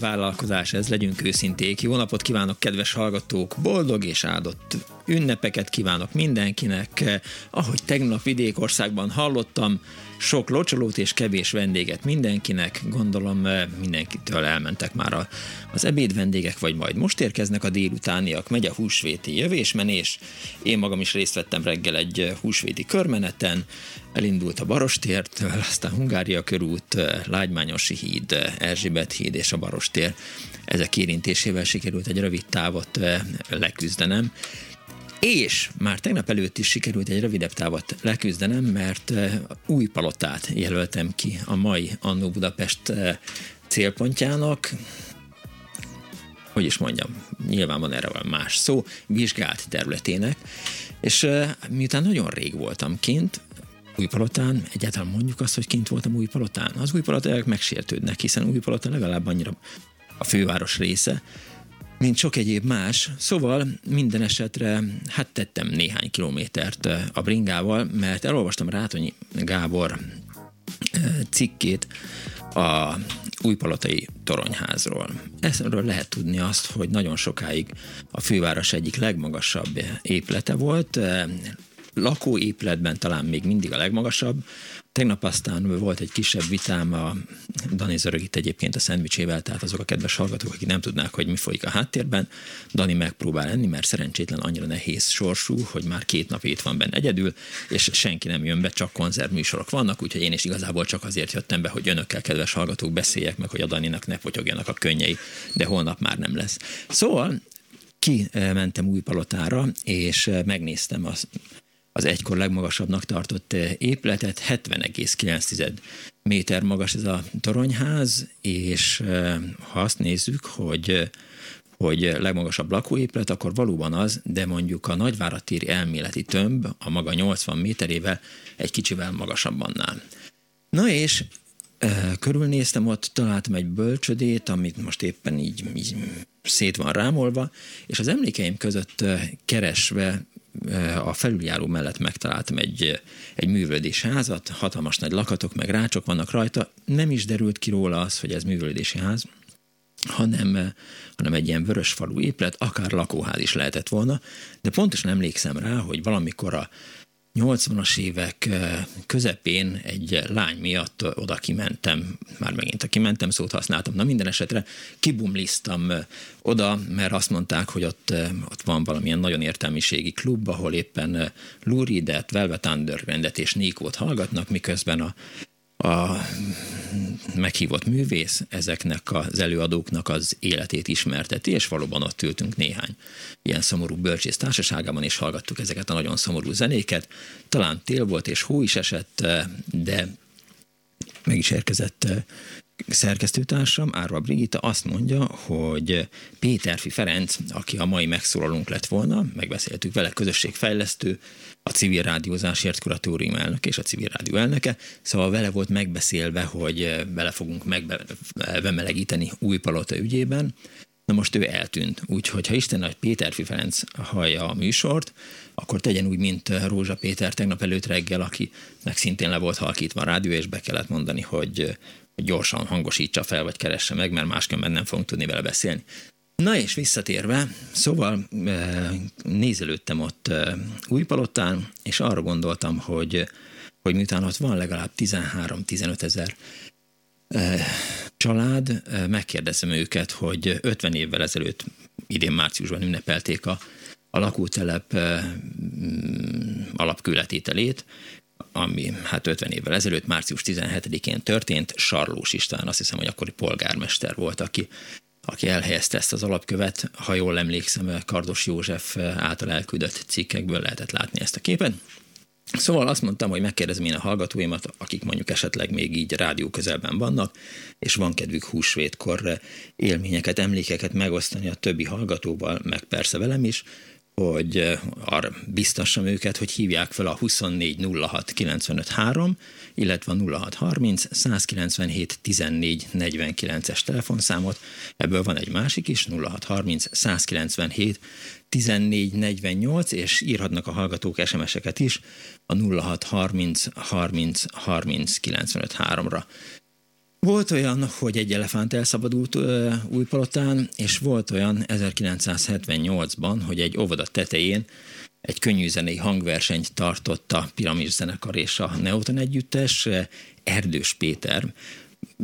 Nehéz vállalkozás ez, legyünk őszinték. Jó napot kívánok, kedves hallgatók! Boldog és áldott ünnepeket kívánok mindenkinek. Ahogy tegnap vidékországban hallottam, sok locsolót és kevés vendéget mindenkinek. Gondolom mindenkitől elmentek már az ebéd vendégek, vagy majd most érkeznek a délutániak. Megy a húsvéti jövésmenés. Én magam is részt vettem reggel egy húsvéti körmeneten. Elindult a Barostértől, aztán Hungária körút, Lágymányosi híd, Erzsébet híd és a Barostér. Ezek érintésével sikerült egy rövid távot leküzdenem. És már tegnap előtt is sikerült egy rövidebb távot leküzdenem, mert új palotát jelöltem ki a mai Annó Budapest célpontjának. Hogy is mondjam, nyilván van erre más szó, vizsgált területének, és miután nagyon rég voltam kint, Újpalotán, egyáltalán mondjuk azt, hogy kint voltam Újpalotán. Az Újpalotának megsértődnek, hiszen Újpalota legalább annyira a főváros része, mint sok egyéb más. Szóval minden esetre hát tettem néhány kilométert a bringával, mert elolvastam Rátonyi Gábor cikkét a újpalotai toronyházról. Ezről lehet tudni azt, hogy nagyon sokáig a főváros egyik legmagasabb épülete volt, lakóépületben talán még mindig a legmagasabb, Tegnap aztán volt egy kisebb vitám a Dani Zörögit egyébként a szendvicsével, tehát azok a kedves hallgatók, akik nem tudnák, hogy mi folyik a háttérben. Dani megpróbál enni, mert szerencsétlen annyira nehéz sorsú, hogy már két nap itt van benne egyedül, és senki nem jön be, csak konzervműsorok vannak, úgyhogy én is igazából csak azért jöttem be, hogy önökkel, kedves hallgatók, beszéljek meg, hogy a Daninak ne potyogjanak a könnyei, de holnap már nem lesz. Szóval kimentem új palotára, és megnéztem az az egykor legmagasabbnak tartott eh, épületet, 70,9 méter magas ez a toronyház, és eh, ha azt nézzük, hogy hogy legmagasabb lakóépület, akkor valóban az, de mondjuk a Nagyváratír elméleti tömb a maga 80 méterével egy kicsivel magasabb annál. Na és körülnéztem, ott találtam egy bölcsödét, amit most éppen így, így szét van rámolva, és az emlékeim között keresve a felüljáró mellett megtaláltam egy, egy művölődési házat, hatalmas nagy lakatok, meg rácsok vannak rajta. Nem is derült ki róla az, hogy ez művölődési ház, hanem, hanem egy ilyen vörös falu épület, akár lakóház is lehetett volna, de pontosan emlékszem rá, hogy valamikor a 80-as évek közepén egy lány miatt oda kimentem, már megint a kimentem szót használtam, na minden esetre kibumlisztam oda, mert azt mondták, hogy ott, ott van valamilyen nagyon értelmiségi klub, ahol éppen Luridet, Velvet Undergroundet és Nikót hallgatnak, miközben a a meghívott művész ezeknek az előadóknak az életét ismerteti, és valóban ott ültünk néhány ilyen szomorú bölcsész társaságában, és hallgattuk ezeket a nagyon szomorú zenéket. Talán tél volt, és hó is esett, de meg is érkezett szerkesztőtársam, Árva Brigitta azt mondja, hogy Péterfi Ferenc, aki a mai megszólalunk lett volna, megbeszéltük vele, közösségfejlesztő, a civil rádiózásért kuratórium elnök és a civil rádió elnöke, szóval vele volt megbeszélve, hogy bele fogunk megbemelegíteni új palota ügyében, Na most ő eltűnt, úgyhogy ha Isten nagy Péter Ferenc hallja a műsort, akkor tegyen úgy, mint Rózsa Péter tegnap előtt reggel, akinek szintén le volt halkítva a rádió, és be kellett mondani, hogy, hogy gyorsan hangosítsa fel, vagy keresse meg, mert máskülönben nem fogunk tudni vele beszélni. Na és visszatérve, szóval nézelődtem ott Újpalotán, és arra gondoltam, hogy, hogy miután ott van legalább 13-15 ezer család, megkérdezem őket, hogy 50 évvel ezelőtt, idén márciusban ünnepelték a, a lakótelep mm, alapkületételét, ami hát 50 évvel ezelőtt, március 17-én történt, Sarlós István, azt hiszem, hogy akkori polgármester volt, aki, aki elhelyezte ezt az alapkövet, ha jól emlékszem, Kardos József által elküldött cikkekből lehetett látni ezt a képet. Szóval azt mondtam, hogy megkérdezem én a hallgatóimat, akik mondjuk esetleg még így rádió közelben vannak, és van kedvük húsvétkor élményeket, emlékeket megosztani a többi hallgatóval, meg persze velem is, hogy arra biztassam őket, hogy hívják fel a 24 953, illetve a 0630 197 14 49-es telefonszámot. Ebből van egy másik is, 0630 197 14 48, és írhatnak a hallgatók SMS-eket is a 0630 30 30 95 3-ra. Volt olyan, hogy egy elefánt elszabadult Újpalotán, és volt olyan 1978-ban, hogy egy óvoda tetején egy könnyűzenei hangversenyt tartott a Piramis zenekar és a Neoton együttes, Erdős Péter.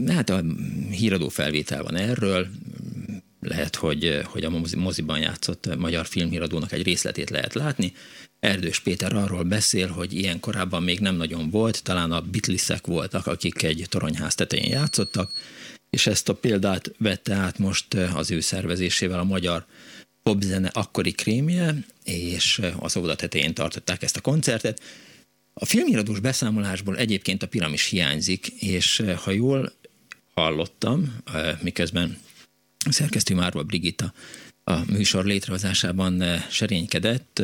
Hát a híradó felvétel van erről, lehet, hogy, hogy a moziban játszott magyar filmhíradónak egy részletét lehet látni. Erdős Péter arról beszél, hogy ilyen korábban még nem nagyon volt, talán a Beatlesek voltak, akik egy toronyház tetején játszottak, és ezt a példát vette át most az ő szervezésével a magyar popzene akkori krémje, és az óvoda tetején tartották ezt a koncertet. A filmiradós beszámolásból egyébként a piramis hiányzik, és ha jól hallottam, miközben szerkesztő Márva Brigitta a műsor létrehozásában serénykedett.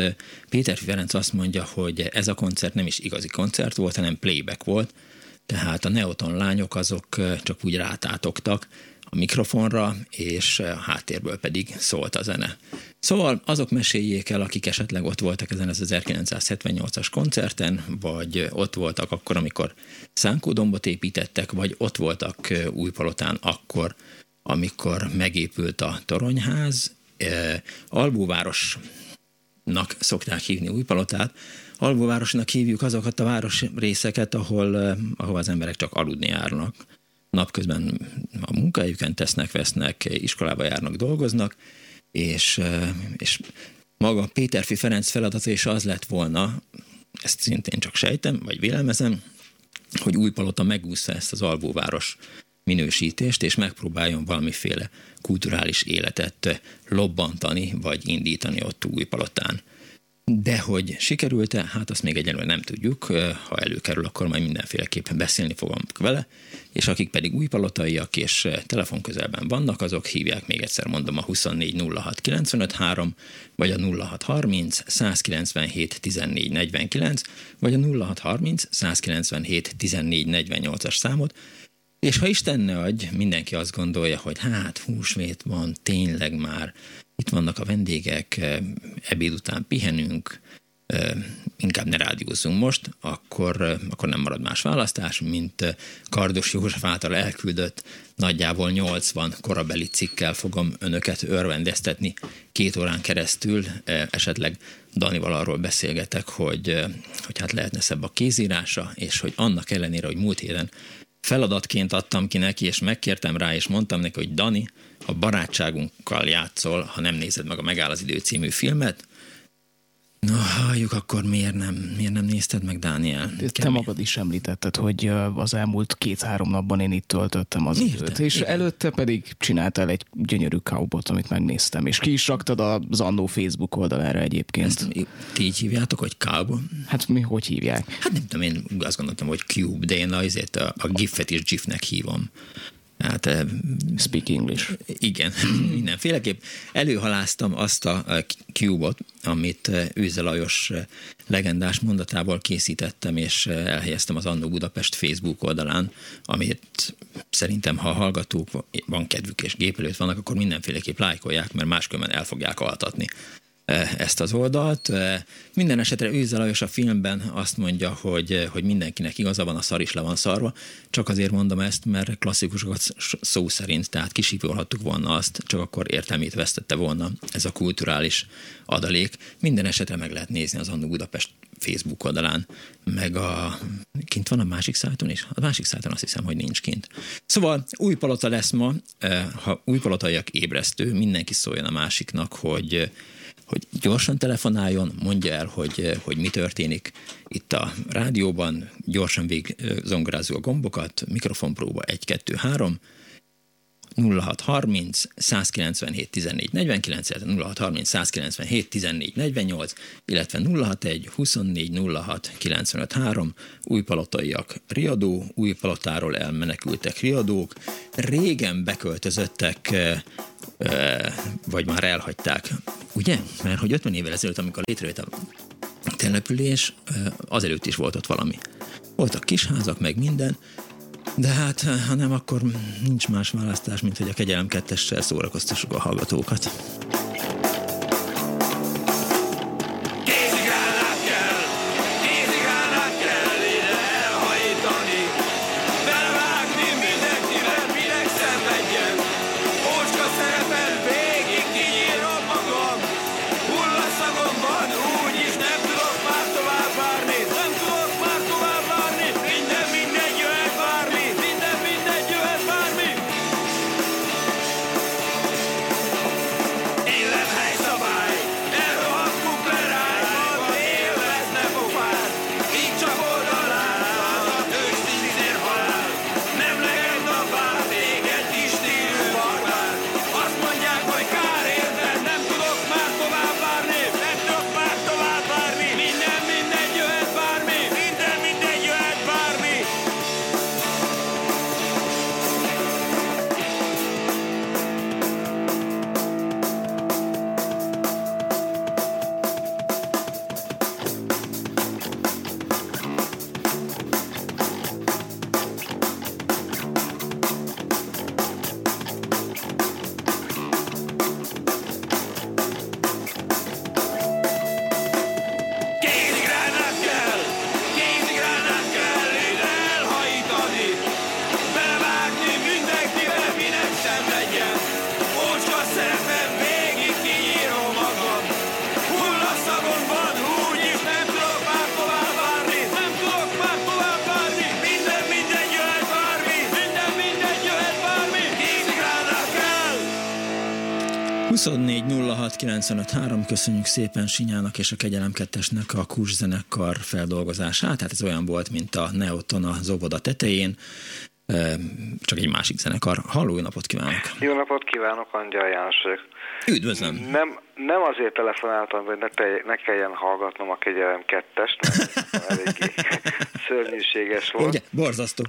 Péter Ferenc azt mondja, hogy ez a koncert nem is igazi koncert volt, hanem playback volt, tehát a Neoton lányok azok csak úgy rátátoktak a mikrofonra, és a háttérből pedig szólt a zene. Szóval azok meséljék el, akik esetleg ott voltak ezen az 1978-as koncerten, vagy ott voltak akkor, amikor szánkódombot építettek, vagy ott voltak Újpalotán akkor, amikor megépült a toronyház, Albóvárosnak szokták hívni Újpalotát, Albóvárosnak hívjuk azokat a város részeket, ahol, ahol az emberek csak aludni járnak. Napközben a munkahelyüken tesznek, vesznek, iskolába járnak, dolgoznak, és, és maga Péterfi Ferenc feladata is az lett volna, ezt szintén csak sejtem, vagy vélelmezem, hogy Újpalota megúszta ezt az alvóváros minősítést, és megpróbáljon valamiféle kulturális életet lobbantani, vagy indítani ott Újpalotán. De hogy sikerült-e, hát azt még egyelőre nem tudjuk. Ha előkerül, akkor majd mindenféleképpen beszélni fogunk vele. És akik pedig újpalotaiak és telefonközelben vannak, azok hívják még egyszer mondom a 24 06 95 3, vagy a 0630 197 14 49, vagy a 0630 197 14 48-as számot, és ha Isten ne adj, mindenki azt gondolja, hogy hát húsvét van, tényleg már itt vannak a vendégek, ebéd után pihenünk, inkább ne rádiózzunk most, akkor, akkor nem marad más választás, mint Kardos József által elküldött nagyjából 80 korabeli cikkel fogom önöket örvendeztetni. Két órán keresztül, esetleg Danival arról beszélgetek, hogy, hogy hát lehetne szebb a kézírása, és hogy annak ellenére, hogy múlt héten feladatként adtam ki neki, és megkértem rá, és mondtam neki, hogy Dani, ha barátságunkkal játszol, ha nem nézed meg a Megáll az idő című filmet, Na, halljuk, akkor miért nem, miért nem nézted meg, Dániel? Te Kemény. magad is említetted, hogy az elmúlt két-három napban én itt töltöttem az Érte, időt, és igen. előtte pedig csináltál egy gyönyörű cowbot, amit megnéztem, és ki is raktad az Annó Facebook oldalára egyébként. Ezt ti így hívjátok, hogy cowbot? Hát mi hogy hívják? Hát nem tudom, én azt gondoltam, hogy cube, de én azért a, a gifet is gifnek hívom. Hát, eh, Speak English. Igen, mindenféleképp. Előhaláztam azt a cube-ot, amit eh, Őze Lajos eh, legendás mondatából készítettem, és elhelyeztem az Annó Budapest Facebook oldalán, amit szerintem, ha hallgatók van kedvük és gép előtt vannak, akkor mindenféleképp lájkolják, mert máskülönben el fogják altatni ezt az oldalt. Minden esetre Őze Lajos a filmben azt mondja, hogy, hogy mindenkinek igaza van, a szar is le van szarva. Csak azért mondom ezt, mert klasszikusokat szó szerint, tehát kisípolhattuk volna azt, csak akkor értelmét vesztette volna ez a kulturális adalék. Minden esetre meg lehet nézni az Annó Budapest Facebook oldalán, meg a kint van a másik szájton is? A másik szájton azt hiszem, hogy nincs kint. Szóval új palota lesz ma, ha új palotaiak ébresztő, mindenki szóljon a másiknak, hogy hogy gyorsan telefonáljon, mondja el, hogy, hogy mi történik itt a rádióban, gyorsan vég zongorázó a gombokat, mikrofonpróba 1, 2, 3, 0630 197 14 49, 0630 197 14 48, illetve 061 24 06 95 3, újpalotaiak riadó, újpalotáról elmenekültek riadók, régen beköltözöttek vagy már elhagyták. Ugye? Mert hogy 50 évvel ezelőtt, amikor létrejött a település, azelőtt is volt ott valami. Voltak kisházak, meg minden, de hát, ha nem, akkor nincs más választás, mint hogy a kegyelem kettessel szórakoztassuk a hallgatókat. Köszönjük szépen Sinyának és a Kegyelem a Kus zenekar feldolgozását. Tehát ez olyan volt, mint a Neoton a Zoboda tetején, csak egy másik zenekar. Halló, jó napot kívánok! Jó napot kívánok, Angyal János Üdvözlöm! Nem, nem azért telefonáltam, hogy ne, te, ne kelljen hallgatnom a Kegyelem Kettest, mert eléggé szörnyűséges volt. Ugye, borzasztó.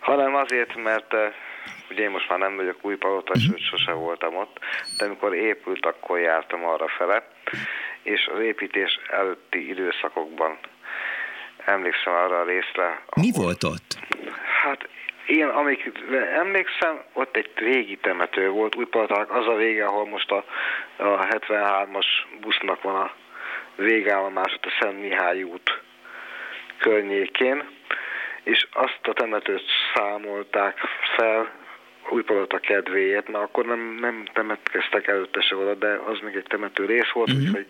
Hanem azért, mert Ugye én most már nem vagyok új palota, uh-huh. sőt sose voltam ott, de amikor épült, akkor jártam arra fele, és az építés előtti időszakokban emlékszem arra a részre. Mi volt ott? Hát én, amik emlékszem, ott egy régi temető volt, Újpalatának az a vége, ahol most a, a 73-as busznak van a végállomás, ott a Szent Mihály út környékén, és azt a temetőt számolták fel Újpalota kedvéért, mert akkor nem, nem temetkeztek előtte se oda, de az még egy temető rész volt, uh-huh. úgyhogy,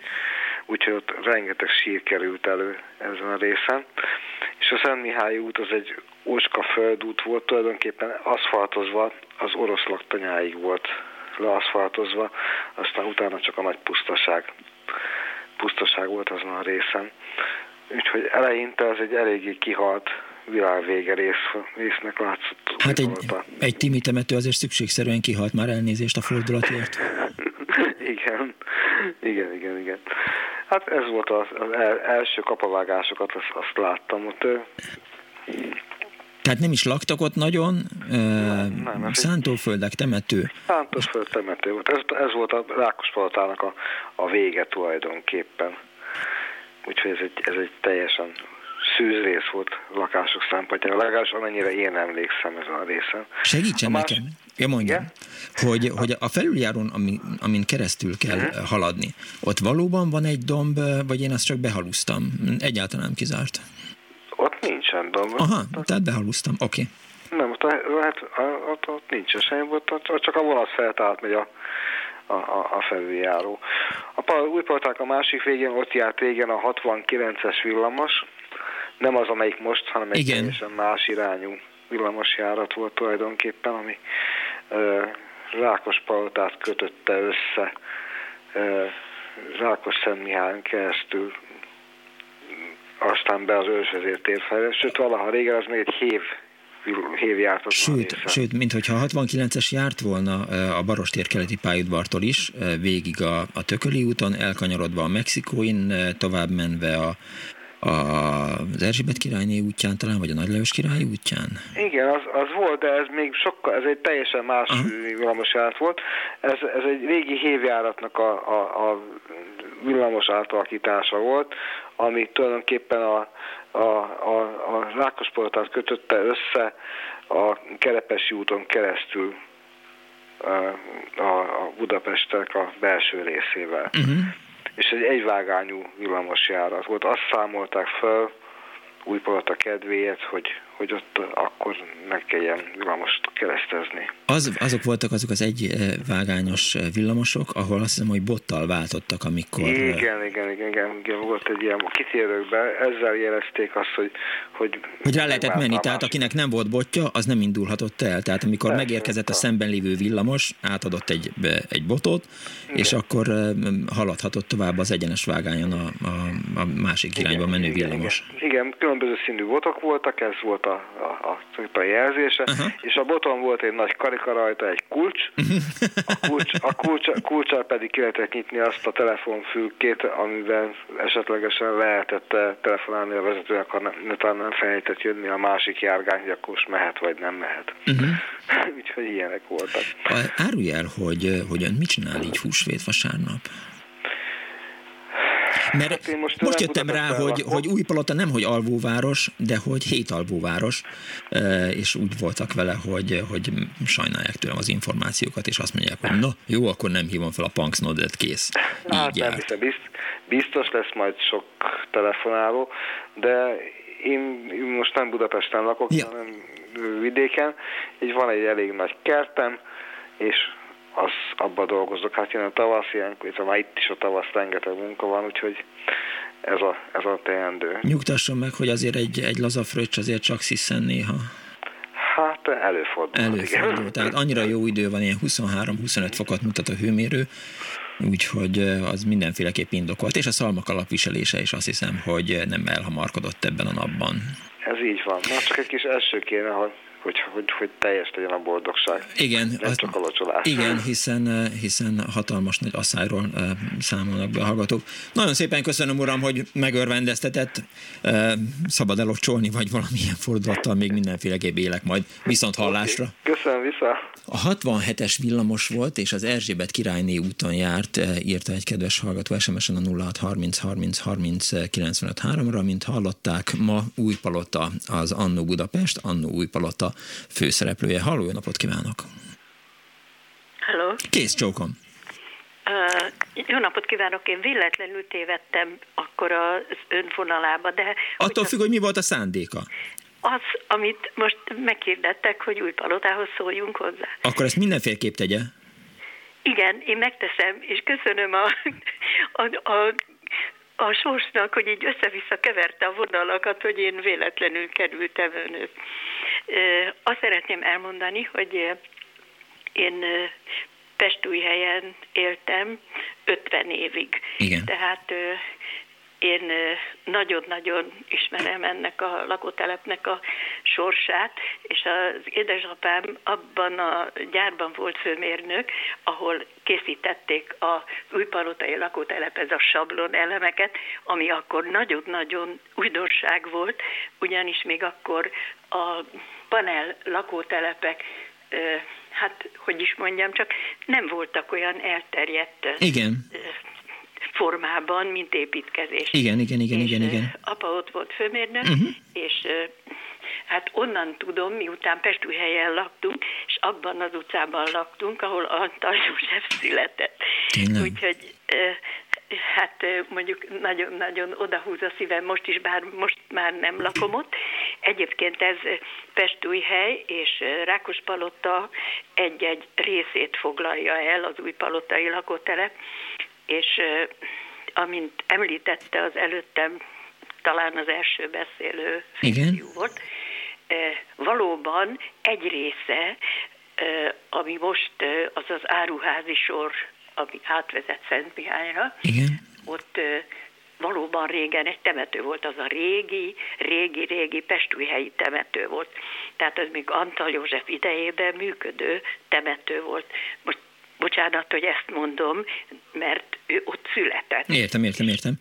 úgyhogy ott rengeteg sír került elő ezen a részen. És a Szent Mihály út az egy ócska földút volt, tulajdonképpen aszfaltozva, az orosz laktanyáig volt leaszfaltozva, aztán utána csak a nagy pusztaság, pusztaság volt azon a részen. Úgyhogy eleinte ez egy eléggé kihalt világvége rész, résznek látszott. Hát egy, egy timi temető azért szükségszerűen kihalt már elnézést a fordulatért. igen, igen, igen, igen. Hát ez volt az, az el, első kapavágásokat, azt, azt láttam ott. Tehát nem is laktak ott nagyon? Nem, nem, Szántóföldek temető? Szántóföld temető volt. Ez, ez volt a Rákospalotának a, a vége tulajdonképpen. Úgyhogy ez egy, ez egy teljesen szűzrész volt lakások szempontjából, legalábbis amennyire én emlékszem ezen a részen. Segítsen más... nekem, ja mondjam, hogy, hogy a felüljárón, amin, amin keresztül kell uh-huh. haladni, ott valóban van egy domb, vagy én azt csak behalusztam? Egyáltalán nem kizárt. Ott nincsen domb. Aha, tehát behalusztam, oké. Okay. Nem, ott, hát, ott, ott nincsen semmi, ott, ott csak a vonat feltált megy a a, a, a felüljáró. A Újpalták a másik végén ott járt régen a 69-es villamos, nem az, amelyik most, hanem egy Igen. teljesen más irányú villamosjárat volt tulajdonképpen, ami uh, Rákos Palotát kötötte össze uh, Rákos Szent Mihályn keresztül aztán be az ősvezértér felé, sőt valaha régen az még egy hév Sőt, sőt, mintha a 69-es járt volna a Barostér keleti pályaudvartól is, végig a, a Tököli úton, elkanyarodva a Mexikóin, tovább menve a, az Erzsébet királyné útján talán, vagy a Nagy Lajos király útján? Igen, az, az volt, de ez még sokkal, ez egy teljesen más villamos járat volt. Ez, ez egy régi hévjáratnak a, a, a villamos átalakítása volt, ami tulajdonképpen a, a, a, a Rákospoltát kötötte össze a Kerepesi úton keresztül a, a Budapestek a belső részével. Uh-huh és egy egyvágányú villamosjárat volt. Azt számolták fel Újpalota kedvéért, hogy hogy ott akkor meg kelljen villamost keresztezni. Az, azok voltak azok az egy vágányos villamosok, ahol azt hiszem, hogy bottal váltottak, amikor... Igen, igen, igen, igen, igen volt egy ilyen kitérőkbe, ezzel jelezték azt, hogy... Hogy, hogy rá lehetett menni, tehát akinek nem volt botja, az nem indulhatott el. Tehát amikor Persze, megérkezett a szemben lévő villamos, átadott egy, egy botot, igen. és akkor haladhatott tovább az egyenes vágányon a, a, a másik irányba menő villamos. Igen, igen, különböző színű botok voltak, ez volt a a, a, a, a jelzése, uh-huh. és a boton volt egy nagy karika rajta, egy kulcs, a, kulcs, a kulcs, kulcsal pedig ki lehetett nyitni azt a telefonfülkét, amiben esetlegesen lehetett telefonálni a vezetőnek, ha nem, nem, nem felejtett jönni a másik járgány, hogy akkor most mehet vagy nem mehet. Uh-huh. Úgyhogy ilyenek voltak. Árulj el, hogy, hogy ön mit csinál így húsvét vasárnap? Mert hát most, most jöttem rá, hogy, hogy Újpalota nem, hogy alvóváros, de hogy hét alvóváros, és úgy voltak vele, hogy, hogy sajnálják tőlem az információkat, és azt mondják, hogy na, jó, akkor nem hívom fel a Punksnodet, kész. Hát nem hiszem, biztos lesz majd sok telefonáló, de én most nem Budapesten lakok, ja. hanem vidéken, így van egy elég nagy kertem, és az abba dolgozok. Hát jön a tavasz, ilyenkor, már itt is a tavasz rengeteg munka van, úgyhogy ez a, ez a teendő. Nyugtasson meg, hogy azért egy, egy laza fröccs azért csak sziszen néha. Hát előfordul. Előfordul, tehát annyira jó idő van, ilyen 23-25 fokot mutat a hőmérő, úgyhogy az mindenféleképp indokolt, és a szalmak alapviselése is azt hiszem, hogy nem elhamarkodott ebben a napban. Ez így van. Na, csak egy kis első kéne, hogy hogy, hogy, hogy teljes legyen a boldogság. Igen, nem csak a locsolás. Igen, hiszen, eh, hiszen hatalmas nagy asszályról eh, számolnak be a hallgatók. Nagyon szépen köszönöm, uram, hogy megörvendeztetett. Eh, szabad elocsolni, vagy valamilyen fordulattal még mindenféleképp élek majd. Viszont hallásra. Köszönöm, vissza. A 67-es villamos volt, és az Erzsébet királyné úton járt, írta egy kedves hallgató SMS-en a 0630 30 30 95 3-ra, mint hallották, ma Újpalota az Annó Budapest, Annó Újpalota főszereplője. Halló, jó napot kívánok! Halló! Kész csókom! Uh, jó napot kívánok, én véletlenül tévedtem akkor az önvonalába, de... Attól függ, hogy mi volt a szándéka? Az, amit most meghirdettek, hogy új palotához szóljunk hozzá. Akkor ezt mindenféleképp tegye? Igen, én megteszem, és köszönöm a, a, a a sorsnak, hogy így össze-vissza keverte a vonalakat, hogy én véletlenül kerültem önök. Azt szeretném elmondani, hogy én Pestújhelyen éltem 50 évig. Igen. Tehát én nagyon-nagyon ismerem ennek a lakótelepnek a sorsát, és az édesapám abban a gyárban volt főmérnök, ahol készítették a újpalotai lakótelep, ez a sablon elemeket, ami akkor nagyon-nagyon újdonság volt, ugyanis még akkor a panel lakótelepek hát, hogy is mondjam, csak nem voltak olyan elterjedt Igen formában, mint építkezés. Igen, igen, igen, és igen, igen. Apa ott volt főmérnök, uh-huh. és hát onnan tudom, miután Pestújhelyen laktunk, és abban az utcában laktunk, ahol Antal József született. Tényleg? Úgyhogy hát mondjuk nagyon-nagyon odahúz a szívem most is, bár most már nem lakom ott. Egyébként ez Pestújhely és Rákospalota egy-egy részét foglalja el az új palotai lakótelep, és amint említette az előttem, talán az első beszélő Igen. volt, valóban egy része, ami most az az áruházi sor, ami átvezet Szent Mihályra, Igen. ott valóban régen egy temető volt, az a régi, régi, régi Pestújhelyi temető volt. Tehát ez még Antal József idejében működő temető volt. Most bocsánat, hogy ezt mondom, mert ő ott született. Értem, értem, értem.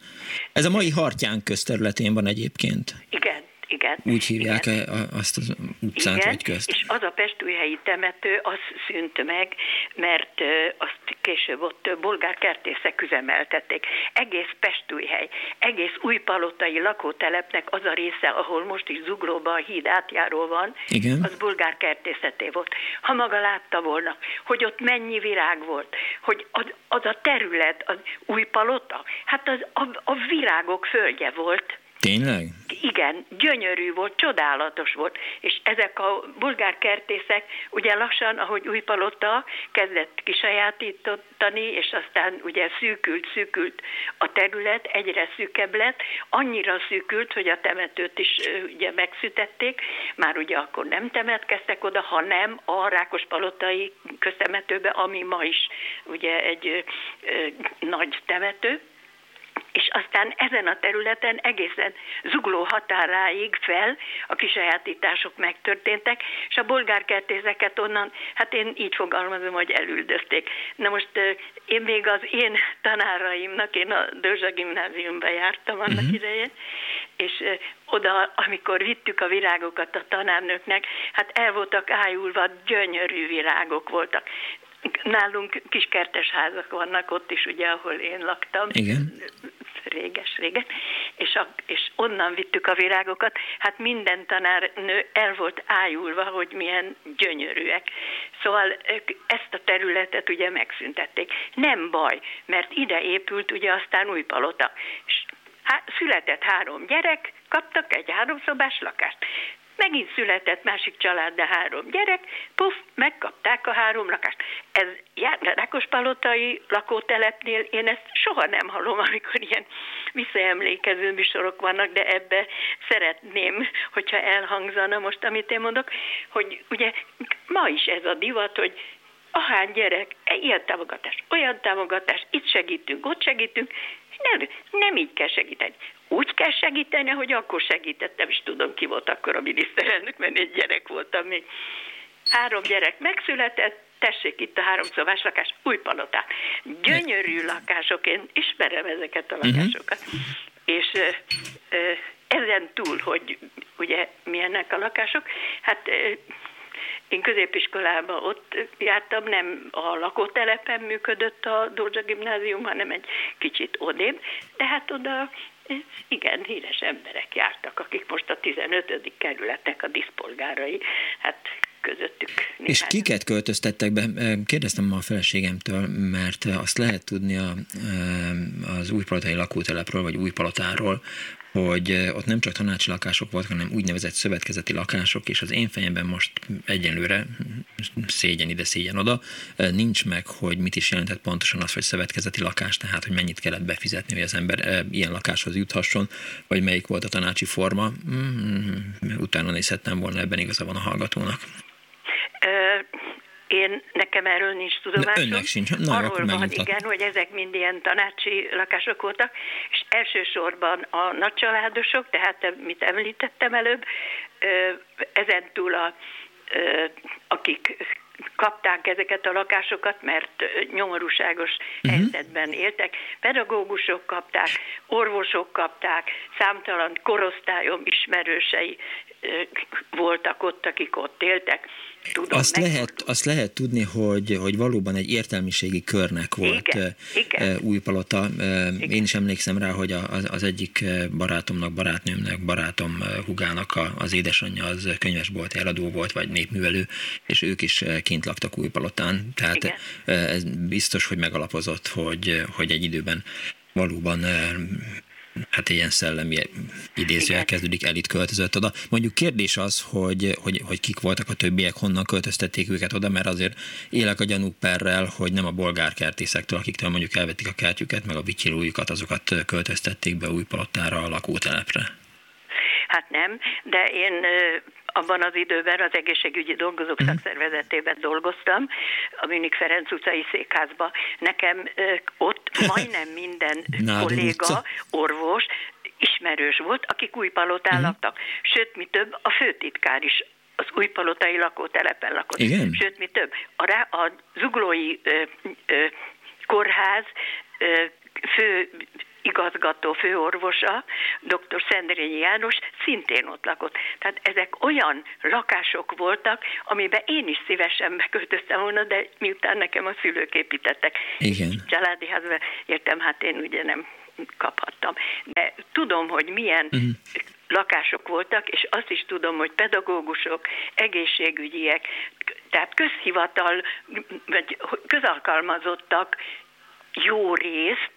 Ez a mai Hartyán közterületén van egyébként. Igen, igen. Úgy hívják igen. azt az utcát igen, vagy közt. és az a Pestújhelyi temető, az szűnt meg, mert azt később ott bolgár kertészek üzemeltették. Egész Pestújhely, egész újpalotai lakótelepnek az a része, ahol most is Zuglóban a híd átjáró van, igen. az bolgár kertészeté volt. Ha maga látta volna, hogy ott mennyi virág volt, hogy az, az a terület, az újpalota, hát az a, a virágok földje volt. Tényleg? Igen, gyönyörű volt, csodálatos volt, és ezek a bulgár kertészek ugye lassan, ahogy Újpalota kezdett kisajátítani, és aztán ugye szűkült, szűkült a terület, egyre szűkebb lett, annyira szűkült, hogy a temetőt is ugye megszütették, már ugye akkor nem temetkeztek oda, hanem a Rákospalotai köztemetőbe, ami ma is ugye egy ö, nagy temető, és aztán ezen a területen egészen zugló határáig fel a kisajátítások megtörténtek, és a bolgárkertézeket onnan, hát én így fogalmazom, hogy elüldözték. Na most én még az én tanáraimnak, én a Dörzsa gimnáziumba jártam annak uh-huh. idején, és oda, amikor vittük a virágokat a tanárnőknek, hát el voltak ájulva, gyönyörű virágok voltak. Nálunk kiskertes házak vannak ott is, ugye, ahol én laktam. Igen réges-régen, és, a, és onnan vittük a virágokat, hát minden tanárnő el volt ájulva, hogy milyen gyönyörűek. Szóval ezt a területet ugye megszüntették. Nem baj, mert ide épült ugye aztán új palota. És há, született három gyerek, kaptak egy háromszobás lakást. Megint született másik család, de három gyerek, puf, megkapták a három lakást. Ez Rákospalotai lakótelepnél én ezt soha nem hallom, amikor ilyen visszaemlékező műsorok vannak, de ebbe szeretném, hogyha elhangzana most, amit én mondok, hogy ugye ma is ez a divat, hogy ahány gyerek, ilyen támogatás, olyan támogatás, itt segítünk, ott segítünk, nem, nem így kell segíteni. Úgy kell segíteni, hogy akkor segítettem, és tudom, ki volt akkor a miniszterelnök, mert egy gyerek voltam még. Három gyerek megszületett, tessék itt a háromszobás lakás, új palotá. Gyönyörű lakások, én ismerem ezeket a mhm. lakásokat. Uh-huh. És ö, ö, ezen túl, hogy ugye milyenek a lakások, hát ö, én középiskolában ott jártam, nem a lakótelepen működött a Dózsa gimnázium, hanem egy kicsit odébb, de hát oda igen, híres emberek jártak, akik most a 15. kerületnek a diszpolgárai, hát közöttük. Néhány. És kiket költöztettek be? Kérdeztem ma a feleségemtől, mert azt lehet tudni a, az újpalotai lakótelepről, vagy újpalotáról, hogy ott nem csak tanácsi lakások voltak, hanem úgynevezett szövetkezeti lakások, és az én fejemben most egyenlőre szégyen ide, szégyen oda, nincs meg, hogy mit is jelentett pontosan az, hogy szövetkezeti lakás, tehát hogy mennyit kellett befizetni, hogy az ember ilyen lakáshoz juthasson, vagy melyik volt a tanácsi forma. Mm, utána nézhettem volna, ebben igaza van a hallgatónak. Én nekem erről nincs tudomásom. Önnek sincs. Na, Arról van, igen, hogy ezek mind ilyen tanácsi lakások voltak, és elsősorban a nagycsaládosok, tehát mit említettem előbb, ezen túl a akik kapták ezeket a lakásokat, mert nyomorúságos uh-huh. helyzetben éltek. Pedagógusok kapták, orvosok kapták, számtalan korosztályom ismerősei voltak ott, akik ott éltek. Tudom, azt, lehet, azt lehet tudni, hogy, hogy valóban egy értelmiségi körnek volt igen, igen. Újpalota. Igen. Én is emlékszem rá, hogy az, az egyik barátomnak, barátnőmnek, barátom hugának az édesanyja az könyvesbolt eladó volt, vagy népművelő, és ők is kint laktak Újpalotán. Tehát igen. ez biztos, hogy megalapozott, hogy, hogy egy időben valóban hát ilyen szellemi idézőjel kezdődik, elit költözött oda. Mondjuk kérdés az, hogy, hogy, hogy kik voltak a többiek, honnan költöztették őket oda, mert azért élek a gyanúk perrel, hogy nem a bolgár kertészektől, akiktől mondjuk elvették a kertjüket, meg a vityilójukat, azokat költöztették be új palottára, a lakótelepre. Hát nem, de én abban az időben az egészségügyi dolgozók uh-huh. szakszervezetében dolgoztam, a Műnik Ferenc utcai székházba. Nekem ott majdnem minden kolléga, orvos, ismerős volt, akik újpalotán uh-huh. laktak. Sőt, mi több, a főtitkár is az újpalotai lakótelepen lakott. Igen? Sőt, mi több, a, rá, a zuglói ö, ö, kórház ö, fő igazgató főorvosa, dr. Szendrényi János szintén ott lakott. Tehát ezek olyan lakások voltak, amiben én is szívesen beköltöztem volna, de miután nekem a szülők építettek. Igen. Családi házba értem, hát én ugye nem kaphattam. De tudom, hogy milyen uh-huh lakások voltak, és azt is tudom, hogy pedagógusok, egészségügyiek, tehát közhivatal, vagy közalkalmazottak jó részt,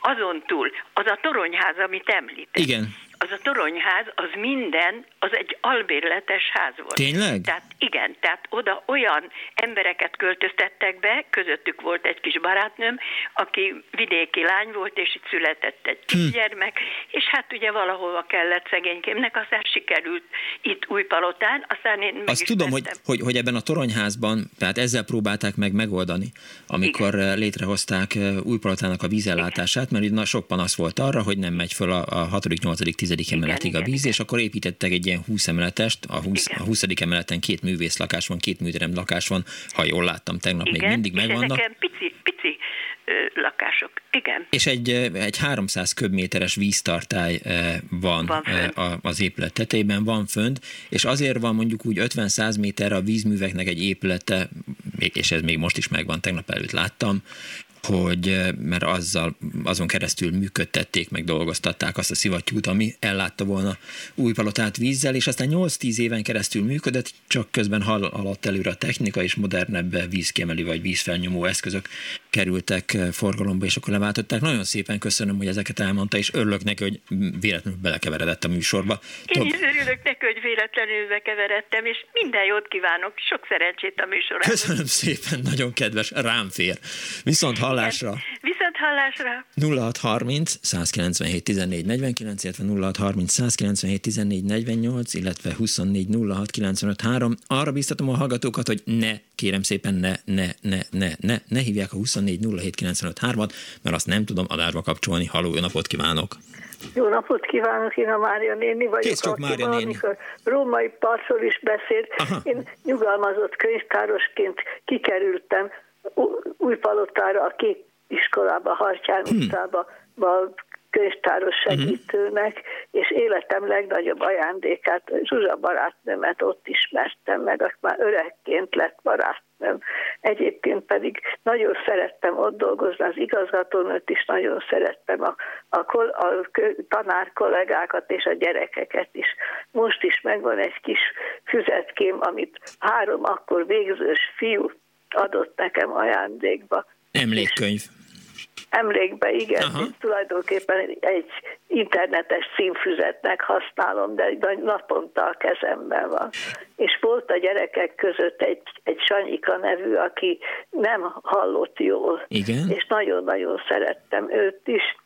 azon túl, az a toronyház, amit említett. Igen az a toronyház, az minden, az egy albérletes ház volt. Tényleg? Tehát igen, tehát oda olyan embereket költöztettek be, közöttük volt egy kis barátnőm, aki vidéki lány volt, és itt született egy hm. gyermek, és hát ugye valahova kellett szegénykémnek, aztán sikerült itt Újpalotán, aztán én meg Azt tudom, hogy, hogy, hogy ebben a toronyházban, tehát ezzel próbálták meg megoldani, amikor igen. létrehozták Újpalotának a vízellátását, mert itt sok panasz volt arra, hogy nem megy föl a, a 6., 8., 10 tizedik emeletig igen, a víz, igen. és akkor építettek egy ilyen 20 emeletest, a 20, a 20. emeleten két művész lakás van, két műterem lakás van, ha jól láttam, tegnap igen, még mindig megvannak. És pici, pici lakások, igen. És egy, egy 300 köbméteres víztartály van, van az épület tetejében, van fönt, és azért van mondjuk úgy 50-100 méterre a vízműveknek egy épülete, és ez még most is megvan, tegnap előtt láttam, hogy eh, mert azzal, azon keresztül működtették, meg dolgoztatták azt a szivattyút, ami ellátta volna Újpalotát vízzel, és aztán 8-10 éven keresztül működött, csak közben haladt előre a technika, és modernebb vízkiemelő vagy vízfelnyomó eszközök kerültek eh, forgalomba, és akkor leváltották. Nagyon szépen köszönöm, hogy ezeket elmondta, és örülök neki, hogy véletlenül belekeveredett a műsorba. Én is örülök neki, hogy véletlenül bekeveredtem, és minden jót kívánok, sok szerencsét a műsorában. Köszönöm szépen, nagyon kedves, rám fér. Viszont hallásra. Viszont hallásra. 0630 197 14 49, illetve 0630 197 14 48, illetve 24 06 95 3. Arra biztatom a hallgatókat, hogy ne, kérem szépen, ne, ne, ne, ne, ne, ne hívják a 24 07 95 3-at, mert azt nem tudom adásba kapcsolni. Haló, jó napot kívánok! Jó napot kívánok, én a Mária néni vagyok, Kész aki Mária néni. római parcról is beszélt. Aha. Én nyugalmazott könyvtárosként kikerültem Újpalotára, a két iskolába, Hartyán hmm. utcába, könyvtáros mhm. segítőnek, uh-huh. és életem legnagyobb ajándékát, Zsuzsa barátnőmet ott ismertem meg, azt már öregként lett barátnőm. Egyébként pedig nagyon szerettem ott dolgozni, az igazgatónőt is nagyon szerettem, a, a, a tanár kollégákat és a gyerekeket is. Most is megvan egy kis füzetkém, amit három akkor végzős fiú adott nekem ajándékba. Emlékkönyv. Emlékbe, igen, Aha. tulajdonképpen egy internetes színfüzetnek használom, de naponta a kezemben van. És volt a gyerekek között egy, egy Sanyika nevű, aki nem hallott jól. Igen. És nagyon-nagyon szerettem őt is,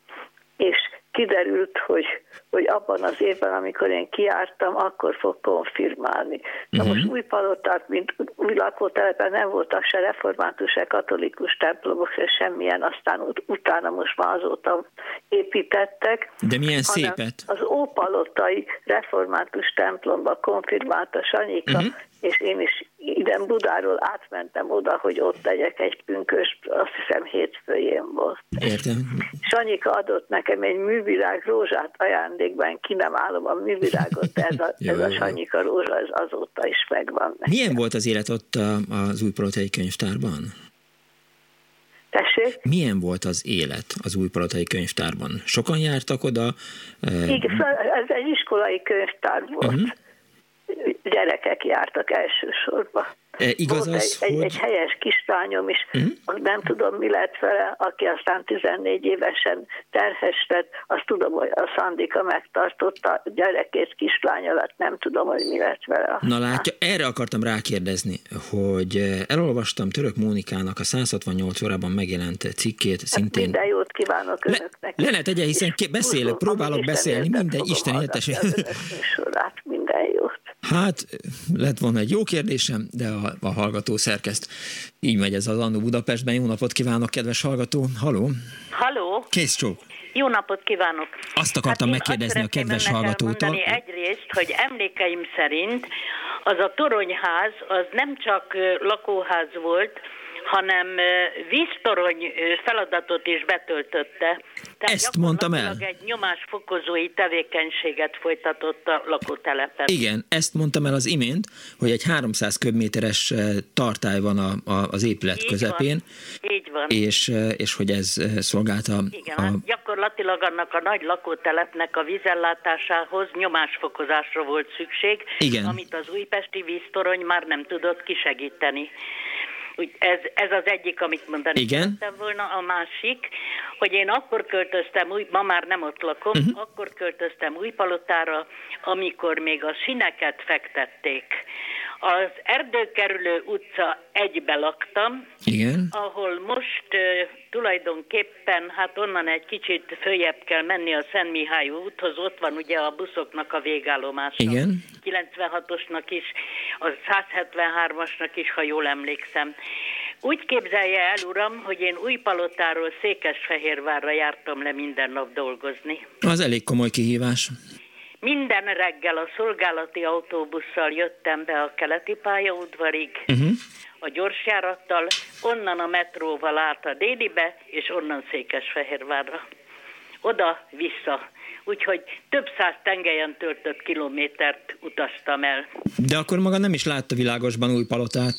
és kiderült, hogy, hogy abban az évben, amikor én kiártam, akkor fog konfirmálni. Na uh-huh. most új palotát, mint új lakótelepen nem voltak se református, se katolikus templomok, se semmilyen, aztán ut- utána most már azóta építettek. De milyen szépet? Az ópalotai református templomba konfirmálta Sanyika, uh-huh és én is ide Budáról átmentem oda, hogy ott tegyek egy pünkös, azt hiszem hétfőjén volt. Értem. Sanyika adott nekem egy művirág rózsát ajándékban, ki nem állom a művirágot, de ez a, jó, ez a Sanyika rózsa ez azóta is megvan. Nekem. Milyen volt az élet ott az újpalotai könyvtárban? Tessék? Milyen volt az élet az újpalotai könyvtárban? Sokan jártak oda? Igen, ez egy iskolai könyvtár volt. Uh-huh gyerekek jártak elsősorban. E, igaz Volt az, egy, hogy... egy, egy helyes kislányom is, uh-huh. nem tudom mi lett vele, aki aztán 14 évesen terhes lett, azt tudom, hogy a Szandika megtartotta gyerekét kislány alatt, nem tudom, hogy mi lett vele. Na látja, erre akartam rákérdezni, hogy e, elolvastam Török Mónikának a 168 órában megjelent cikkét, hát szintén... Hát minden jót kívánok Le, önöknek. Le, ne tegye, hiszen beszélek, próbálok beszélni, minden Isten értes. Hát, lett volna egy jó kérdésem, de a, a hallgató szerkeszt. Így megy ez az Annó Budapestben. Jó napot kívánok, kedves hallgató. Haló? Haló? Kész csók. Jó napot kívánok! Azt akartam hát megkérdezni a kedves hallgatótól. egyrészt, hogy emlékeim szerint az a toronyház az nem csak lakóház volt, hanem víztorony feladatot is betöltötte. Tehát Ezt mondtam el. egy nyomásfokozói tevékenységet folytatott a lakótelepen. Igen, ezt mondtam el az imént, hogy egy 300 köbméteres tartály van a, a, az épület Így közepén. Van. Így van. És, és hogy ez szolgálta... Igen, a... hát gyakorlatilag annak a nagy lakótelepnek a vízellátásához nyomásfokozásra volt szükség, Igen. amit az újpesti víztorony már nem tudott kisegíteni. Úgy ez, ez az egyik, amit mondani Igen. volna. A másik, hogy én akkor költöztem, új, ma már nem ott lakom, uh-huh. akkor költöztem Újpalotára, amikor még a sineket fektették. Az erdőkerülő utca egybe laktam, Igen. ahol most uh, tulajdonképpen, hát onnan egy kicsit följebb kell menni a Szent Mihály úthoz, ott van ugye a buszoknak a végállomása. Igen. 96-osnak is, a 173-asnak is, ha jól emlékszem. Úgy képzelje el, uram, hogy én Újpalotáról Székesfehérvárra jártam le minden nap dolgozni. Az elég komoly kihívás. Minden reggel a szolgálati autóbusszal jöttem be a keleti pályaudvarig, uh-huh. a gyorsjárattal, onnan a metróval át a délibe, és onnan Székesfehérvárra. Oda-vissza. Úgyhogy több száz tengelyen töltött kilométert utaztam el. De akkor maga nem is látta világosban új palotát?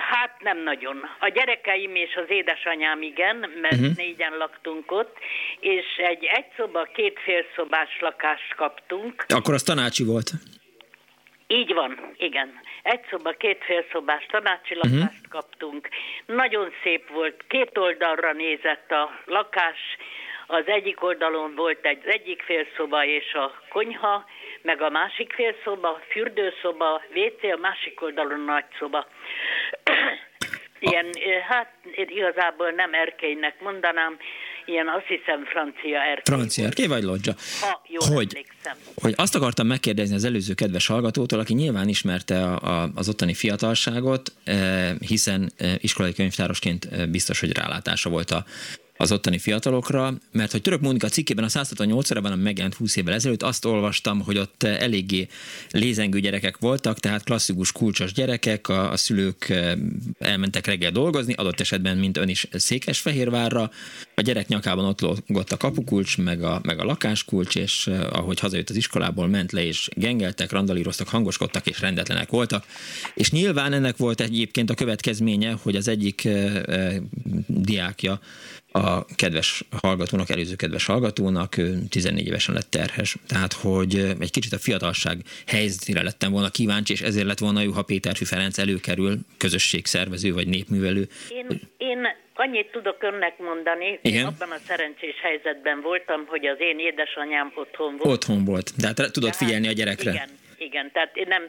Hát nem nagyon. A gyerekeim és az édesanyám igen, mert uh-huh. négyen laktunk ott, és egy egy szoba, két félszobás lakást kaptunk. Akkor az tanácsi volt? Így van, igen. Egy szoba, két félszobás tanácsi mhm. lakást uh-huh. kaptunk. Nagyon szép volt, két oldalra nézett a lakás, az egyik oldalon volt egy az egyik félszoba és a konyha, meg a másik félszoba, fürdőszoba, WC, a másik oldalon nagy szoba. Ilyen, hát igazából nem erkélynek mondanám, ilyen azt hiszem francia erkély. Francia erkély vagy lodzsa? Ha jól hogy, emlékszem. hogy azt akartam megkérdezni az előző kedves hallgatótól, aki nyilván ismerte a, a, az ottani fiatalságot, hiszen iskolai könyvtárosként biztos, hogy rálátása volt a az ottani fiatalokra, mert hogy Török Mónika cikkében a 168 órában, ami megjelent 20 évvel ezelőtt, azt olvastam, hogy ott eléggé lézengő gyerekek voltak, tehát klasszikus kulcsos gyerekek, a, a szülők eh, elmentek reggel dolgozni, adott esetben, mint ön is Székesfehérvárra, a gyerek nyakában ott lógott a kapukulcs, meg a, meg a lakáskulcs, és eh, ahogy hazajött az iskolából, ment le, és gengeltek, randalíroztak, hangoskodtak, és rendetlenek voltak. És nyilván ennek volt egyébként a következménye, hogy az egyik eh, diákja a kedves hallgatónak, előző kedves hallgatónak, 14 évesen lett terhes. Tehát, hogy egy kicsit a fiatalság helyzetére lettem volna kíváncsi, és ezért lett volna jó, ha Péterfi Ferenc előkerül, közösségszervező vagy népművelő. Én, én annyit tudok önnek mondani, Igen? én abban a szerencsés helyzetben voltam, hogy az én édesanyám otthon volt. Otthon volt, de hát tudott figyelni a gyerekre. Igen, igen, tehát én nem,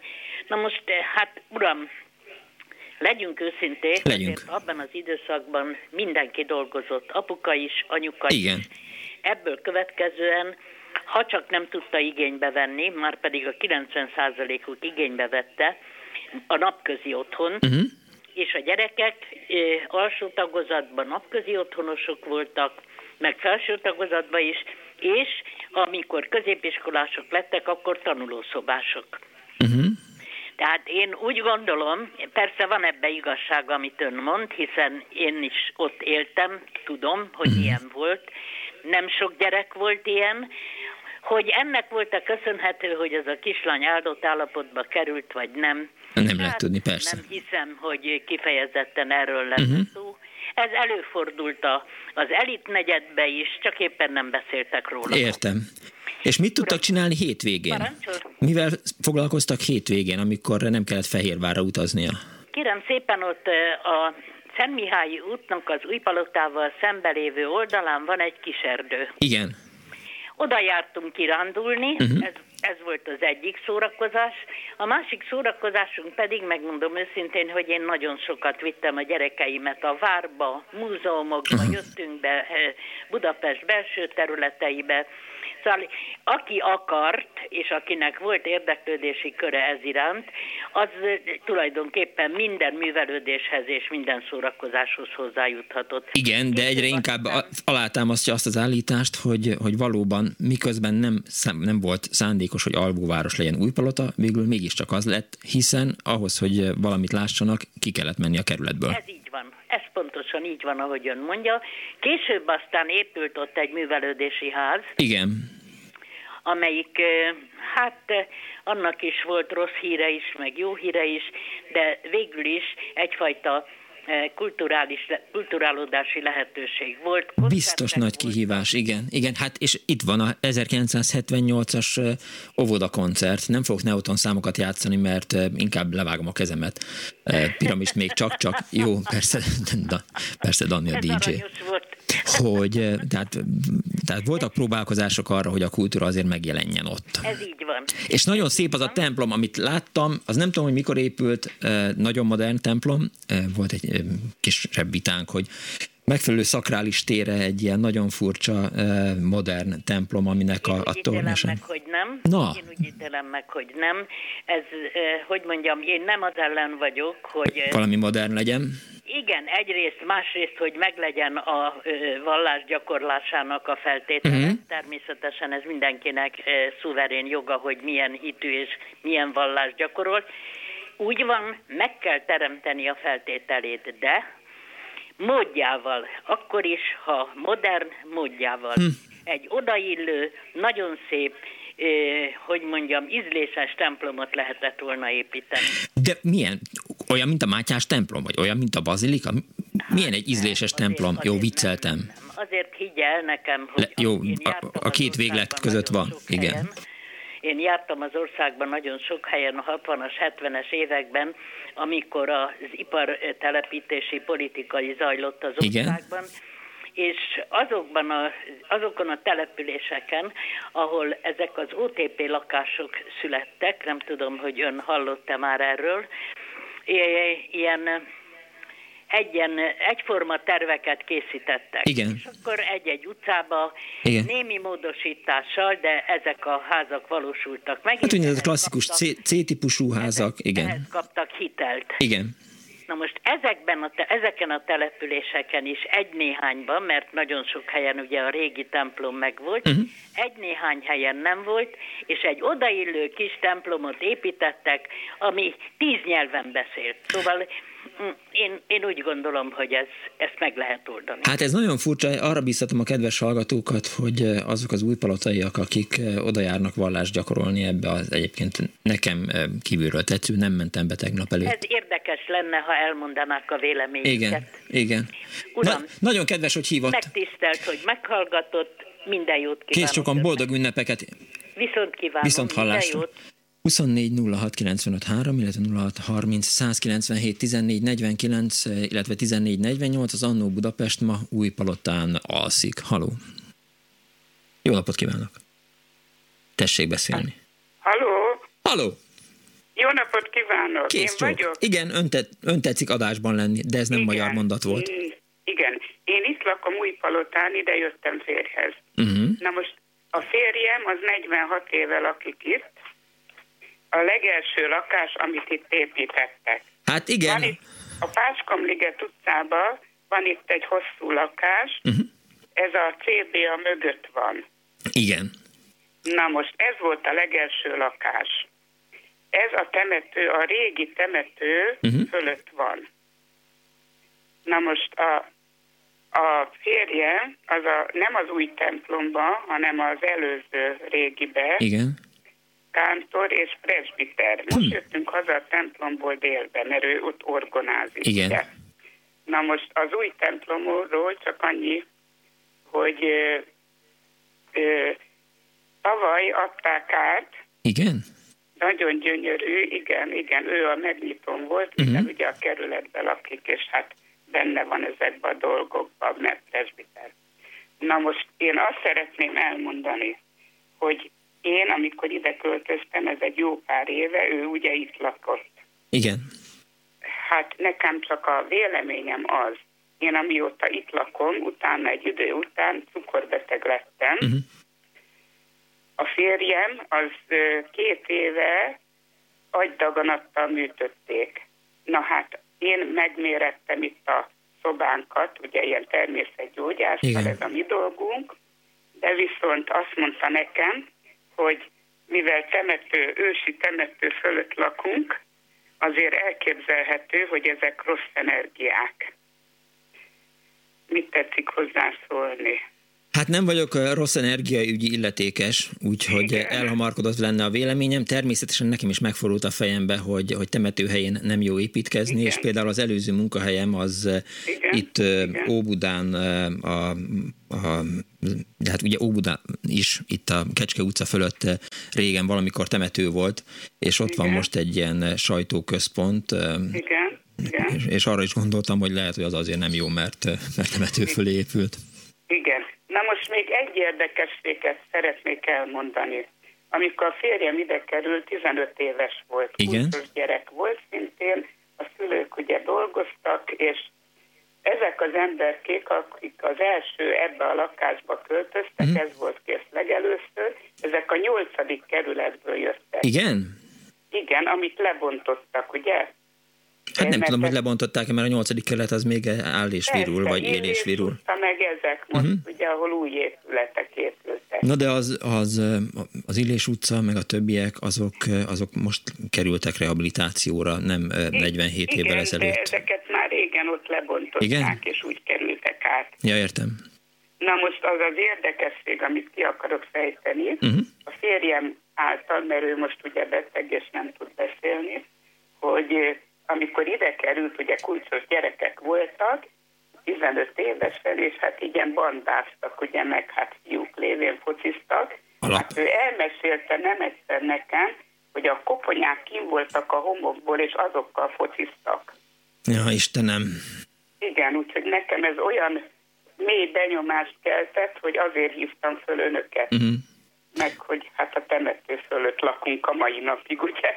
na most, hát uram, Legyünk őszinték, Legyünk. abban az időszakban mindenki dolgozott, apuka is, anyuka Igen. is. ebből következően ha csak nem tudta igénybe venni, már pedig a 90%-uk igénybe vette a napközi otthon, uh-huh. és a gyerekek alsó tagozatban napközi otthonosok voltak, meg felső tagozatban is, és amikor középiskolások lettek, akkor tanulószobások. Uh-huh. Tehát én úgy gondolom, persze van ebbe igazság, amit ön mond, hiszen én is ott éltem, tudom, hogy uh-huh. ilyen volt. Nem sok gyerek volt ilyen, hogy ennek volt a köszönhető, hogy ez a kislány áldott állapotba került, vagy nem. Nem hát, lehet tudni, persze. Nem hiszem, hogy kifejezetten erről lesz uh-huh. szó. Ez előfordult az elit negyedbe is, csak éppen nem beszéltek róla. Értem. És mit tudtak csinálni hétvégén? Parancsol? Mivel foglalkoztak hétvégén, amikor nem kellett Fehérvárra utaznia? Kérem szépen, ott a Szent Mihályi útnak az Újpalotával szembelévő oldalán van egy kis erdő. Igen. Oda jártunk kirándulni, uh-huh. ez, ez volt az egyik szórakozás. A másik szórakozásunk pedig, megmondom őszintén, hogy én nagyon sokat vittem a gyerekeimet a várba, múzeumokba, uh-huh. jöttünk be Budapest belső területeibe, Szóval aki akart, és akinek volt érdeklődési köre ez iránt, az tulajdonképpen minden művelődéshez és minden szórakozáshoz hozzájuthatott. Igen, de egyre inkább alátámasztja azt az állítást, hogy, hogy valóban miközben nem, nem volt szándékos, hogy alvóváros legyen Újpalota, végül mégiscsak az lett, hiszen ahhoz, hogy valamit lássanak, ki kellett menni a kerületből. Ez így. Ez pontosan így van, ahogy ön mondja. Később aztán épült ott egy művelődési ház. Igen. Amelyik, hát annak is volt rossz híre is, meg jó híre is, de végül is egyfajta kulturális, kulturálódási lehetőség volt. Biztos nagy kihívás, igen. Igen, hát és itt van a 1978-as óvoda koncert. Nem fogok Neoton számokat játszani, mert inkább levágom a kezemet. Piramis még csak-csak. Jó, persze, da, persze Dani a DJ. Hogy, tehát, tehát voltak próbálkozások arra, hogy a kultúra azért megjelenjen ott. Ez így van. És nagyon szép az a templom, amit láttam, az nem tudom, hogy mikor épült, nagyon modern templom, volt egy kisebb vitánk, hogy megfelelő szakrális tére egy ilyen nagyon furcsa, modern templom, aminek a, a tornyosan... meg, hogy nem. Na. Én úgy ítélem meg, hogy nem. Ez, hogy mondjam, én nem az ellen vagyok, hogy... Valami modern legyen. Igen, egyrészt, másrészt, hogy meglegyen a vallás gyakorlásának a feltétele. Uh-huh. Természetesen ez mindenkinek szuverén joga, hogy milyen hitű és milyen vallás gyakorol. Úgy van, meg kell teremteni a feltételét, de módjával, akkor is, ha modern módjával. Hm. Egy odaillő, nagyon szép, eh, hogy mondjam, ízléses templomot lehetett volna építeni. De milyen? Olyan, mint a Mátyás templom, vagy olyan, mint a Bazilika? Milyen egy ízléses nem, templom? Azért, Jó, vicceltem. Nem, nem. Azért higgyel nekem, hogy... Le, jó, a, a két véglet között van, igen. Helyen, én jártam az országban nagyon sok helyen a 60-as, 70-es években, amikor az ipartelepítési politikai zajlott az országban. Igen és azokban a, azokon a településeken, ahol ezek az OTP lakások születtek, nem tudom, hogy ön hallott-e már erről, ilyen egyen, egyforma terveket készítettek. Igen. És akkor egy-egy utcába Igen. némi módosítással, de ezek a házak valósultak meg. Hát a klasszikus C-típusú házak, igen. Ehhez kaptak hitelt. Igen. Na most ezekben a ezeken a településeken is egy-néhányban, mert nagyon sok helyen ugye a régi templom megvolt, uh-huh. egy-néhány helyen nem volt, és egy odaillő kis templomot építettek, ami tíz nyelven beszélt. Szóval én, én úgy gondolom, hogy ez, ezt meg lehet oldani. Hát ez nagyon furcsa, arra bíztatom a kedves hallgatókat, hogy azok az újpalotaiak, akik oda járnak vallást gyakorolni ebbe az egyébként nekem kívülről tetsző, nem mentem be tegnap előtt. Ez érdekes lenne, ha elmondanák a véleményüket. Igen, igen. Uram, Na, nagyon kedves, hogy hívott. Megtisztelt, hogy meghallgatott, minden jót kívánok. Kész sokan boldog ünnepeket. Viszont kívánom, Viszont hallásra. Minden jót. 24 06 95 3, illetve 06 30 197 14 49, illetve 14 48 az Annó Budapest ma új palotán alszik. Haló! Jó napot kívánok! Tessék beszélni. Haló! Haló! Jó napot kívánok! Kész Én vagyok? Igen, ön, te, ön tetszik adásban lenni, de ez nem Igen. magyar mondat volt. Igen. Én itt lakom Újpalotán, ide jöttem férjhez. Uh-huh. Na most a férjem az 46 éve lakik itt, a legelső lakás, amit itt építettek. Hát igen. Van itt, a Páskomliget utcában van itt egy hosszú lakás, uh-huh. ez a CBA mögött van. Igen. Na most ez volt a legelső lakás. Ez a temető, a régi temető uh-huh. fölött van. Na most a, a férje, az a, nem az új templomba, hanem az előző régibe. Igen. Kántor és presbiter. Most hm. jöttünk haza a templomból délben, mert ő ott orgonázik. Igen. Ugye? Na most az új templomról csak annyi, hogy ö, ö, tavaly adták át. Igen? Nagyon gyönyörű, igen, igen, ő a megnyitón volt, uh-huh. de ugye a kerületben lakik, és hát benne van ezekben a dolgokban, mert presbiter. Na most én azt szeretném elmondani, hogy én, amikor ide költöztem, ez egy jó pár éve, ő ugye itt lakott. Igen. Hát nekem csak a véleményem az, én amióta itt lakom, utána egy idő után cukorbeteg lettem. Uh-huh. A férjem az két éve agydaganattal műtötték. Na hát én megmérettem itt a szobánkat, ugye ilyen természetgyógyással, ez a mi dolgunk, de viszont azt mondta nekem, hogy mivel temető, ősi temető fölött lakunk, azért elképzelhető, hogy ezek rossz energiák. Mit tetszik hozzászólni? Hát nem vagyok rossz energiaügyi illetékes, úgyhogy Igen. elhamarkodott lenne a véleményem. Természetesen nekem is megfordult a fejembe, hogy, hogy temetőhelyén nem jó építkezni, Igen. és például az előző munkahelyem az Igen. itt Igen. Óbudán, a, a, hát ugye Óbudán is, itt a Kecske utca fölött régen valamikor temető volt, és ott Igen. van most egy ilyen sajtóközpont. Igen. Igen. És, és arra is gondoltam, hogy lehet, hogy az azért nem jó, mert, mert temető fölé épült. Igen. Na most még egy érdekességet szeretnék elmondani. Amikor a férjem ide került, 15 éves volt. Igen. gyerek volt szintén, a szülők ugye dolgoztak, és ezek az emberkék, akik az első ebbe a lakásba költöztek, uh-huh. ez volt kész legelőször, ezek a nyolcadik kerületből jöttek. Igen? Igen, amit lebontottak, ugye? Hát nem tudom, hogy lebontották mert a nyolcadik kelet az még áll és virul, vagy él és virul. meg ezek most, uh-huh. ugye, ahol új épületek épültek. Na de az, az, az Illés utca, meg a többiek, azok, azok most kerültek rehabilitációra, nem 47 igen, évvel ezelőtt. De ezeket már régen ott lebontották, igen? és úgy kerültek át. Ja, értem. Na most az az érdekesség, amit ki akarok fejteni, uh-huh. a férjem által, mert ő most ugye beteg és nem tud beszélni, hogy amikor ide került, ugye kulcsos gyerekek voltak, 15 évesen, és hát igen bandáztak, ugye meg hát fiúk lévén fociztak. Hát ő elmesélte nem egyszer nekem, hogy a koponyák kim voltak a homokból, és azokkal fociztak. Ja, Istenem. Igen, úgyhogy nekem ez olyan mély benyomást keltett, hogy azért hívtam föl önöket. Uh-huh. Meg, hogy hát a temető fölött lakunk a mai napig, ugye?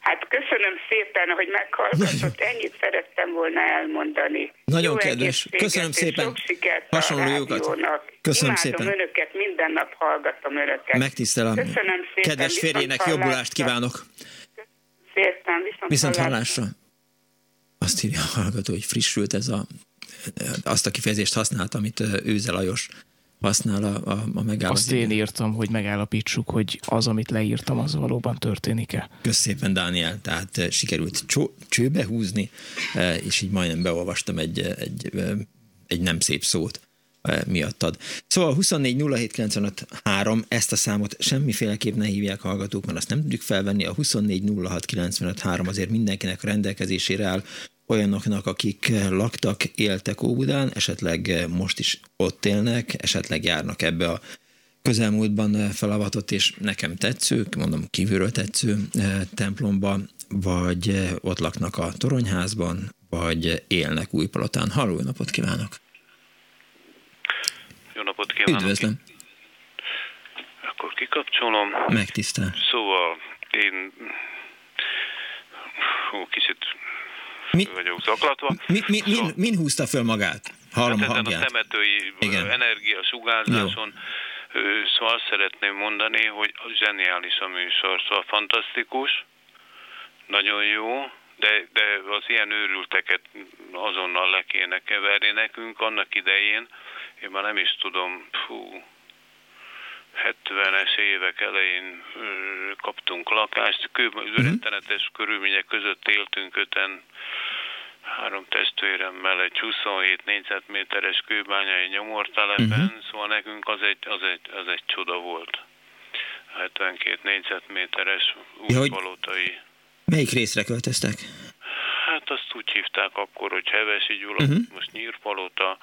Hát köszönöm szépen, hogy meghallgatott. Ennyit szerettem volna elmondani. Nagyon Jó kedves. Köszönöm szépen. Sok sikert Hasonló jókat. Köszönöm Imádom szépen. önöket, minden nap hallgatom önöket. Megtisztelem. Köszönöm szépen. Kedves férjének jobbulást kívánok. Szépen, viszont, viszont hallásra. Azt írja a hallgató, hogy frissült ez a azt a kifejezést használt, amit Őze Lajos használ a, a, a megállapítás. Azt én írtam, hogy megállapítsuk, hogy az, amit leírtam, az valóban történik-e. Köszönöm szépen, Dániel. Tehát eh, sikerült csó, csőbe húzni, eh, és így majdnem beolvastam egy, egy, eh, egy nem szép szót miattad. Szóval 24 3 ezt a számot semmiféleképp ne hívják hallgatók, mert azt nem tudjuk felvenni. A 24 3 azért mindenkinek rendelkezésére áll olyanoknak, akik laktak, éltek Óbudán, esetleg most is ott élnek, esetleg járnak ebbe a közelmúltban felavatott és nekem tetsző, mondom kívülről tetsző eh, templomba, vagy eh, ott laknak a toronyházban, vagy élnek Újpalotán. Halló, napot kívánok! Jó napot kívánok! Üdvözlöm! Akkor kikapcsolom. Megtisztel. Szóval én hú, kicsit mi, vagyok zaklatva. Mi, mi, szóval... min, min húzta föl magát? hallom hát a temetői Igen. energiasugárzáson Szóval azt szeretném mondani, hogy zseniális a műsor, szóval fantasztikus, nagyon jó, de, de az ilyen őrülteket azonnal le kéne keverni nekünk annak idején, én már nem is tudom, fú, 70-es évek elején kaptunk lakást, rettenetes körülmények között éltünk öten, három testvéremmel egy 27 négyzetméteres kőbányai nyomortelepen, uh-huh. szóval nekünk az egy, az, egy, az egy csoda volt. 72 négyzetméteres újpalotai. Melyik részre költöztek? Hát azt úgy hívták akkor, hogy Hevesi Gyula, uh-huh. most Nyírpalota,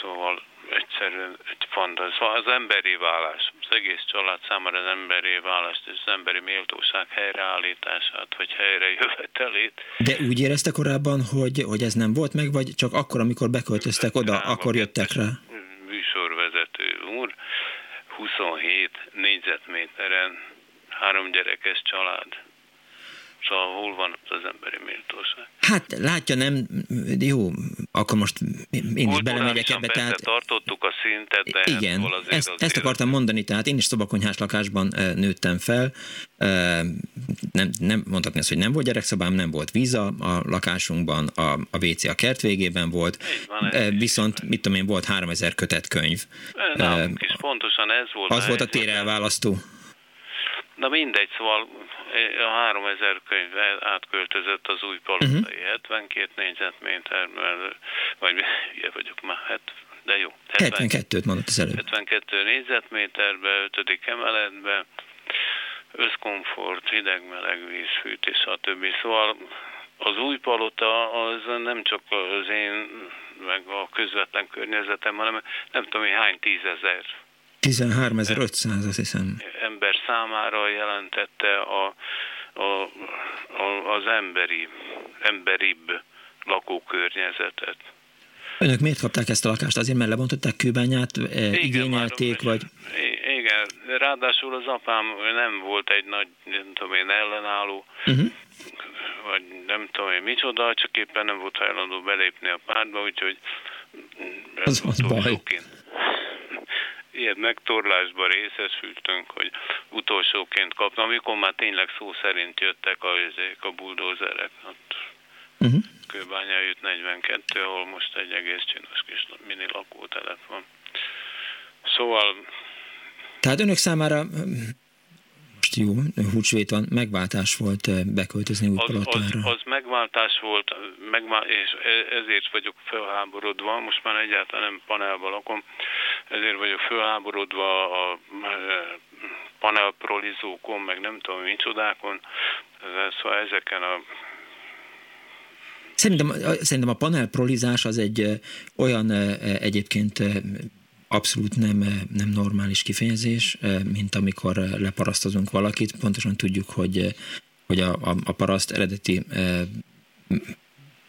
szóval egyszerűen egy fantaz. Szóval az emberi válás, az egész család számára az emberi válást és az emberi méltóság helyreállítását, vagy helyrejövetelét. De úgy érezte korábban, hogy, hogy ez nem volt meg, vagy csak akkor, amikor beköltöztek oda, Rám akkor jöttek rá? Műsorvezető úr, 27 négyzetméteren, három gyerekes család. Szóval hol van az emberi méltóság? Hát látja, nem, jó, akkor most én is belemegyek ebbe. Tehát... tartottuk a szintet, de igen, hát azért ezt, azért ezt akartam mondani, tehát én is szobakonyhás lakásban nőttem fel, nem, nem mondhatni azt, hogy nem volt gyerekszobám, nem volt víz a, lakásunkban, a, a WC a kert végében volt, van, viszont mit tudom én, volt 3000 kötet könyv. Nem, és pontosan ez volt. Az volt a térelválasztó. Na mindegy, szóval a 3000 könyv átköltözött az új palotai uh-huh. 72 négyzetméter, vagy ugye vagyok már, hát, de jó. 72-t mondott az előbb. 72 négyzetméterbe, 5. emeletbe, összkomfort, hideg-meleg víz, fűtés, stb. Szóval az új palota az nem csak az én, meg a közvetlen környezetem, hanem nem tudom, hogy hány tízezer 13.500, azt hiszem. Ember számára jelentette a, a, a, az emberi, emberibb lakókörnyezetet. Önök miért kapták ezt a lakást? Azért, mert lebontották kőbányát, igen, igényelték, vagy? Igen, ráadásul az apám nem volt egy nagy, nem tudom én, ellenálló, uh-huh. vagy nem tudom én micsoda, csak éppen nem volt hajlandó belépni a pártba, úgyhogy az, az baj ilyen megtorlásban részesültünk, hogy utolsóként kaptam, amikor már tényleg szó szerint jöttek a, a buldózerek. Ott uh-huh. Kőbánya jött 42, ahol most egy egész csinos kis mini lakótelep van. Szóval... Tehát önök számára most jó, húcsvét van, megváltás volt beköltözni új az, az, az megváltás volt, megvál, és e- ezért vagyok felháborodva, most már egyáltalán nem panelban lakom, ezért vagyok felháborodva a panelprolizókon, meg nem tudom micsodákon, szóval ezeken a Szerintem, szerintem a panelprolizás az egy olyan egyébként abszolút nem, nem normális kifejezés, mint amikor leparasztozunk valakit. Pontosan tudjuk, hogy, hogy a, a, a paraszt eredeti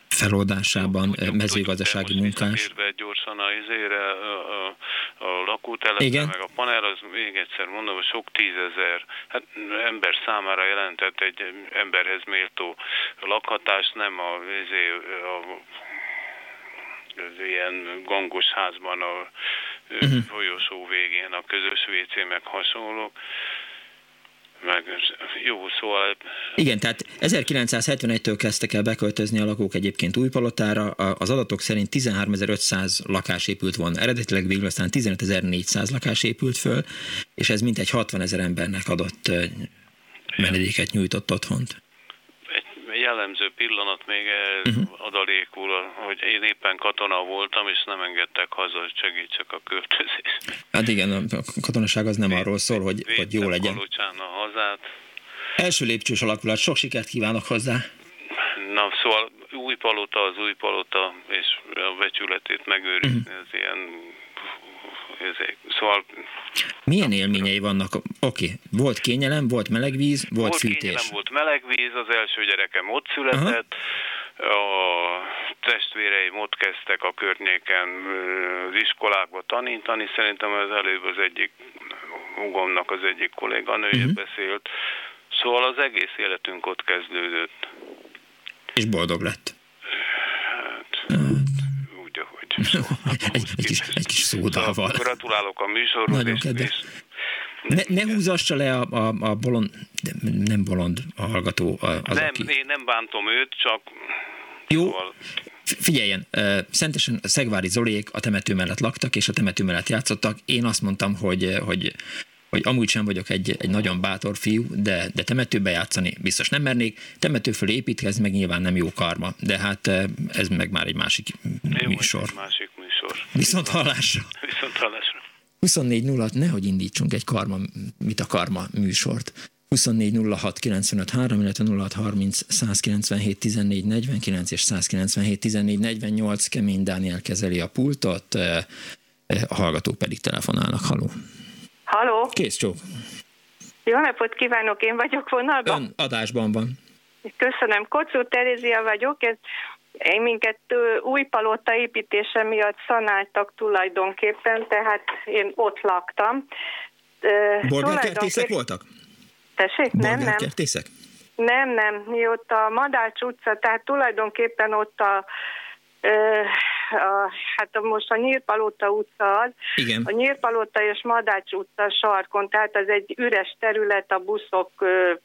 feloldásában mezőgazdasági munkás. gyorsan a, izére, a, a, a lakótelepe, Igen? meg a panel, az még egyszer mondom, sok tízezer hát ember számára jelentett egy emberhez méltó lakhatás, nem a, izé, a, a az ilyen gangos házban a uh-huh. folyosó végén a közös WC meg hasonlók. Meg jó, szóval... Igen, tehát 1971-től kezdtek el beköltözni a lakók egyébként Újpalotára. Az adatok szerint 13.500 lakás épült volna. Eredetileg, végül aztán 15.400 lakás épült föl, és ez mintegy 60 ezer embernek adott menedéket nyújtott otthont jellemző pillanat még uh-huh. adalékul, hogy én éppen katona voltam, és nem engedtek haza, hogy segítsek a költözést. Hát igen, a katonaság az nem Vét, arról szól, hogy, hogy jó legyen. a hazát. Első lépcsős alakulat, sok sikert kívánok hozzá. Na, szóval új palota az új palota, és a becsületét megőrizni, uh-huh. ez ilyen szóval... Milyen élményei vannak? Oké, okay. volt kényelem, volt meleg víz, volt, volt fűtés. Kényelem, volt meleg víz, az első gyerekem ott született, Aha. a testvéreim ott kezdtek a környéken az iskolákba tanítani, szerintem az előbb az egyik hugomnak az egyik kolléganője uh-huh. beszélt, szóval az egész életünk ott kezdődött. És boldog lett. Hát, uh-huh. úgy, ahogy. egy, egy, kis, egy kis szódával. Gratulálok a műsorhoz. Nagyon kedves. Ne, ne húzassa le a, a, a bolond, nem bolond a hallgató. Az, nem, aki... én nem bántom őt, csak... Jó, szóval... Figyeljen, Szentesen Szegvári Zolék a temető mellett laktak, és a temető mellett játszottak. Én azt mondtam, hogy, hogy hogy amúgy sem vagyok egy, egy nagyon bátor fiú, de, de temetőbe játszani biztos nem mernék. Temető fölé építkezni meg nyilván nem jó karma, de hát ez meg már egy másik jó, műsor. Egy másik műsor. Viszont hallásra. Viszont hallásra. 24 0 nehogy indítsunk egy karma, mit a karma műsort. 24 06 95 3, illetve 06 30 197 14 49 és 197 14 48 Kemény Dániel kezeli a pultot, a hallgatók pedig telefonálnak. Haló! Haló! Kész csók! Jó napot kívánok, én vagyok vonalban. Ön adásban van. Köszönöm, Kocó Terézia vagyok, ez én minket új palota építése miatt szanáltak tulajdonképpen, tehát én ott laktam. Bolgárkertészek voltak? Tessék? Nem, nem. Nem, nem. Mi ott a Madács utca, tehát tulajdonképpen ott a a, hát most a Nyírpalota utca az, Igen. a Nyírpalota és Madács utca sarkon, tehát ez egy üres terület, a buszok,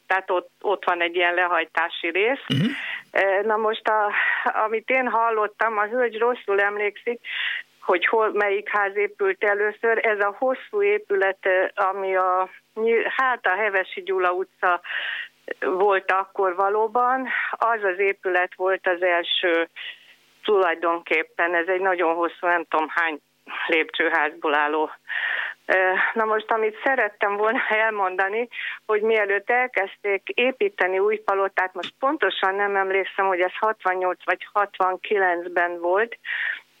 tehát ott, ott van egy ilyen lehajtási rész. Uh-huh. Na most, a, amit én hallottam, a hölgy rosszul emlékszik, hogy hol, melyik ház épült először. Ez a hosszú épület, ami a, hát a Hevesi Gyula utca volt akkor valóban, az az épület volt az első tulajdonképpen ez egy nagyon hosszú, nem tudom hány lépcsőházból álló. Na most, amit szerettem volna elmondani, hogy mielőtt elkezdték építeni új palotát, most pontosan nem emlékszem, hogy ez 68 vagy 69-ben volt,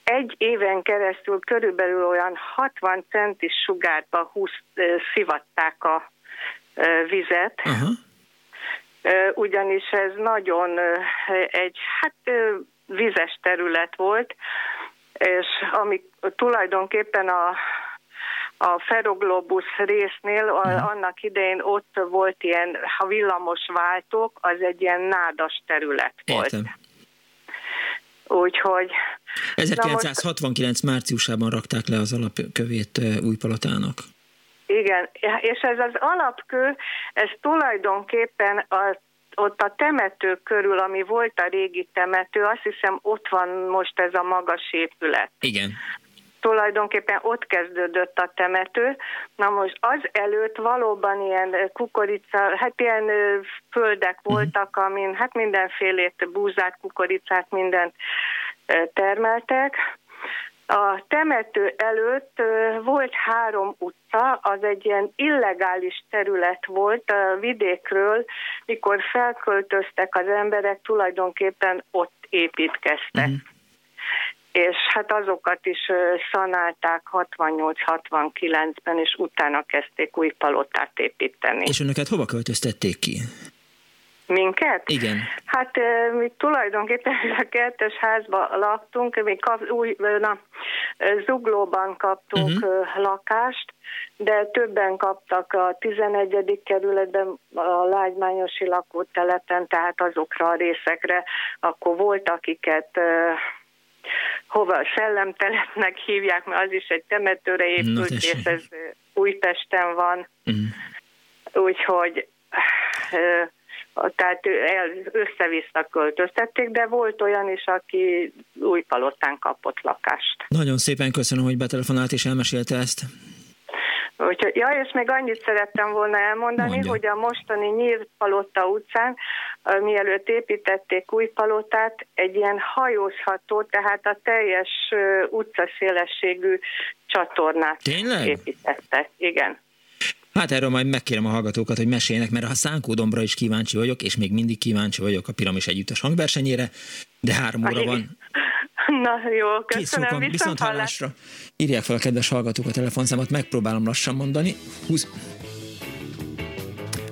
egy éven keresztül körülbelül olyan 60 centis sugárba húsz, szivatták a vizet, uh-huh. ugyanis ez nagyon egy, hát vizes terület volt, és ami tulajdonképpen a, a Ferroglobus résznél mhm. annak idején ott volt ilyen, a villamos váltók, az egy ilyen nádas terület volt. Értem. Úgyhogy... 1969 most, márciusában rakták le az alapkövét Újpalotának. Igen, és ez az alapkő, ez tulajdonképpen a ott a temető körül, ami volt a régi temető, azt hiszem ott van most ez a magas épület. Igen. Tulajdonképpen ott kezdődött a temető. Na most az előtt valóban ilyen kukorica, hát ilyen földek mhm. voltak, amin hát mindenfélét, búzát, kukoricát, mindent termeltek. A temető előtt volt három utca, az egy ilyen illegális terület volt a vidékről, mikor felköltöztek az emberek, tulajdonképpen ott építkeztek. Mm. És hát azokat is szanálták 68-69-ben, és utána kezdték új palotát építeni. És önöket hova költöztették ki? Minket? Igen. Hát mi tulajdonképpen a kettes házban laktunk, mi kap, új, na, zuglóban kaptunk uh-huh. lakást, de többen kaptak a 11. kerületben a lágymányosi lakótelepen, tehát azokra a részekre, akkor volt, akiket hova szellemtelepnek hívják, mert az is egy temetőre épült, és ez Újpesten van. Uh-huh. Úgyhogy tehát össze-vissza költöztették, de volt olyan is, aki új palotán kapott lakást. Nagyon szépen köszönöm, hogy betelefonált és elmesélte ezt. Úgyhogy, ja, és még annyit szerettem volna elmondani, Mondja. hogy a mostani Nyírpalota utcán, mielőtt építették új palotát, egy ilyen hajózható, tehát a teljes utcaszélességű csatornát Tényleg? építettek. Igen. Hát erről majd megkérem a hallgatókat, hogy meséljenek, mert a Szánkódombra is kíváncsi vagyok, és még mindig kíváncsi vagyok a Piramis Együttes hangversenyére, de három óra van. Na jó, köszönöm, viszont, viszont hallásra. Írják fel a kedves hallgatók a telefonszámot, megpróbálom lassan mondani. 20...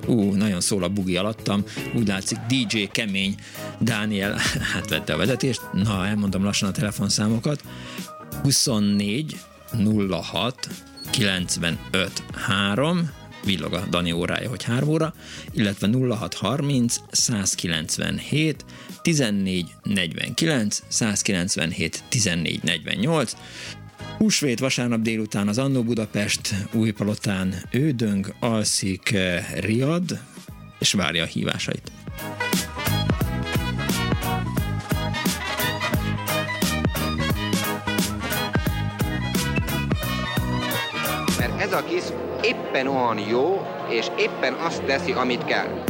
Ú, nagyon szól a bugi alattam. Úgy látszik, DJ Kemény Dániel hát vette a vezetést. Na, elmondom lassan a telefonszámokat. 24 06 95 3 villog a Dani órája, hogy 3 óra, illetve 0630 197 14 49 197 14 48 Húsvét vasárnap délután az Annó Budapest újpalotán ődöng, alszik Riad, és várja a hívásait. Ez a kis éppen olyan jó, és éppen azt teszi, amit kell.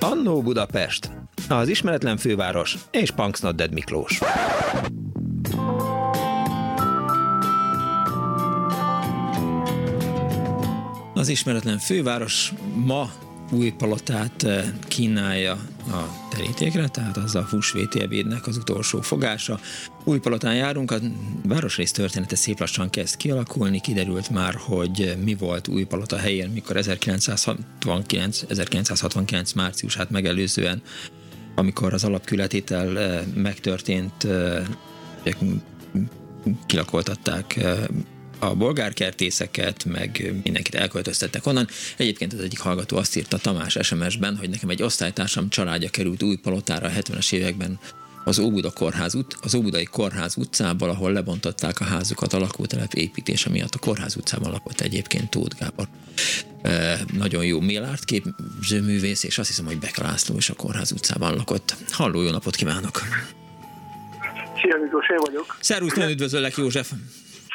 Annó Budapest, az ismeretlen főváros és Punksnodded Miklós. Az ismeretlen főváros ma új palotát eh, kínálja a terítékre, tehát az a húsvéti ebédnek az utolsó fogása. Új palotán járunk, a városrész története szép lassan kezd kialakulni, kiderült már, hogy mi volt új palota helyén, mikor 1969, 1969 márciusát megelőzően, amikor az alapkületétel eh, megtörtént, eh, kilakoltatták a bolgárkertészeket, meg mindenkit elköltöztettek onnan. Egyébként az egyik hallgató azt írta Tamás SMS-ben, hogy nekem egy osztálytársam családja került új palotára a 70-es években az Óbuda kórház út, az Óbudai kórház utcából, ahol lebontották a házukat a lakótelep építése miatt. A kórház utcában lakott egyébként Tóth Gábor. E, nagyon jó Mélárd képzőművész, és azt hiszem, hogy Beka László is a kórház utcában lakott. Halló, jó napot kívánok! Szia, Miklós, én vagyok. Szervusz, nagyon üdvözöllek, József!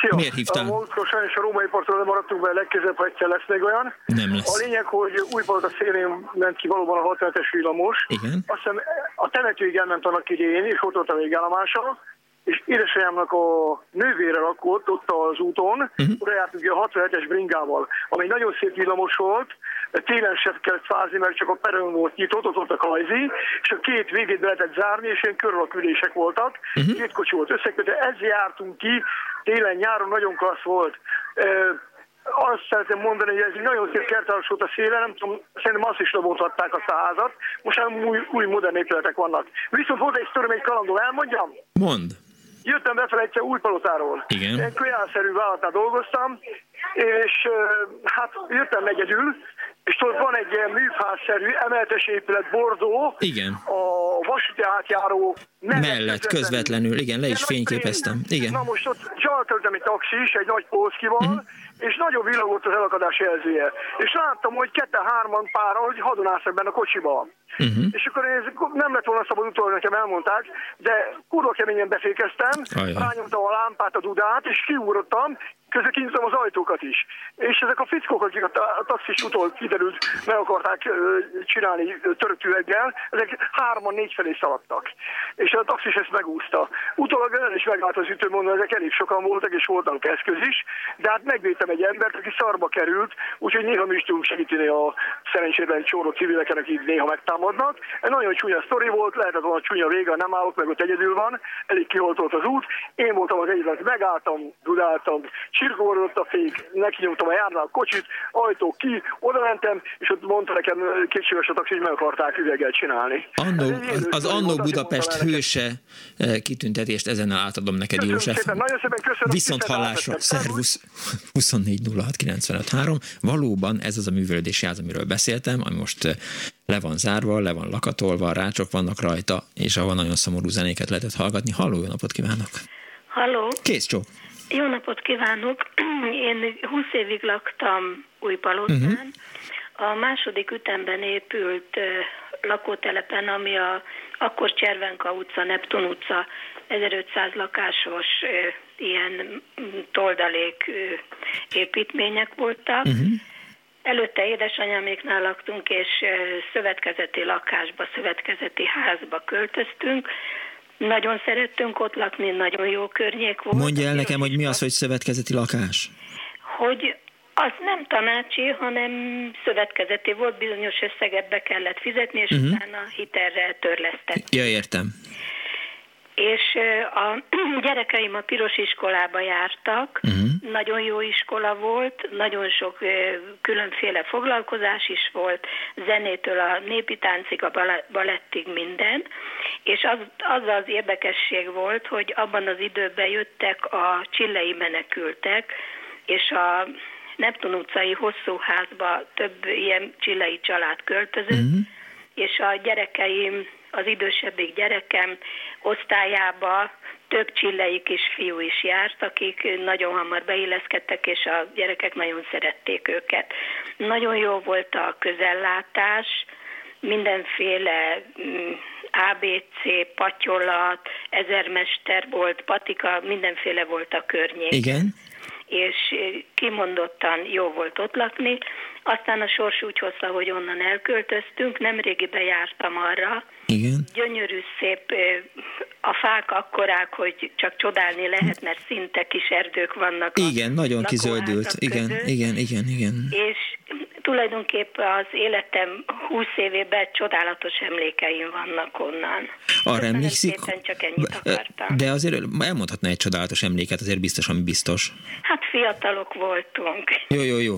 Szia. Miért hívtál? A múltkor sajnos a római partról nem maradtunk be, legközelebb, ha egyszer lesz még olyan. Nem lesz. A lényeg, hogy a szélén ment ki valóban a 67-es villamos. Igen. Azt hiszem a temetőig elment annak idején, és ott volt a végállomása és édesanyámnak a nővére lakott ott az úton, uh-huh. oda jártunk a 67-es bringával, ami nagyon szép villamos volt, télen sem kellett fázni, mert csak a perön volt nyitott, ott volt a kajzi, és a két végét be lehetett zárni, és ilyen körülakülések voltak, uh-huh. két kocsi volt összekötve, ezzel jártunk ki, télen, nyáron nagyon klassz volt. azt szeretném mondani, hogy ez egy nagyon szép kertállás volt a széle, nem tudom, szerintem azt is lebonthatták a házat. Most már új, új modern épületek vannak. Viszont volt egy sztorom, egy kalandó, elmondjam? Mond. Jöttem befele egyszer újpalotáról. Igen. Én kölyálszerű vállalatnál dolgoztam, és hát jöttem egyedül, és ott van egy ilyen műfázszerű emeletes épület Bordó. Igen. A vasúti átjáró mellett közvetlenül. közvetlenül. Igen, le is fényképeztem. Igen. Na most ott zsaltöltem egy taxis, egy nagy polszkival, uh-huh és nagyon villogott az elakadás jelzője. És láttam, hogy kette-hárman pára, hogy hadonásznak benne a kocsiba. Uh-huh. És akkor ez nem lett volna szabad utolni, nekem elmondták, de kurva keményen befékeztem, rányomtam a lámpát, a dudát, és kiúrottam, közben kinyitom az ajtókat is. És ezek a fickók, akik a taxis utól kiderült, meg akarták csinálni töröktüveggel, ezek hárman négy felé szaladtak. És a taxis ezt megúszta. Utólag ön is megállt az ütő, mondom, ezek elég sokan voltak, és voltak eszköz is, de hát megvédtem egy embert, aki szarba került, úgyhogy néha mi is tudunk segíteni a szerencsétlen csóró civileken, akik néha megtámadnak. Egy nagyon csúnya sztori volt, lehetett volna csúnya vége, nem állok meg, ott egyedül van, elég kiholtolt az út. Én voltam az egyetlen, megálltam, dudáltam, csirkórodott a fék, neki nyomtam a járnál a kocsit, ajtó ki, oda mentem, és ott mondta nekem kétséges a taxis, meg akarták üveget csinálni. Annó, az, az Annó Budapest hőse eh, kitüntetést ezen átadom neked, köszönöm József. Szépen, nagyon szépen köszönöm. Viszont hallásra, szervusz, 24 Valóban ez az a művelődési ház, amiről beszéltem, ami most eh, le van zárva, le van lakatolva, rácsok vannak rajta, és ahol nagyon szomorú zenéket lehetett hallgatni. Halló, jó napot kívánok! Halló! Kész csók! Jó napot kívánok! Én 20 évig laktam Újpalotán. Uh-huh. A második ütemben épült lakótelepen, ami a akkor Cservenka utca, Neptun utca, 1500 lakásos ilyen toldalék uh, építmények voltak. Uh-huh. Előtte édesanyáméknál laktunk, és szövetkezeti lakásba, szövetkezeti házba költöztünk. Nagyon szerettünk ott lakni, nagyon jó környék volt. Mondja el nekem, hogy mi az, hogy szövetkezeti lakás? Hogy az nem tanácsi, hanem szövetkezeti volt, bizonyos összeget be kellett fizetni, és uh-huh. utána hitelre törlesztettük. Ja, értem és a gyerekeim a piros iskolába jártak, uh-huh. nagyon jó iskola volt, nagyon sok különféle foglalkozás is volt, zenétől a népi táncig, a balettig minden, és az, az az érdekesség volt, hogy abban az időben jöttek a csillei menekültek, és a Neptun utcai hosszú házba több ilyen csillai család költözött, uh-huh. és a gyerekeim, az idősebbik gyerekem osztályába több csillai kisfiú is járt, akik nagyon hamar beilleszkedtek, és a gyerekek nagyon szerették őket. Nagyon jó volt a közellátás, mindenféle mm, ABC, patyolat, ezermester volt, patika, mindenféle volt a környék. Igen. És kimondottan jó volt ott lakni. Aztán a sors úgy hozta, hogy onnan elköltöztünk, nemrégi bejártam arra. Igen. Gyönyörű, szép, a fák akkorák, hogy csak csodálni lehet, mert szinte kis erdők vannak. Igen, nagyon kizöldült. Igen, igen, igen, igen. És tulajdonképpen az életem 20 évében csodálatos emlékeim vannak onnan. Arra emlékszik? csak ennyit akartam. De azért elmondhatná egy csodálatos emléket, azért biztos, ami biztos. Hát fiatalok voltunk. Jó, jó, jó.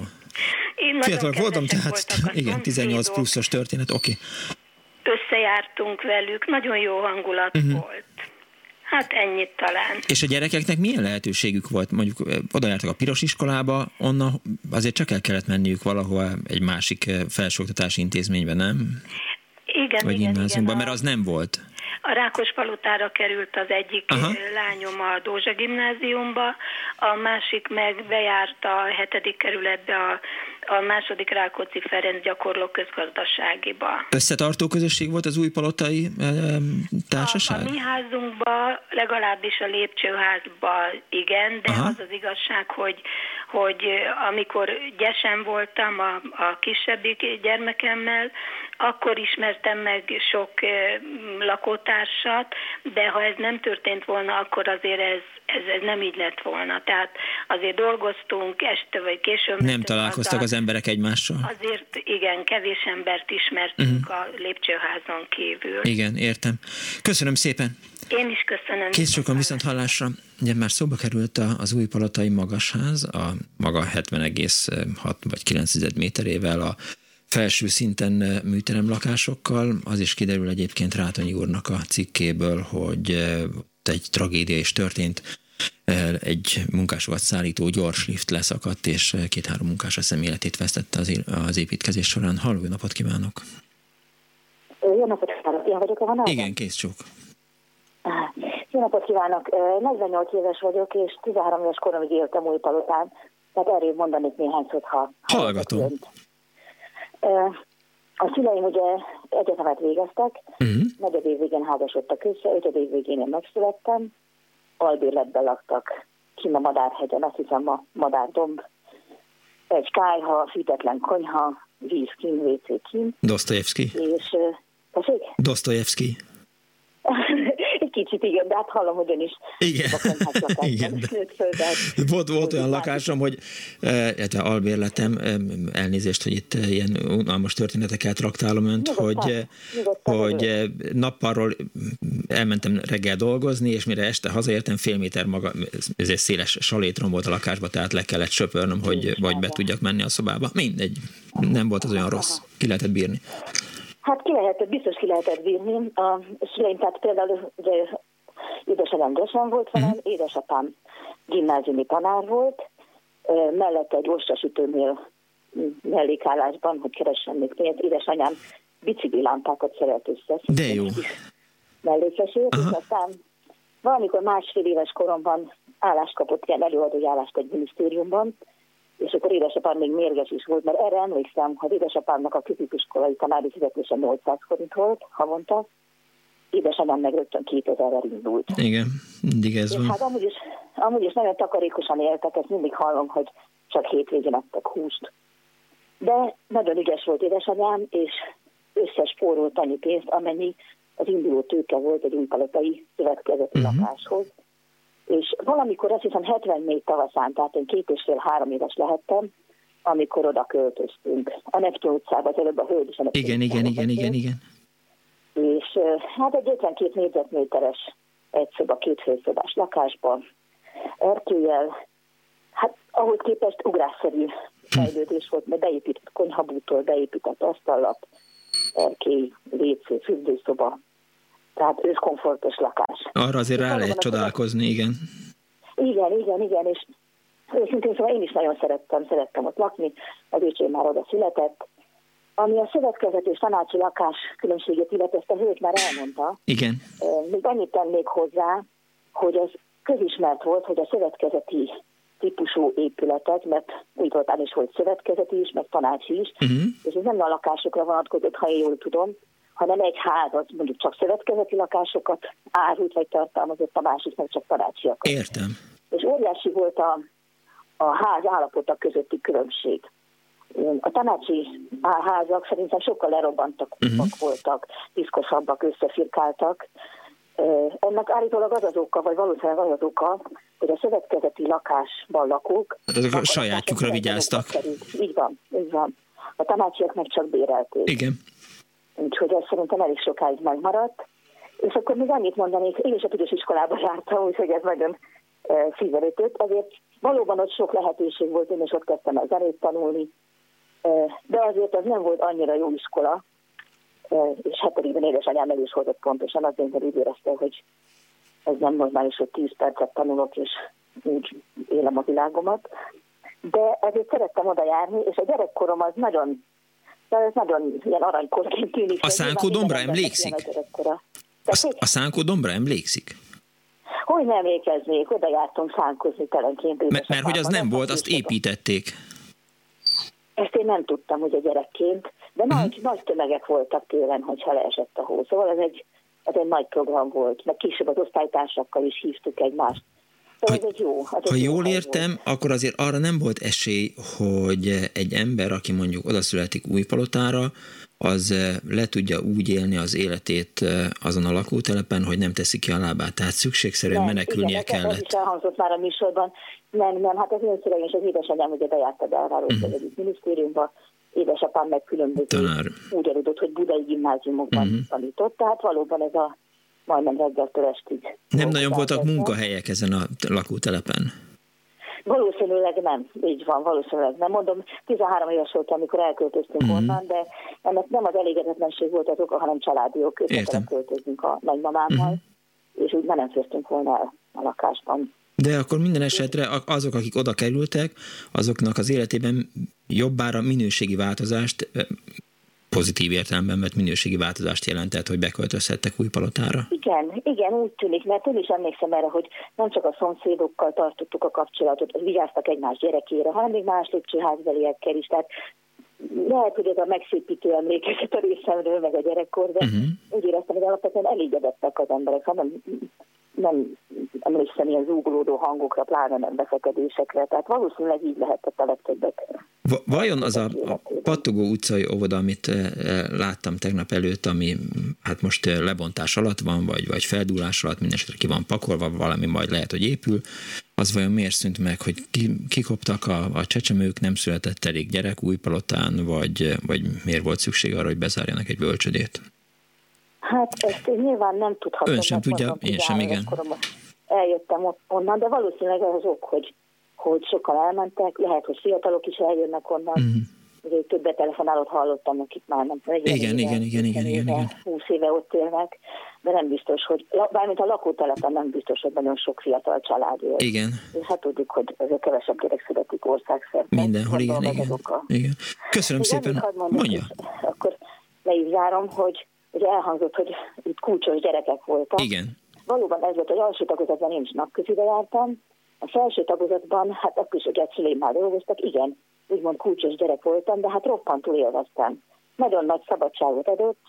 Én Fiatalok voltam, tehát igen, 18 pluszos történet, oké. Okay. Összejártunk velük, nagyon jó hangulat uh-huh. volt. Hát ennyit talán. És a gyerekeknek milyen lehetőségük volt? Mondjuk oda jártak a piros iskolába, onnan azért csak el kellett menniük valahol egy másik felsőoktatási intézménybe, nem? Igen, Vagy igen, igen. Mert az nem volt. A Rákospalotára került az egyik Aha. lányom a Dózsa gimnáziumba, a másik meg bejárt a hetedik kerületbe a, a második Rákóczi Ferenc gyakorló közgazdaságiba. Összetartó közösség volt az új palotai társaság? A, a mi házunkban, legalábbis a lépcsőházban igen, de Aha. az az igazság, hogy, hogy amikor gyesen voltam a, a kisebbik gyermekemmel, akkor ismertem meg sok lakótársat, de ha ez nem történt volna, akkor azért ez, ez, ez nem így lett volna. Tehát azért dolgoztunk este vagy később. Nem találkoztak az emberek egymással? Azért igen, kevés embert ismertünk uh-huh. a lépcsőházon kívül. Igen, értem. Köszönöm szépen. Én is köszönöm. Kész sokan viszont hallásra. Ugye már szóba került az új palotai magasház, a maga 70,6 vagy 9 méterével a felső szinten műterem lakásokkal. Az is kiderül egyébként Rátonyi úrnak a cikkéből, hogy egy tragédia is történt. Eh, egy munkásokat szállító gyors lift leszakadt, és két-három munkás a személetét vesztette az, építkezés során. Halló, jó napot kívánok! Jó napot kívánok! Én vagyok a vonalban? Igen, kész csók. Jó napot kívánok! 48 éves vagyok, és 13 éves koromig éltem új palotán. Tehát erről mondanék néhány szót, ha... Hallgatom. Ha a szüleim ugye egyetemet végeztek, uh-huh. negyed év végén házasodtak össze, ötöd év végén én megszülettem, albérletben laktak kint a Madárhegyen, azt hiszem a Madárdomb, egy kájha, fűtetlen konyha, víz kín, WC kín. Dostoyevsky. És, tessék? Dostoyevsky. Kicsit igen, de hát hallom, hogy ön is. Igen, igen. Volt, volt olyan lakásom, hogy illetve albérletem, elnézést, hogy itt ilyen unalmas történeteket traktálom önt, nyugodtan, hogy, nyugodtan hogy nappalról elmentem reggel dolgozni, és mire este hazaértem, fél méter maga, ez egy széles salétrom volt a lakásba, tehát le kellett söpörnöm, hogy vagy be tudjak menni a szobába. Mindegy, nem volt az olyan rossz, ki lehetett bírni. Hát ki lehetett, biztos ki lehetett bírni. A szüleim, tehát például édesem Desen volt velem, uh-huh. édesapám gimnáziumi tanár volt, mellette egy ostasütőnél mellékállásban, hogy keressen még pénzt, édesanyám biciklilámpákat szeret össze. De jó. Mellékesért, és aztán valamikor másfél éves koromban állást kapott, ilyen előadói állást egy minisztériumban, és akkor édesapám még mérges is volt, mert erre emlékszem, hogy édesapámnak a középiskolai tanári fizetése 800 forint volt havonta, édesanyám meg rögtön 2000-re indult. Igen, mindig ez és van. Hát amúgy is, amúgy is nagyon takarékosan éltek, ezt mindig hallom, hogy csak hétvégén adtak húst. De nagyon ügyes volt édesanyám, és összespórolt annyi pénzt, amennyi az induló tőke volt egy újpalotai szövetkezeti uh-huh. lakáshoz és valamikor azt hiszem 74 tavaszán, tehát én két és fél-három éves lehettem, amikor oda költöztünk. A Neptun utcába, az előbb a hölgy is a Igen, igen, igen, igen, igen. És hát egy 52 négyzetméteres egy szoba, két főszobás lakásban, erkéllyel, hát ahhoz képest ugrásszerű fejlődés volt, mert beépített konyhabútól, beépített asztallap, erkély, WC, fürdőszoba, tehát őszkomfortos lakás. Arra azért rá lehet csodálkozni, igen. Igen, igen, igen, és Őszintén szóval én is nagyon szerettem, szerettem ott lakni, az öcsém már oda született. Ami a szövetkezet és tanácsi lakás különbségét illetve ezt a hölgy már elmondta. Igen. Még annyit tennék hozzá, hogy az közismert volt, hogy a szövetkezeti típusú épületek, mert úgy voltán is volt szövetkezeti is, meg tanácsi is, uh-huh. és ez nem a lakásokra vonatkozott, ha én jól tudom, hanem egy házat, mondjuk csak szövetkezeti lakásokat árult vagy tartalmazott, a másik meg csak tanácsiakat. Értem. És óriási volt a, a ház állapota közötti különbség. A tanácsi házak szerintem sokkal lerobbantak uh-huh. voltak, piszkosabbak, összefirkáltak, ennek állítólag az az oka, vagy valószínűleg az az oka, hogy a szövetkezeti lakásban lakók... Hát azok a sajátjukra vigyáztak. Így van, így van. A tanácsiak meg csak bérelték. Igen. Úgyhogy ez szerintem elég sokáig megmaradt. És akkor még annyit mondanék, én is a tudós iskolába jártam, úgyhogy ez nagyon e, szívelőtött. Azért valóban ott sok lehetőség volt, én is ott kezdtem el zenét tanulni, de azért az nem volt annyira jó iskola, és hetedikben édesanyám el is hozott pontosan, azért, mert úgy érezte, hogy ez nem normális, hogy 10 percet tanulok, és úgy élem a világomat. De ezért szerettem oda járni, és a gyerekkorom az nagyon, ez nagyon ilyen aranykorként tűnik. A Szánkó dombra emlékszik? A, a Szánkó dombra emlékszik? Hogy nem emlékeznék, oda jártam szánkozni telenként. Mert, mert hogy az nem volt, azt építették. Ezt én nem tudtam, hogy a gyerekként, de nagy, uh-huh. nagy tömegek voltak télen, hogyha leesett a hó. Szóval ez egy, ez egy nagy program volt, meg később az osztálytársakkal is hívtuk egymást. Szóval ha, ez egy jó, ez ha egy jól értem, volt. akkor azért arra nem volt esély, hogy egy ember, aki mondjuk odaszületik Újpalotára, az eh, le tudja úgy élni az életét eh, azon a lakótelepen, hogy nem teszi ki a lábát. Tehát szükségszerűen nem, menekülnie igen, kellett. Ez is elhangzott már a műsorban. Nem, nem, hát az én szüleim és az édesanyám ugye bejárt a belváros uh-huh. minisztériumba, édesapám meg különböző Tanár. úgy aludott, hogy budai gimnáziumokban uh-huh. tanított, tehát valóban ez a majdnem reggeltől estig. Nem nagyon voltak munkahelyek ezen a lakótelepen? Valószínűleg nem, így van, valószínűleg nem. Mondom, 13 éves volt, amikor elköltöztünk uh-huh. onnan, de ennek nem az elégedetlenség volt az oka, hanem családi ok. költözünk a nagymamámmal, uh-huh. és úgy nem fértünk volna el a lakásban. De akkor minden esetre azok, akik oda kerültek, azoknak az életében jobbára minőségi változást, pozitív értelemben mert minőségi változást jelentett, hogy beköltözhettek új palotára? Igen, igen, úgy tűnik, mert én is emlékszem erre, hogy nem csak a szomszédokkal tartottuk a kapcsolatot, vigyáztak egymás gyerekére, hanem még más lépcsőházbeliekkel is. Tehát lehet, hogy ez a megszépítő emlékezet a részemről, meg a gyerekkor, de uh-huh. úgy éreztem, hogy alapvetően elégedettek az emberek, hanem nem emlékszem ilyen zúgolódó hangokra, pláne nem beszekedésekre, tehát valószínűleg így lehetett a legtöbbet. Vajon az a, a Pattogó utcai óvoda, amit eh, eh, láttam tegnap előtt, ami hát most eh, lebontás alatt van, vagy, vagy feldúlás alatt, mindesetre ki van pakolva, valami majd lehet, hogy épül, az vajon miért szűnt meg, hogy ki, kikoptak a, a csecsemők, nem született elég gyerek újpalotán, vagy, vagy miért volt szükség arra, hogy bezárjanak egy bölcsödét? Hát ezt én nyilván nem tudhatom. Ön sem tudja, én sem, igen. Eljöttem onnan, de valószínűleg az ok, hogy, hogy sokan elmentek, lehet, hogy fiatalok is eljönnek onnan. Mm. Ugye többet telefonálót hallottam, akik már nem. Igen, igen, igen, igen, igen, igen, igen. 20 éve ott élnek, de nem biztos, hogy, bármint a lakótelepen nem biztos, hogy nagyon sok fiatal család él. Igen. És hát tudjuk, hogy ezért kevesebb gyerek születik országszerte. Mindenhol, igen, igen. igen. Köszönöm igen, szépen. Mondja. Akkor le is zárom, hogy ugye elhangzott, hogy itt kulcsos gyerekek voltak. Igen. Valóban ez volt, hogy alsó tagozatban én is napközibe jártam, a felső tagozatban, hát akkor is, hogy már dolgoztak, igen, úgymond kulcsos gyerek voltam, de hát roppantul élveztem. Nagyon nagy szabadságot adott,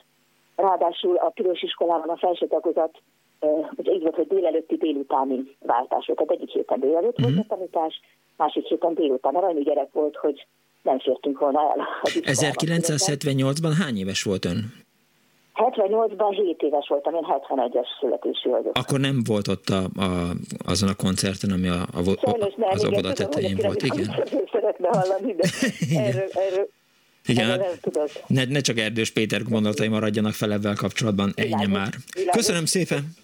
ráadásul a piros iskolában a felső tagozat, ugye így volt, hogy délelőtti délutáni váltás volt, tehát egyik héten délelőtt volt a tanítás, másik héten délután. Aranyú gyerek volt, hogy nem fértünk volna el. 1978-ban hány éves volt ön? 78-ban 7 éves voltam, én 71-es születésű vagyok. Akkor nem volt ott a, a, azon a koncerten, ami a, a, a, nem, az óvoda tetején volt, igen. Szeretne hallani, de erről, erről igen, hát ne, ne csak Erdős Péter gondolatai maradjanak fel ebben kapcsolatban, ennyi már. Köszönöm szépen!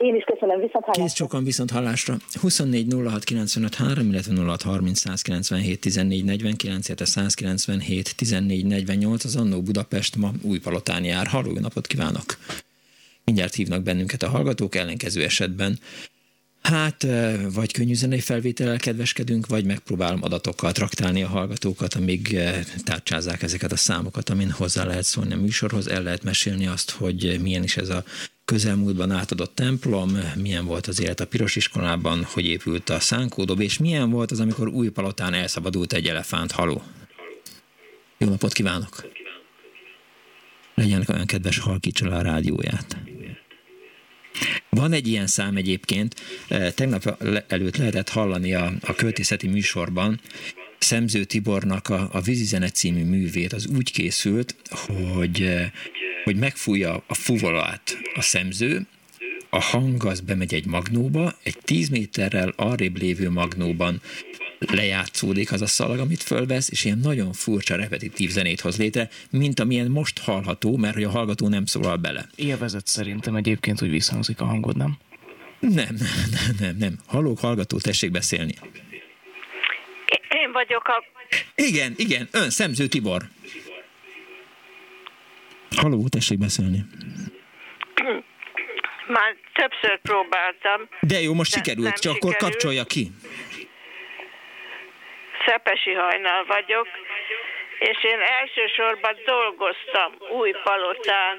Én is köszönöm, viszont hallásra. Kész sokan viszont hallásra. 24 06 95 3, illetve 06 30 197 14 49, illetve 197 14 48 az Annó Budapest ma Újpalotán jár. Halló, napot kívánok! Mindjárt hívnak bennünket a hallgatók, ellenkező esetben Hát, vagy könnyű zenei felvétellel kedveskedünk, vagy megpróbálom adatokkal traktálni a hallgatókat, amíg tárcsázzák ezeket a számokat, amin hozzá lehet szólni a műsorhoz, el lehet mesélni azt, hogy milyen is ez a közelmúltban átadott templom, milyen volt az élet a piros iskolában, hogy épült a szánkódob, és milyen volt az, amikor új palotán elszabadult egy elefánt haló. Jó napot kívánok! Legyen olyan kedves, halkítsa le a rádióját. Van egy ilyen szám egyébként, e, tegnap előtt lehetett hallani a, a költészeti műsorban, Szemző Tibornak a, a Vízizene című művét, az úgy készült, hogy, e, hogy megfújja a fuvolát a szemző, a hang az bemegy egy magnóba, egy 10 méterrel arrébb lévő magnóban lejátszódik az a szalag, amit fölvesz, és ilyen nagyon furcsa, repetitív zenét hoz létre, mint amilyen most hallható, mert hogy a hallgató nem szólal bele. Élvezet szerintem egyébként, hogy visszhangzik a hangod, nem? Nem, nem, nem, nem. Hallók, hallgató, tessék beszélni. Én vagyok a... Igen, igen, ön, Szemző Tibor. Halló, tessék beszélni. Már többször próbáltam. De jó, most sikerült, csak sikerült. akkor kapcsolja ki. Szepesi Hajnal vagyok, és én elsősorban dolgoztam új palotán.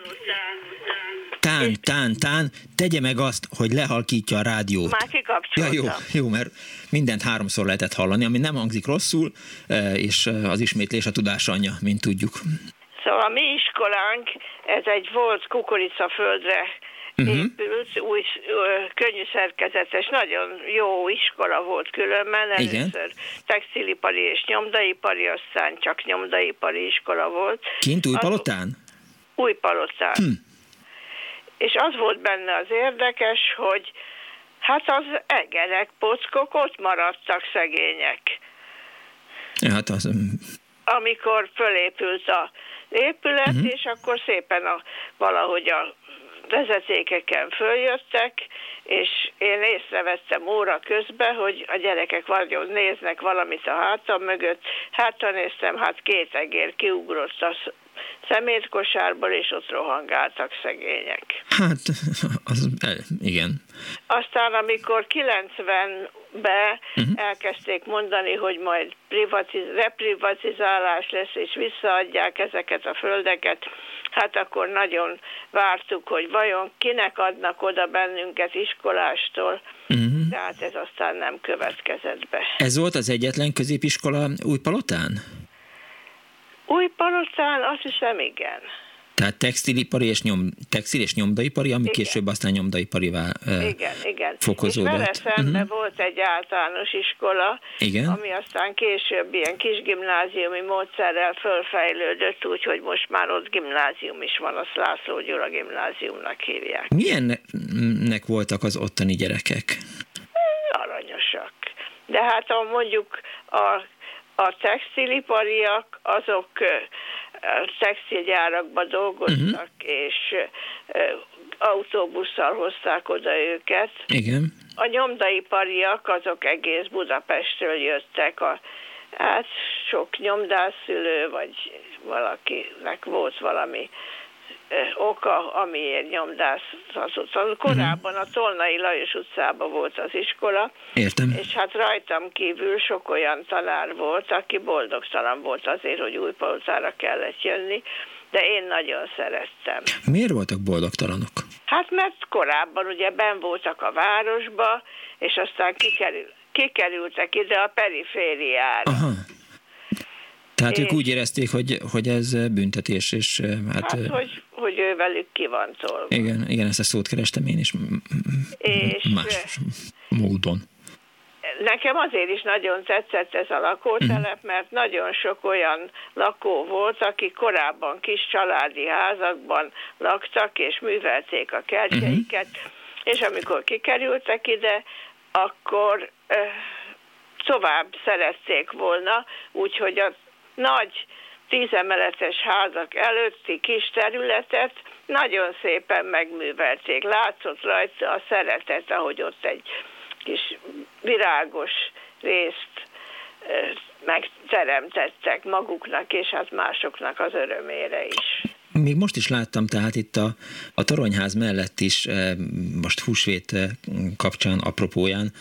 Tán, tán, tán, tegye meg azt, hogy lehalkítja a rádiót. Már kikapcsoltam. Ja, jó, jó, mert mindent háromszor lehetett hallani, ami nem hangzik rosszul, e, és e, az ismétlés a tudás anyja, mint tudjuk. Szóval a mi iskolánk, ez egy volt kukoricaföldre uh-huh. épült, új, könnyű szerkezetes, nagyon jó iskola volt különben, először textilipari és nyomdaipari, aztán csak nyomdaipari iskola volt. Kint Újpalotán? Újpalotán. Hm. És az volt benne az érdekes, hogy hát az egerek, pockok ott maradtak szegények. Ja, hát az... Amikor fölépült a épület, uh-huh. és akkor szépen a, valahogy a vezetékeken följöttek, és én észrevettem óra közben, hogy a gyerekek vagyon néznek valamit a hátam mögött. Hátra néztem, hát két egér kiugrott a szemétkosárból, és ott rohangáltak szegények. Hát, az, igen. Aztán, amikor 90-ben uh-huh. elkezdték mondani, hogy majd privatiz- reprivatizálás lesz, és visszaadják ezeket a földeket, hát akkor nagyon vártuk, hogy vajon kinek adnak oda bennünket iskolástól, uh-huh. tehát ez aztán nem következett be. Ez volt az egyetlen középiskola Újpalotán? Újpalotán azt hiszem igen. Tehát textilipari és, nyom, textil és nyomdaipari, ami igen. később aztán nyomdaiparivá uh, igen, igen. fokozódott. És vele szemben uh-huh. volt egy általános iskola, igen. ami aztán később ilyen kis gimnáziumi módszerrel fölfejlődött, úgyhogy most már ott gimnázium is van, azt László Gyula gimnáziumnak hívják. Milyennek voltak az ottani gyerekek? Aranyosak. De hát a, mondjuk a a textilipariak azok textilgyárakban dolgoztak, uh-huh. és autóbusszal hozták oda őket. Igen. A nyomdaipariak azok egész Budapestről jöttek, a, hát sok nyomdászülő, vagy valakinek volt valami oka, amiért nyomdázhatott. Korábban a Tolnai Lajos utcában volt az iskola, Értem. és hát rajtam kívül sok olyan tanár volt, aki boldogtalan volt azért, hogy Újpalottára kellett jönni, de én nagyon szerettem. Miért voltak boldogtalanok? Hát mert korábban ugye ben voltak a városba, és aztán kikerül, kikerültek ide a perifériára. Aha. Tehát ők úgy érezték, hogy, hogy ez büntetés, és hát... Hát, hogy, hogy ő velük ki van tolva. Igen, igen, ezt a szót kerestem én is és más módon. Nekem azért is nagyon tetszett ez a lakótelep, mhm. mert nagyon sok olyan lakó volt, akik korábban kis családi házakban laktak, és művelték a kertjeiket, uh-huh. és amikor kikerültek ide, akkor tovább szerették volna, úgyhogy a nagy tízemeletes házak előtti kis területet nagyon szépen megművelték. Látszott rajta a szeretet, ahogy ott egy kis virágos részt megteremtettek maguknak és hát másoknak az örömére is. még most is láttam, tehát itt a, a toronyház mellett is most húsvét kapcsán, apropóján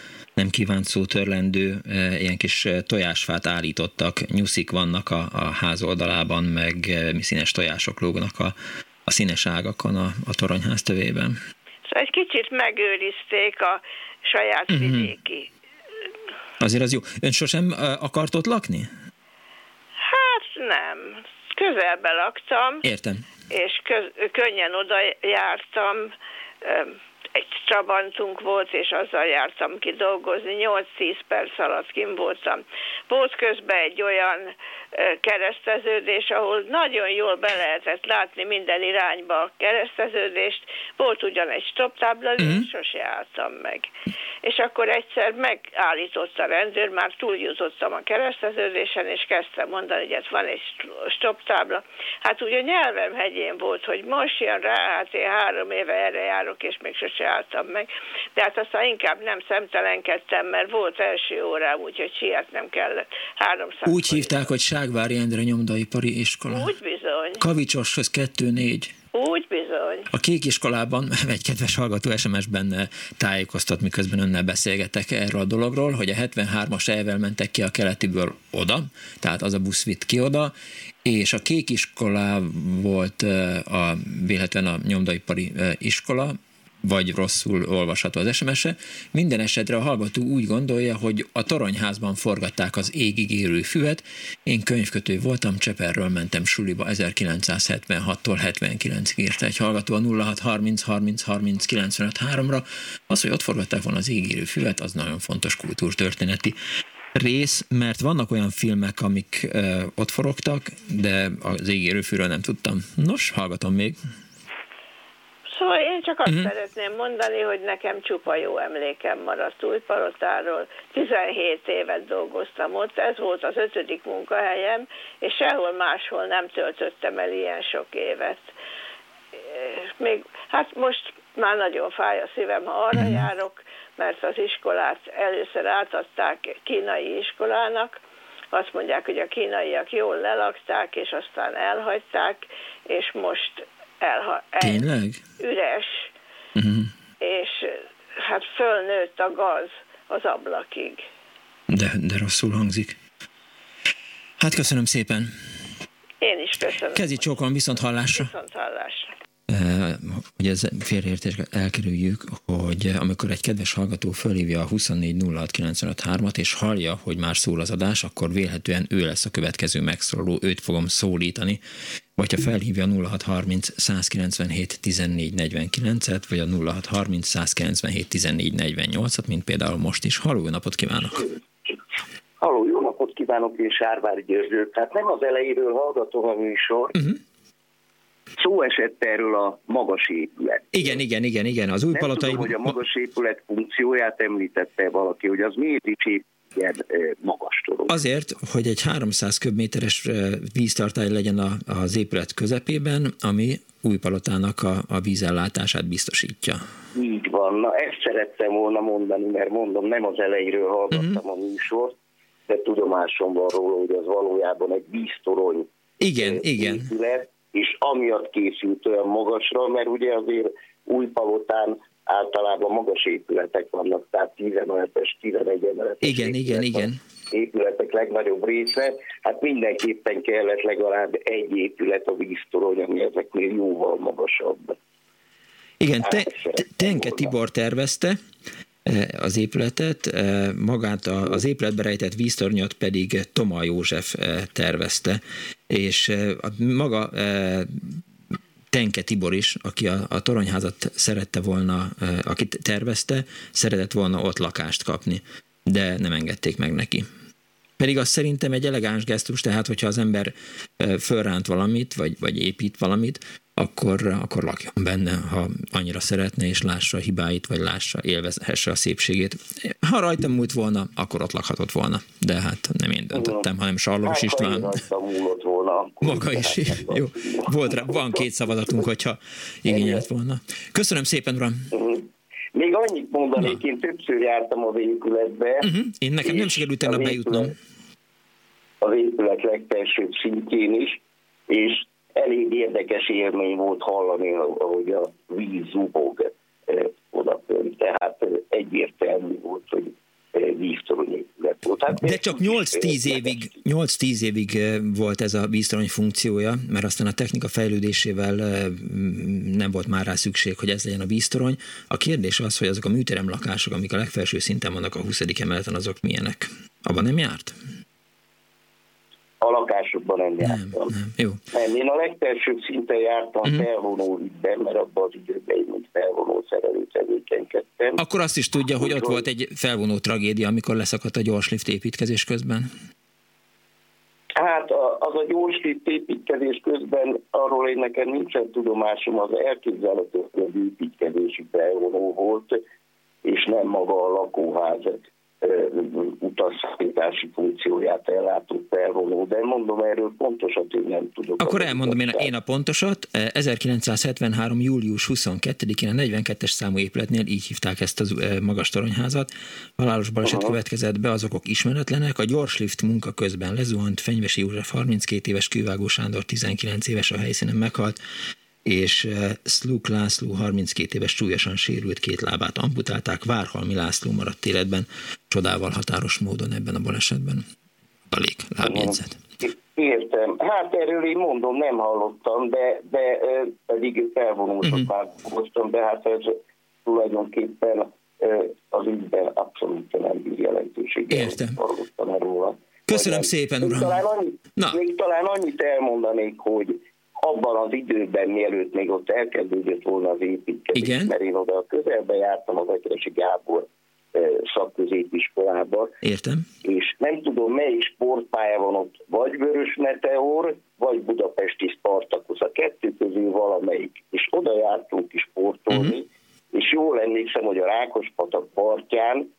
nem kívánt szó törlendő, ilyen kis tojásfát állítottak, nyuszik vannak a, a ház oldalában, meg színes tojások lógnak a, a színes ágakon a, a toronyház tövében. Szóval egy kicsit megőrizték a saját uh-huh. vidéki. Azért az jó. Ön sosem akart ott lakni? Hát nem. Közelbe laktam. Értem. És köz, könnyen oda jártam egy Trabantunk volt, és azzal jártam ki dolgozni, 8-10 perc alatt kim voltam. Volt közben egy olyan kereszteződés, ahol nagyon jól be lehetett látni minden irányba a kereszteződést. Volt ugyan egy stop tábla, mm. sose álltam meg. És akkor egyszer megállított a rendőr, már túljutottam a kereszteződésen, és kezdtem mondani, hogy ez van egy stop tábla. Hát ugye nyelvem hegyén volt, hogy most jön rá, hát én három éve erre járok, és még sose álltam meg. De hát aztán inkább nem szemtelenkedtem, mert volt első órám, úgyhogy sietnem kellett. 300 Úgy hívták, hogy Ságvári Endre nyomdaipari iskola. Úgy bizony. Kavicsoshoz 2-4. Úgy bizony. A kék iskolában egy kedves hallgató SMS-ben tájékoztat, miközben önnel beszélgetek erről a dologról, hogy a 73-as elvel mentek ki a keletiből oda, tehát az a busz vitt ki oda, és a kék iskolá volt a, véletlen a nyomdaipari iskola, vagy rosszul olvasható az SMS-e. Minden esetre a hallgató úgy gondolja, hogy a toronyházban forgatták az égig érő füvet. Én könyvkötő voltam, Cseperről mentem suliba 1976-tól 79 írta egy hallgató a 0630 30 30 95 3-ra. Az, hogy ott forgatták volna az égig érő füvet, az nagyon fontos kultúrtörténeti rész, mert vannak olyan filmek, amik ö, ott forogtak, de az égérő fűről nem tudtam. Nos, hallgatom még. Szóval én csak azt uh-huh. szeretném mondani, hogy nekem csupa jó emlékem maradt Újpalotáról. 17 évet dolgoztam ott, ez volt az ötödik munkahelyem, és sehol máshol nem töltöttem el ilyen sok évet. Még, hát most már nagyon fáj a szívem, ha arra uh-huh. járok, mert az iskolát először átadták kínai iskolának, azt mondják, hogy a kínaiak jól lelakták, és aztán elhagyták, és most elha- Tényleg? üres, uh-huh. és hát fölnőtt a gaz az ablakig. De, de rosszul hangzik. Hát köszönöm szépen. Én is köszönöm. Kezi csókolom, viszont hallásra. Viszont hallásra hogy ez félreértés elkerüljük, hogy amikor egy kedves hallgató fölhívja a 2406953-at, és hallja, hogy már szól az adás, akkor vélhetően ő lesz a következő megszólaló, őt fogom szólítani, vagy ha felhívja a 0630 197 1449-et, vagy a 0630 197 1448-at, mint például most is. Halló, jó napot kívánok! Halló, jó napot kívánok, én Sárvári Györgyő. Tehát nem az elejéről hallgatom a műsor, uh-huh Szó esett erről a magas épület. Igen, igen, igen, igen. Az új Nem palotai... tudom, hogy a magas épület funkcióját említette valaki, hogy az miért is épp ilyen magas torony. Azért, hogy egy 300 köbméteres víztartály legyen a, az épület közepében, ami új palotának a, a vízellátását biztosítja. Így van. Na, ezt szerettem volna mondani, mert mondom, nem az elejéről hallgattam uh-huh. a műsort, de tudomásom van róla, hogy az valójában egy víztorony igen, igen. épület, és amiatt készült olyan magasra, mert ugye azért új palotán általában magas épületek vannak, tehát 15-es, 11 emeletes Igen, igen, igen. Épületek legnagyobb része, hát mindenképpen kellett legalább egy épület a víztorony, ami ezeknél jóval magasabb. Igen, te, te, Tenke Tibor tervezte, eh, az épületet, eh, magát az épületbe rejtett víztornyot pedig Toma József eh, tervezte, és maga Tenke Tibor is, aki a, a toronyházat szerette volna, akit tervezte, szeretett volna ott lakást kapni, de nem engedték meg neki. Pedig az szerintem egy elegáns gesztus, tehát hogyha az ember fölránt valamit, vagy, vagy épít valamit, akkor, akkor lakjon benne, ha annyira szeretne, és lássa a hibáit, vagy lássa, élvezhesse a szépségét. Ha rajtam múlt volna, akkor ott lakhatott volna. De hát nem én döntöttem, hanem Sarlós hát, István. volna. Maga is. Jó. Volt rá, van két szavazatunk, hogyha igényelt volna. Köszönöm szépen, uram. Uh-huh. Még annyit mondanék, Na. én többször jártam a vékületbe. Uh-huh. Én nekem nem sikerült tegnap bejutnom. A vékület legfelsőbb szintjén is, és elég érdekes élmény volt hallani, ahogy a víz zubog odafönt. Tehát egyértelmű volt, hogy víztorony volt. Hát De csak 8-10 évig, 8-10 évig volt ez a víztorony funkciója, mert aztán a technika fejlődésével nem volt már rá szükség, hogy ez legyen a víztorony. A kérdés az, hogy azok a műterem lakások, amik a legfelső szinten vannak a 20. emeleten, azok milyenek? Abban nem járt? A lakásokban nem jártam. Nem, nem, jó. nem én a legfelsőbb szinten jártam uh-huh. felvonó ügyben, mert abban az időben én mint felvonó szerelő tevékenykedtem. Akkor azt is tudja, hogy ott volt egy felvonó tragédia, amikor leszakadt a gyorslift építkezés közben? Hát az a gyorslift építkezés közben, arról én nekem nincsen tudomásom, az elképzelhető, építkezési felvonó volt, és nem maga a lakóházak utasszállítási funkcióját ellátó felvonó, de mondom, erről pontosat én nem tudok. Akkor elmondom én, én a pontosat. 1973. július 22-én a 42-es számú épületnél így hívták ezt a magas toronyházat. Halálos baleset uh-huh. következett be, az okok ismeretlenek. A gyorslift munka közben lezuhant Fenyvesi József 32 éves, Kővágó Sándor 19 éves a helyszínen meghalt és Szluk László 32 éves súlyosan sérült két lábát amputálták, Várhalmi László maradt életben, csodával határos módon ebben a balesetben. Alig lábjegyzet. Értem. Hát erről én mondom, nem hallottam, de, de pedig felvonultak uh-huh. már hoztam, de hát ez tulajdonképpen az ügyben abszolút nem bír jelentőséggel. Értem. Köszönöm Vagy szépen, uram. Talán annyit, Na. még talán annyit elmondanék, hogy abban az időben, mielőtt még ott elkezdődött volna az építkezés, Igen? mert én oda a közelbe jártam az Ekeresi Gábor szakközépiskolába. Értem. És nem tudom, melyik sportpálya van ott, vagy Vörös Meteor, vagy Budapesti Spartakusz, a kettő közül valamelyik. És oda jártunk is sportolni, uh-huh. és jól emlékszem, hogy a Rákospatak partján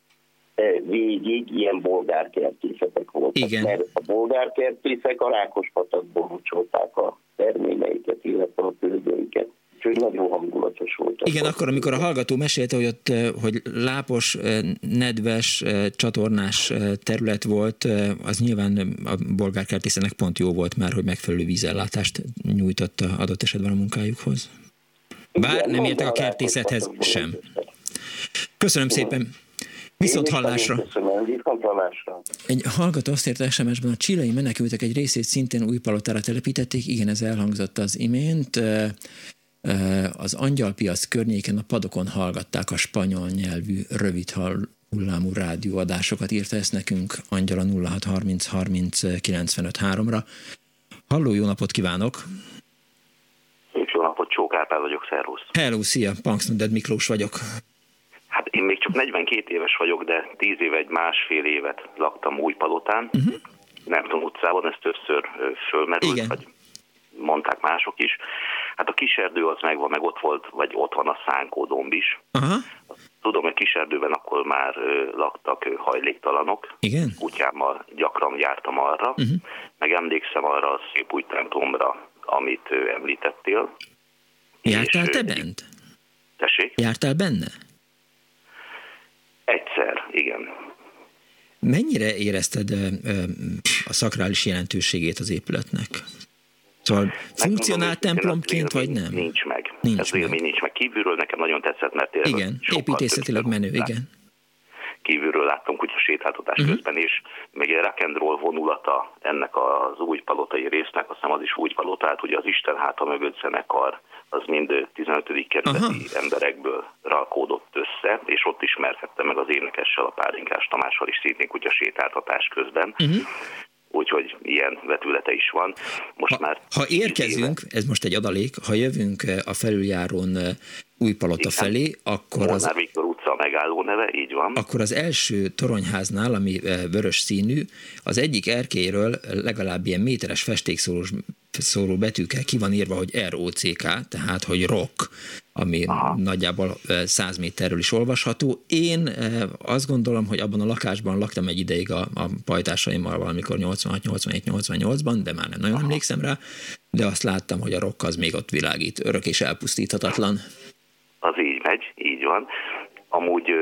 végig ilyen bolgárkertészek voltak. Igen. Mert a bolgárkertészek a Rákospatakból locsolták a terményeiket, illetve a tőzsdőiket. Úgyhogy nagyon hangulatos volt. Igen, akkor, amikor a hallgató mesélte, hogy ott hogy lápos, nedves, csatornás terület volt, az nyilván a bolgárkertészenek pont jó volt már, hogy megfelelő vízellátást nyújtott adott esetben a munkájukhoz. Bár Igen, nem értek a kertészethez sem. Köszönöm szépen! Viszont hallásra. Egy hallgató azt írta SMS-ben, a csilei menekültek egy részét szintén új palotára telepítették, igen, ez elhangzott az imént. Az angyalpiac környéken a padokon hallgatták a spanyol nyelvű rövid hullámú rádióadásokat, írta ezt nekünk Angyala 0630 30 95 3-ra. Halló, jó napot kívánok! Jó napot, Csók Árpád vagyok, szervusz! Hello, szia, Punksnoded Miklós vagyok. Hát én még csak 42 éves vagyok, de 10 éve, egy másfél évet laktam Újpalotán. Uh-huh. Nem tudom, utcában, ez többször fölmerült, Igen. vagy mondták mások is. Hát a kiserdő az megvan, meg ott volt, vagy ott van a szánkódomb is. Aha. Tudom, hogy kiserdőben akkor már laktak hajléktalanok. Igen. Kutyámmal gyakran jártam arra. Uh-huh. Meg emlékszem arra a szép új templomra, amit említettél. Jártál és, te bent? Tessék? Jártál benne? Egyszer, igen. Mennyire érezted a szakrális jelentőségét az épületnek? Szóval funkcionál templomként, vagy nem? Nincs meg. Nincs Ez meg. nincs meg. Kívülről nekem nagyon tetszett, mert tényleg Igen, építészetileg menő, igen. Kívülről láttam kutya sétáltatás uh-huh. közben, és még egy rock and roll vonulata ennek az új palotai résznek, azt hiszem az is új palotát, ugye az Isten háta mögött zenekar, az mind 15. kerületi Aha. emberekből rakódott össze, és ott ismerhettem meg az énekessel, a Pálinkás Tamással is szintén kutya sétáltatás közben. Uh-huh. Úgyhogy ilyen vetülete is van. Most ha, már ha érkezünk, éve. ez most egy adalék, ha jövünk a felüljárón Újpalota felé, akkor Molnár az... Viktor utca megálló neve, így van. Akkor az első toronyháznál, ami vörös színű, az egyik erkéről legalább ilyen méteres festékszóló szóló betűkkel ki van írva, hogy ROCK, tehát hogy rock, ami Aha. nagyjából 100 méterről is olvasható. Én azt gondolom, hogy abban a lakásban laktam egy ideig a, a pajtásaimmal valamikor 86-87-88-ban, de már nem nagyon Aha. emlékszem rá, de azt láttam, hogy a rock az még ott világít, örök és elpusztíthatatlan. Az így megy, így van. Amúgy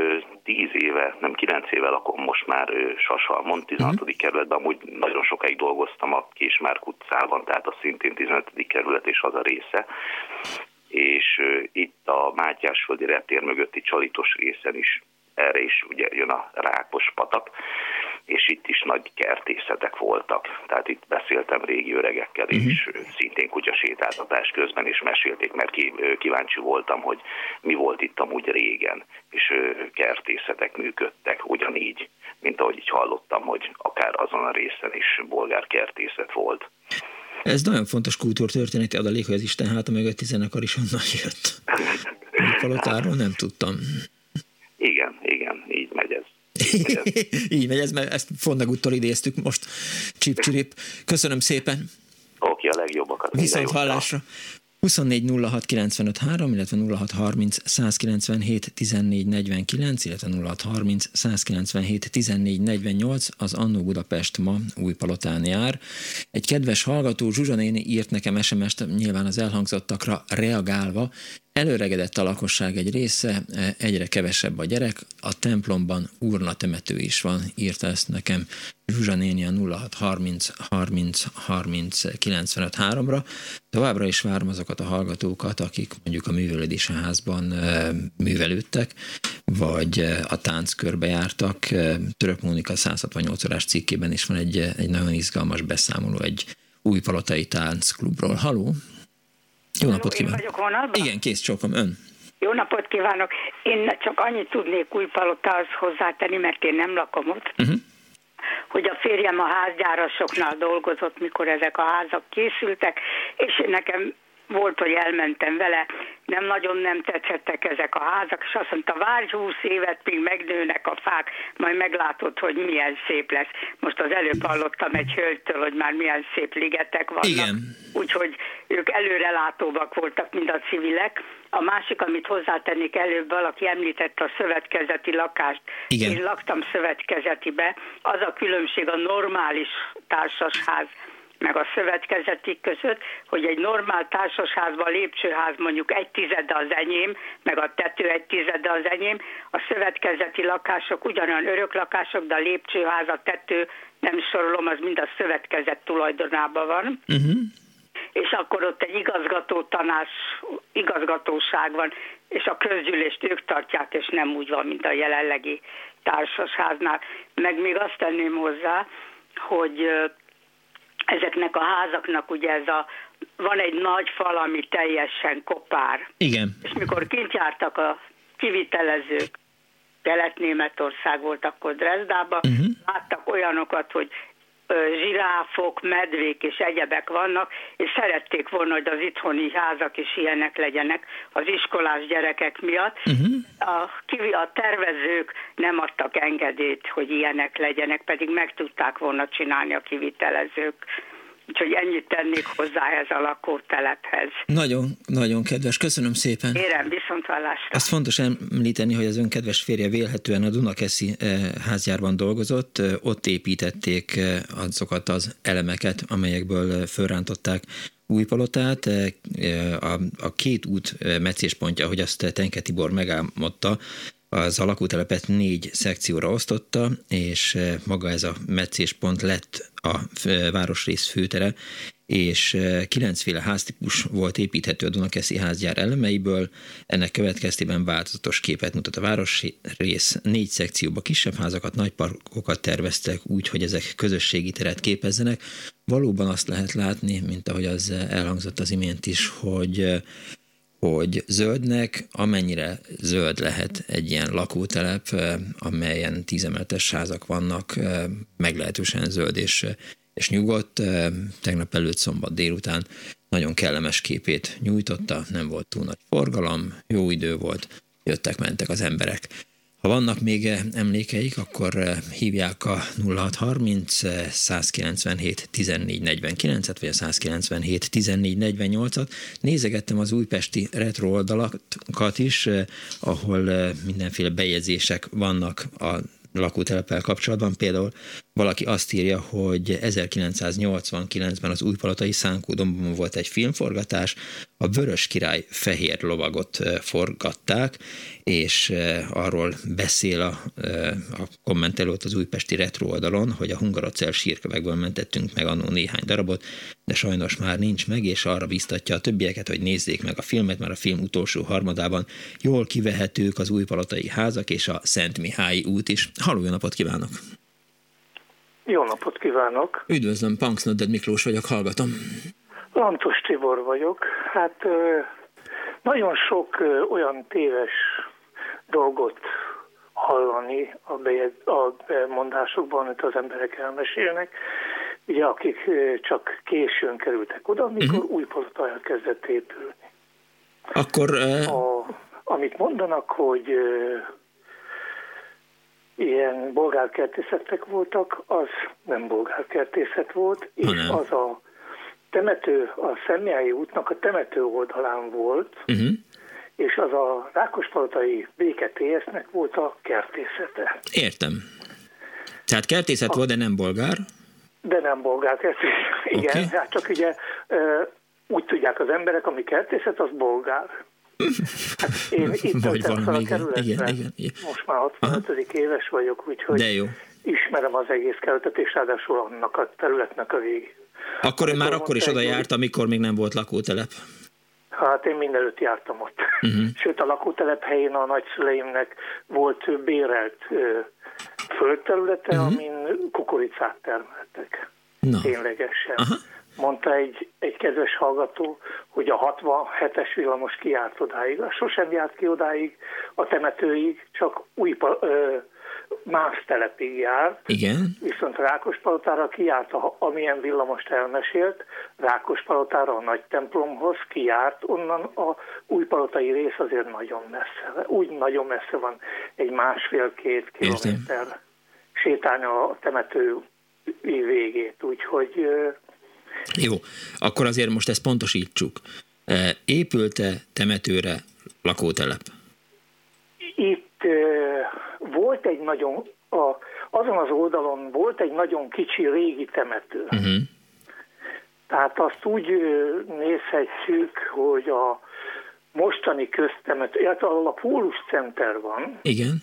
tíz éve, nem kilenc éve lakom most már Sasalmon, 16. Uh-huh. kerületben, amúgy nagyon sokáig dolgoztam a Késmárk utcában, tehát a szintén 15. kerület és az a része. És itt a Mátyásföldi reptér mögötti csalitos részen is erre is ugye jön a Rákos patak, és itt is nagy kertészetek voltak. Tehát itt beszéltem régi öregekkel, uh-huh. és szintén kutyasétáltatás közben is mesélték, mert kíváncsi voltam, hogy mi volt itt amúgy régen, és kertészetek működtek ugyanígy, mint ahogy így hallottam, hogy akár azon a részen is bolgár kertészet volt. Ez nagyon fontos kultúrtörténeti adalék, hogy az Isten háta mögött zenekar is onnan jött. Palotáról nem tudtam. Igen, igen, így megy ez. Így megy ez, mert ezt Fonnagúttól idéztük most. Csip csirip. Köszönöm szépen. Oké, a legjobbakat. Viszont hallásra. 24 06 95 3, illetve 06 30 197 14 49, illetve 06 30 197 14 48 az Annó Budapest ma Újpalotán jár. Egy kedves hallgató Zsuzsa néni írt nekem SMS-t nyilván az elhangzottakra reagálva, Előregedett a lakosság egy része, egyre kevesebb a gyerek, a templomban urna temető is van, írta ezt nekem Zsuzsa néni a 06 30 30 30 95 3-ra. Továbbra is várom azokat a hallgatókat, akik mondjuk a művelődési házban művelődtek, vagy a tánckörbe jártak. Török Mónika 168 órás cikkében is van egy, egy nagyon izgalmas beszámoló egy új palotai táncklubról. Haló! Jó napot kívánok! vagyok? Igen, kész csókom, ön. Jó napot kívánok! Én csak annyit tudnék Újpalotához hozzátenni, mert én nem lakom ott. Uh-huh hogy a férjem a házgyárasoknál dolgozott, mikor ezek a házak készültek, és én nekem volt, hogy elmentem vele, nem nagyon nem tetszettek ezek a házak, és azt mondta, várj húsz évet, míg megnőnek a fák, majd meglátod, hogy milyen szép lesz. Most az előbb hallottam egy hölgytől, hogy már milyen szép ligetek vannak. Igen. Úgyhogy ők előrelátóbbak voltak, mint a civilek. A másik, amit hozzátennék előbb, valaki említette a szövetkezeti lakást. Igen. Én laktam szövetkezetibe. Az a különbség a normális társasház meg a szövetkezeti között, hogy egy normál társasházban lépcsőház mondjuk egy tizede az enyém, meg a tető egy tizede az enyém, a szövetkezeti lakások ugyanolyan örök lakások, de a lépcsőház, a tető, nem sorolom, az mind a szövetkezet tulajdonában van. Uh-huh. És akkor ott egy igazgató tanás, igazgatóság van, és a közgyűlést ők tartják, és nem úgy van, mint a jelenlegi társasháznál. Meg még azt tenném hozzá, hogy ezeknek a házaknak ugye ez a, van egy nagy fal, ami teljesen kopár. Igen. És mikor kint jártak a kivitelezők, Kelet-Németország volt akkor Dresdában, uh-huh. láttak olyanokat, hogy zsiráfok, medvék és egyebek vannak, és szerették volna, hogy az itthoni házak is ilyenek legyenek az iskolás gyerekek miatt. Uh-huh. A, a tervezők nem adtak engedélyt, hogy ilyenek legyenek, pedig meg tudták volna csinálni a kivitelezők. Úgyhogy ennyit tennék hozzá ez a lakótelephez. Nagyon, nagyon kedves. Köszönöm szépen. Érem, viszont hallásra. Azt fontos említeni, hogy az ön kedves férje vélhetően a Dunakeszi eh, házjárban dolgozott. Eh, ott építették eh, azokat az elemeket, amelyekből fölrántották Újpalotát. A, a két út meccéspontja, hogy azt Tenke Tibor megálmodta, az a lakótelepet négy szekcióra osztotta, és eh, maga ez a meccéspont lett a eh, városrész főtere, és eh, kilencféle háztípus volt építhető a Dunakeszi házgyár elemeiből, ennek következtében változatos képet mutat a városrész, négy szekcióba kisebb házakat, nagy parkokat terveztek úgy, hogy ezek közösségi teret képezzenek. Valóban azt lehet látni, mint ahogy az elhangzott az imént is, hogy hogy zöldnek, amennyire zöld lehet egy ilyen lakótelep, amelyen tízemeletes házak vannak, meglehetősen zöld és, és nyugodt. Tegnap előtt szombat délután nagyon kellemes képét nyújtotta, nem volt túl nagy forgalom, jó idő volt, jöttek-mentek az emberek. Ha vannak még emlékeik, akkor eh, hívják a 0630 197 1449-et, vagy a 197 1448-at. Nézegettem az újpesti retro oldalakat is, eh, ahol eh, mindenféle bejegyzések vannak a lakótelepel kapcsolatban. Például valaki azt írja, hogy 1989-ben az újpalatai Szánkódomban volt egy filmforgatás, a Vörös Király fehér lovagot forgatták, és arról beszél a, a kommentelő az újpesti retro oldalon, hogy a hungarocel sírkövekből mentettünk meg annó néhány darabot, de sajnos már nincs meg, és arra biztatja a többieket, hogy nézzék meg a filmet, mert a film utolsó harmadában jól kivehetők az újpalatai házak és a Szent Mihályi út is. Halló, jó napot kívánok! Jó napot kívánok! Üdvözlöm, Punksnodded Miklós vagyok, hallgatom. Lantos Tibor vagyok. Hát nagyon sok olyan téves dolgot hallani a, bejed, a bemondásokban, amit az emberek elmesélnek, ugye akik csak későn kerültek oda, amikor uh-huh. új palota elkezdett épülni. Akkor... Uh... A, amit mondanak, hogy uh, ilyen bolgárkertészetek voltak, az nem bolgárkertészet volt, és hanem. az a temető, a Szemjái útnak a temető oldalán volt, uh-huh. És az a Rákospalotai béketésznek volt a kertészete. Értem. Tehát kertészet a, volt, de nem bolgár? De nem bolgár kertészet, igen. Okay. Hát csak ugye úgy tudják az emberek, ami kertészet, az bolgár. Hát én itt Vagy a igen, igen, igen, igen. Most már 65. Aha. éves vagyok, úgyhogy De jó. ismerem az egész kerületet, és ráadásul annak a területnek a végig. Akkor ön már akkor is oda járt, amikor még nem volt lakótelep? Hát én mindenütt jártam ott. Uh-huh. Sőt, a lakótelep helyén a nagyszüleimnek volt bérelt földterülete, uh-huh. amin kukoricát termeltek. No. Ténylegesen. Uh-huh. Mondta egy, egy kedves hallgató, hogy a 67-es villamos kiárt odáig. Sosem járt ki odáig a temetőig, csak új ö, más telepig járt. Igen. Viszont Rákospalotára kijárt, amilyen villamost elmesélt, Rákospalotára a nagy templomhoz kijárt, onnan a újpalotai rész azért nagyon messze. Úgy nagyon messze van, egy másfél-két kilométer sétálni a temető végét, úgyhogy... Jó, akkor azért most ezt pontosítsuk. Épült-e temetőre lakótelep? Itt volt egy nagyon, a, azon az oldalon volt egy nagyon kicsi régi temető. Uh-huh. Tehát azt úgy nézhetjük, hogy a mostani köztemető, illetve ahol a Pólus Center van, Igen.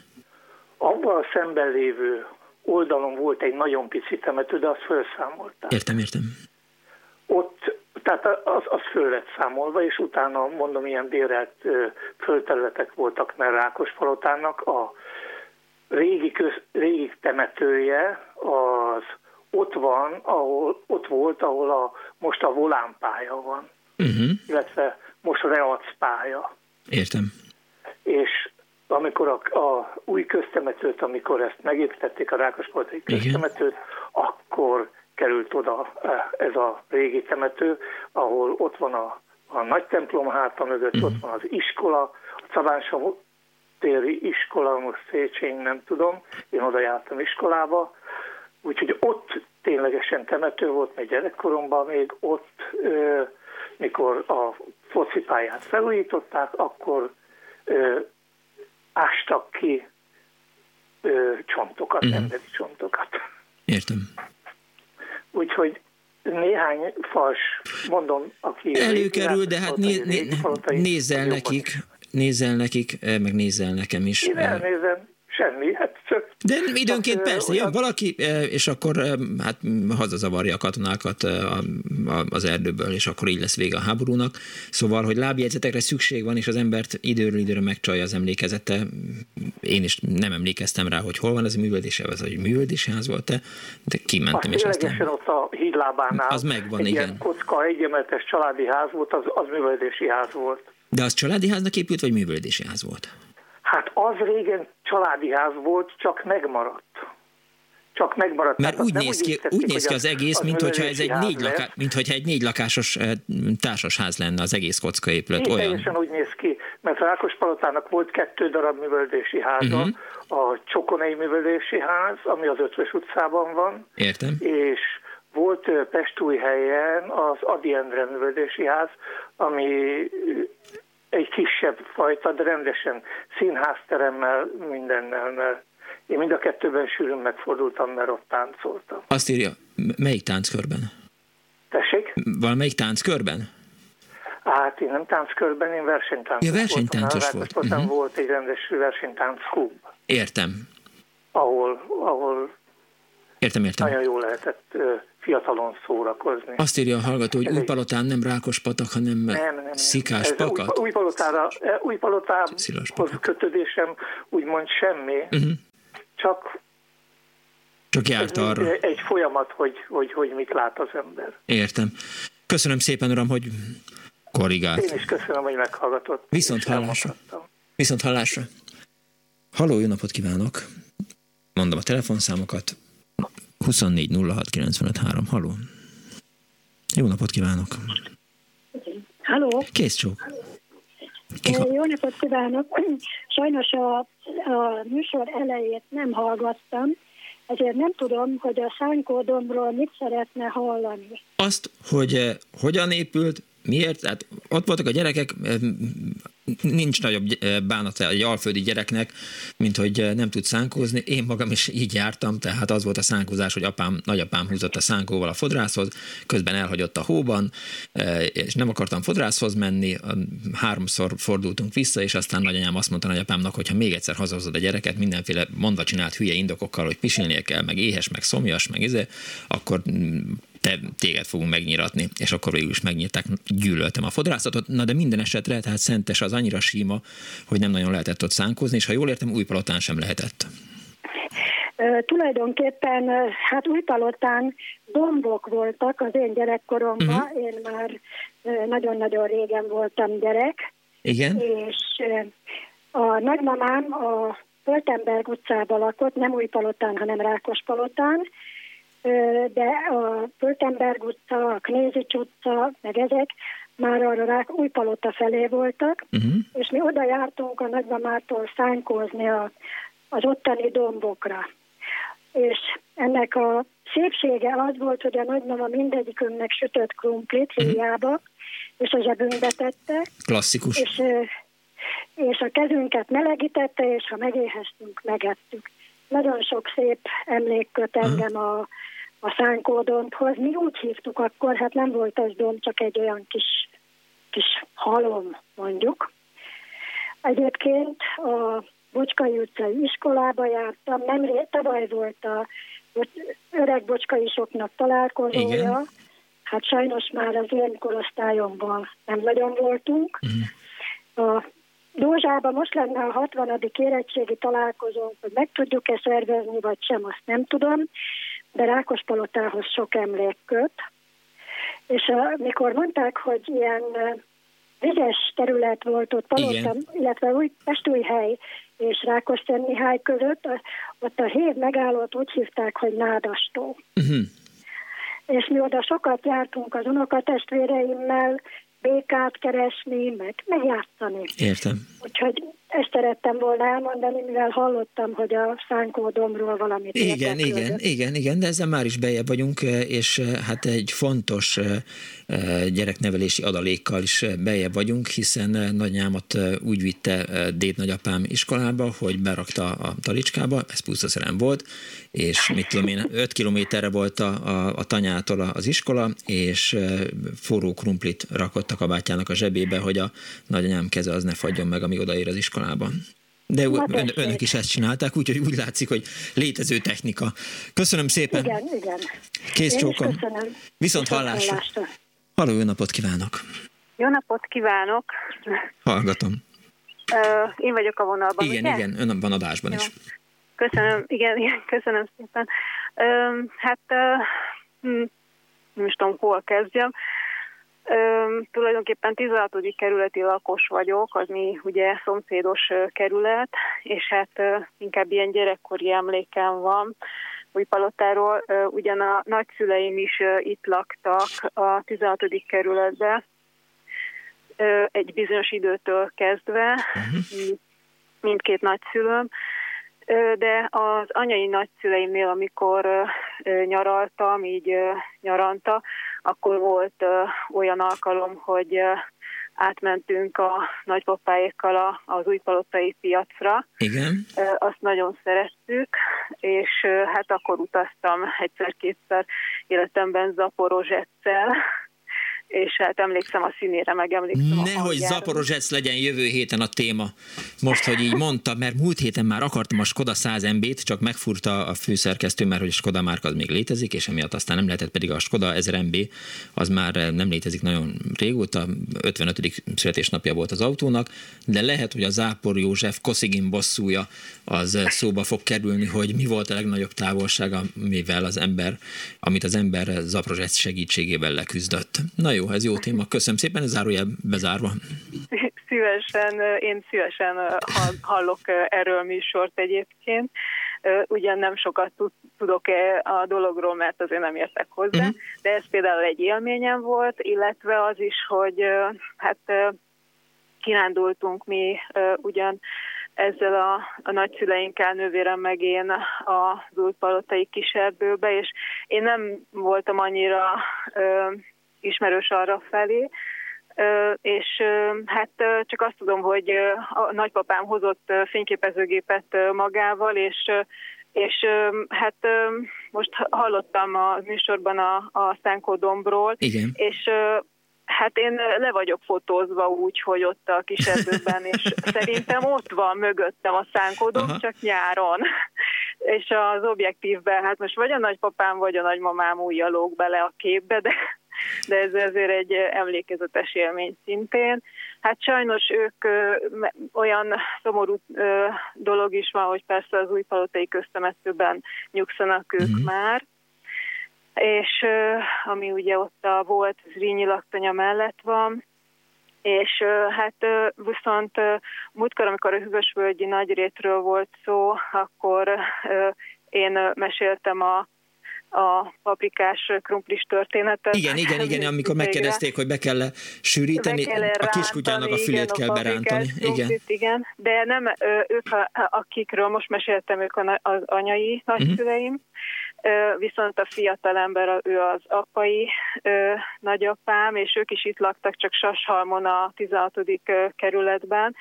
abban a szemben lévő oldalon volt egy nagyon pici temető, de azt felszámolták. Értem, értem. Ott, tehát az, az föl lett számolva, és utána mondom, ilyen bérelt földterületek voltak, mert Rákospalotának a régi, köz, régi temetője az ott van, ahol, ott volt, ahol a, most a volánpálya van, uh-huh. illetve most a Reac pálya. Értem. És amikor a, a új köztemetőt, amikor ezt megépítették, a Rákospoltai köztemetőt, akkor került oda e, ez a régi temető, ahol ott van a, a nagy templom háta mögött, uh-huh. ott van az iskola, a Cabánsa téri iskola, most Széchenyi nem tudom, én oda jártam iskolába, úgyhogy ott ténylegesen temető volt, még gyerekkoromban még ott, ö, mikor a focipályát felújították, akkor ö, ástak ki ö, csontokat, uh-huh. emberi csontokat. Értem. Úgyhogy néhány fals, mondom, aki... Előkerül, de hát né, né, nézzel nekik, nézel nekik, eh, meg nézel nekem is. Én eh. elnézem, semmi. Hát csak, De időnként csak, persze, jön valaki, és akkor hát hazazavarja a katonákat az erdőből, és akkor így lesz vége a háborúnak. Szóval, hogy lábjegyzetekre szükség van, és az embert időről időre megcsalja az emlékezete. Én is nem emlékeztem rá, hogy hol van ez a művöldési ház, hogy művöldési ház volt-e, de kimentem, és aztán... ott a hídlábánál. Az megvan, egy igen. Ilyen kocka, egyemetes családi ház volt, az, az művöldési ház volt. De az családi háznak épült, vagy művelődési ház volt? Hát az régen családi ház volt, csak megmaradt. Csak megmaradt. Mert úgy néz, ki, úgy néz ki az egész, mint hogyha ez egy négy, laká, mint hogyha egy négy lakásos eh, társasház lenne az egész kocka épület. Olyan. Teljesen úgy néz ki, mert Rákos Palotának volt kettő darab művöldési háza, uh-huh. a Csokonai művöldési ház, ami az Ötvös utcában van. Értem. És volt Pestújhelyen az Adi Endre művöldési ház, ami egy kisebb fajta, de rendesen színházteremmel, mindennel, mert Én mind a kettőben sűrűn megfordultam, mert ott táncoltam. Azt írja, melyik tánckörben? Tessék? Valamelyik tánckörben? Hát én nem tánckörben, én versenytáncos ja, versenytáncos volt. volt. Uh-huh. volt egy rendes versenytánc klub. Értem. Ahol, ahol értem, értem. nagyon jól lehetett fiatalon szórakozni. Azt írja a hallgató, hogy Újpalotán nem rákos patak, hanem nem, nem, nem, szikás nem. pakat? Új, újpalotára, újpalotához kötődésem úgymond semmi, uh-huh. csak csak járt arra. Egy folyamat, hogy, hogy, hogy mit lát az ember. Értem. Köszönöm szépen, uram, hogy korrigált. Én is köszönöm, hogy meghallgatott. Viszont hallásra. Viszont hallásra. Halló, jó napot kívánok! Mondom a telefonszámokat. 24 06 95 3. Halló. Jó napot kívánok! Halló! Kész csók! Jó napot kívánok! Sajnos a, a műsor elejét nem hallgattam, ezért nem tudom, hogy a szánkódomról mit szeretne hallani. Azt, hogy eh, hogyan épült, miért? Tehát ott voltak a gyerekek, eh, nincs nagyobb bánata egy alföldi gyereknek, mint hogy nem tud szánkózni. Én magam is így jártam, tehát az volt a szánkózás, hogy apám, nagyapám húzott a szánkóval a fodrászhoz, közben elhagyott a hóban, és nem akartam fodrászhoz menni, háromszor fordultunk vissza, és aztán nagyanyám azt mondta nagyapámnak, hogy ha még egyszer hazahozod a gyereket mindenféle mondva csinált hülye indokokkal, hogy pisilnie kell, meg éhes, meg szomjas, meg izé, akkor téged fogunk megnyiratni, és akkor végül is megnyitták, gyűlöltem a fodrászatot, na de minden esetre, tehát Szentes az annyira síma, hogy nem nagyon lehetett ott szánkózni, és ha jól értem, Újpalotán sem lehetett. Uh, tulajdonképpen, hát Újpalotán dombok voltak az én gyerekkoromban, uh-huh. én már nagyon-nagyon régen voltam gyerek. Igen. És a nagymamám a Föltenberg utcában lakott, nem Újpalotán, hanem Rákospalotán, de a Föltenberg utca, a Knézics utca, meg ezek már arra rák Újpalota felé voltak, uh-huh. és mi oda jártunk a nagymamától szánykózni a, az ottani dombokra. És ennek a szépsége az volt, hogy a nagymama mindegyikünknek sütött krumplit uh-huh. hiába, és a zsebünkbe tette. Klasszikus. És, és a kezünket melegítette, és ha megéheztünk, megettük. Nagyon sok szép emlék köt engem a, a szánkódonthoz. Mi úgy hívtuk akkor, hát nem volt az domb, csak egy olyan kis, kis halom, mondjuk. Egyébként a Bocskai utcai iskolába jártam, nem tavaly volt a öreg bocskaisoknak találkozója, Igen. hát sajnos már az én korosztályomban nem nagyon voltunk. Uh-huh. A Dózsában most lenne a 60. érettségi találkozónk, hogy meg tudjuk-e szervezni, vagy sem, azt nem tudom de Rákospalotához sok emlék köt. És mikor mondták, hogy ilyen vizes terület volt ott Palota, illetve új, Pestújhely és Mihály között, ott a hév megállót úgy hívták, hogy Nádastó. Uh-huh. És mi oda sokat jártunk az unokatestvéreimmel, békát keresni, meg megjátszani. Értem. Úgyhogy ezt szerettem volna elmondani, mivel hallottam, hogy a szánkódomról valamit Igen, igen, igen, igen, de ezzel már is bejebb vagyunk, és eh, hát egy fontos eh, eh, gyereknevelési adalékkal is bejebb vagyunk, hiszen nagynyámat úgy vitte déd nagyapám iskolába, hogy berakta a talicskába, ez pusztaszerem volt, és mit tudom én, 5 kilométerre volt a, a, a tanyától az iskola, és forró krumplit rakott a kabátjának a zsebébe, hogy a nagyanyám keze az ne fagyjon meg, amíg odaér az iskolában. De ön, önök is ezt csinálták, úgyhogy úgy látszik, hogy létező technika. Köszönöm szépen. Igen, igen. Kész csókom. Viszont hallásra. Halló, jó napot kívánok. Jó napot kívánok. Hallgatom. Én vagyok a vonalban, Igen, ugye? igen, ön van adásban jó. is. Köszönöm, igen, igen, köszönöm szépen. Hát uh, nem is tudom, hol kezdjem. Ö, tulajdonképpen 16. kerületi lakos vagyok, az mi ugye szomszédos kerület, és hát ö, inkább ilyen gyerekkori emlékem van Újpalotáról. Ö, ugyan a nagyszüleim is ö, itt laktak a 16. kerületbe, ö, egy bizonyos időtől kezdve, uh-huh. mindkét nagyszülőm, de az anyai nagyszüleimnél, amikor nyaraltam, így nyaranta, akkor volt olyan alkalom, hogy átmentünk a nagypapáékkal az újpalotai piacra. Igen. Azt nagyon szerettük, és hát akkor utaztam egyszer-kétszer életemben Zaporozsetszel, és hát emlékszem a színére, meg emlékszem Nehogy Zaporozsec legyen jövő héten a téma. Most, hogy így mondta, mert múlt héten már akartam a Skoda 100 MB-t, csak megfurta a főszerkesztő, mert hogy a Skoda márka az még létezik, és emiatt aztán nem lehetett pedig a Skoda 1000 MB, az már nem létezik nagyon régóta, 55. születésnapja volt az autónak, de lehet, hogy a Zápor József Koszigin bosszúja az szóba fog kerülni, hogy mi volt a legnagyobb távolság, amivel az ember, amit az ember Zaporozsec segítségével leküzdött. Na jó, ez jó téma. Köszönöm szépen, ez zárójel bezárva. Szívesen, én szívesen hallok erről műsort egyébként. Ugyan nem sokat tudok a dologról, mert azért nem értek hozzá, uh-huh. de ez például egy élményem volt, illetve az is, hogy hát kirándultunk mi ugyan ezzel a, a nagyszüleinkkel, nővérem meg én az újpalotai kiserdőbe, és én nem voltam annyira ismerős arra felé, és hát csak azt tudom, hogy a nagypapám hozott fényképezőgépet magával, és és hát most hallottam a műsorban a, a Szánkó Dombról, Igen. és Hát én le vagyok fotózva úgy, hogy ott a kiserdőben, és szerintem ott van mögöttem a szánkodom, csak nyáron. És az objektívben, hát most vagy a nagypapám, vagy a nagymamám újja lóg bele a képbe, de de ez azért egy emlékezetes élmény szintén. Hát sajnos ők ö, olyan szomorú ö, dolog is van, hogy persze az új palotai köztemetőben nyugszanak ők mm-hmm. már, és ö, ami ugye ott a volt Zrínyi laktanya mellett van, és hát viszont múltkor, amikor a Hűvösvölgyi nagyrétről volt szó, akkor én meséltem a a paprikás krumplis történetet. Igen, igen, igen, amikor megkérdezték, hogy be kell sűríteni, be kell a kiskutyának a fülét igen, kell a berántani. Igen. igen, de nem ők, akikről most meséltem, ők az anyai nagyszüleim, uh-huh. viszont a fiatal ember, ő az apai nagyapám, és ők is itt laktak, csak Sashalmon a 16. kerületben,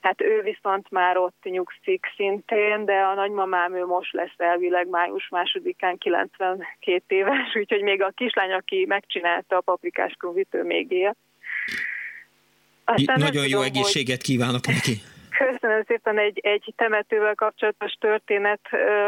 Hát ő viszont már ott nyugszik szintén, de a nagymamám ő most lesz elvileg május másodikán 92 éves, úgyhogy még a kislány, aki megcsinálta a paprikás krumplit, ő még él. Aztán Nagyon jó tudom, egészséget hogy... kívánok neki. Köszönöm szépen egy, egy temetővel kapcsolatos történet,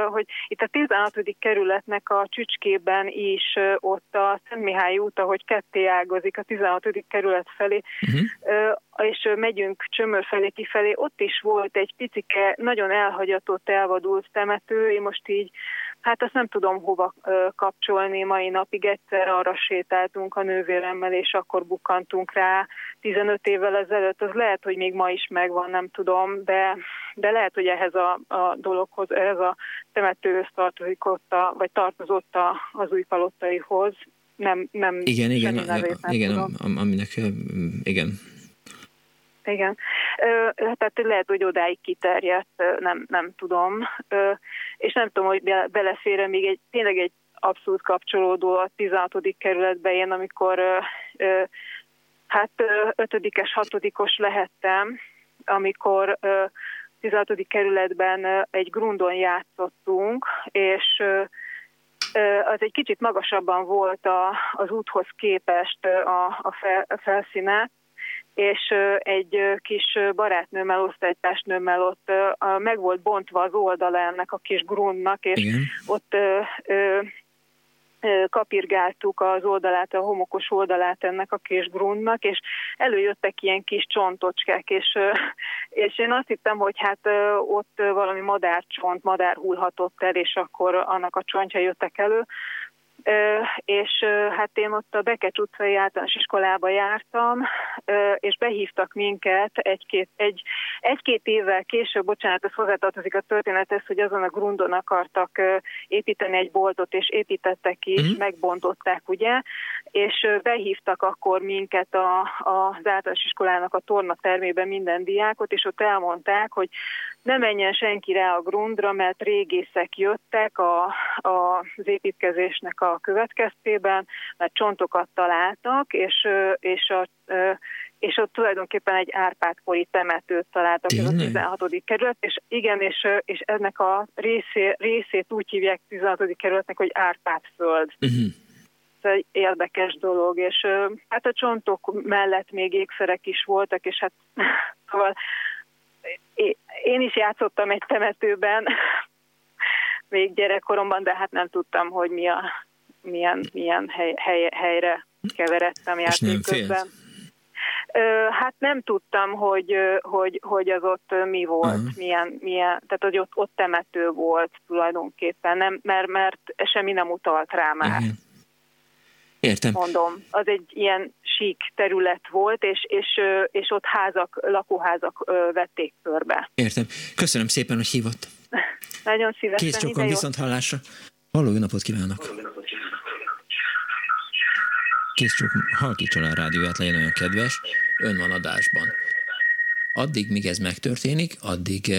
hogy itt a 16. kerületnek a csücskében is ott a Szent Mihály út, ahogy ketté ágozik a 16. kerület felé, uh-huh. És megyünk Csömör felé kifelé, ott is volt egy picike, nagyon elhagyatott, elvadult temető, én most így Hát azt nem tudom hova kapcsolni. Mai napig egyszer arra sétáltunk a nővéremmel, és akkor bukkantunk rá 15 évvel ezelőtt. Az lehet, hogy még ma is megvan, nem tudom, de, de lehet, hogy ehhez a, a dologhoz, ehhez a temetőhöz tartozik ott a, vagy tartozott a, az új palottaihoz. Nem, nem igen, igen, nevét, nem igen, tudom. aminek, igen, igen. Tehát lehet, hogy odáig kiterjedt, nem, nem tudom. És nem tudom, hogy belefér még egy, tényleg egy abszolút kapcsolódó a 16. kerületbe én, amikor hát ötödikes, hatodikos lehettem, amikor 16. kerületben egy grundon játszottunk, és az egy kicsit magasabban volt a, az úthoz képest a, a, fel, a felszíne, és egy kis barátnőmmel, osztálytársnőmmel ott meg volt bontva az oldala ennek a kis grundnak, és Igen. ott kapirgáltuk az oldalát, a homokos oldalát ennek a kis grundnak, és előjöttek ilyen kis csontocskák, és, és én azt hittem, hogy hát ott valami madárcsont, madár hullhatott el, és akkor annak a csontja jöttek elő, és hát én ott a Bekecs utcai általános iskolába jártam, és behívtak minket egy-két, egy, egy-két évvel később, bocsánat, ez hozzátartozik a történethez, hogy azon a grundon akartak építeni egy boltot, és építettek is, mm-hmm. megbontották, ugye, és behívtak akkor minket a, a, az általános iskolának a torna termében minden diákot, és ott elmondták, hogy ne menjen senki rá a grundra, mert régészek jöttek a, a, az építkezésnek a következtében, mert csontokat találtak, és, és a és ott tulajdonképpen egy Árpád-kori temetőt találtak, ez a 16. kerület, és igen, és, és ennek a részé, részét úgy hívják 16. kerületnek, hogy Árpád-föld. Uh-huh. Ez egy érdekes dolog, és hát a csontok mellett még ékszerek is voltak, és hát szóval én is játszottam egy temetőben, még gyerekkoromban, de hát nem tudtam, hogy mi a, milyen, milyen hely, hely, helyre keveredtem játék közben. Hát nem tudtam, hogy, hogy, hogy az ott mi volt, uh-huh. milyen, milyen, tehát hogy ott, ott temető volt tulajdonképpen, nem, mert, mert semmi nem utalt rá már. Uh-huh. Értem. Mondom, az egy ilyen sík terület volt, és, és, és ott házak, lakóházak vették körbe. Értem. Köszönöm szépen, hogy hívott. Nagyon szívesen. Kész csokon, viszont hallásra. Halló, jó napot kívánok! Kész csok, halkítson a rádióját, legyen olyan kedves. Ön van adásban. Addig, míg ez megtörténik, addig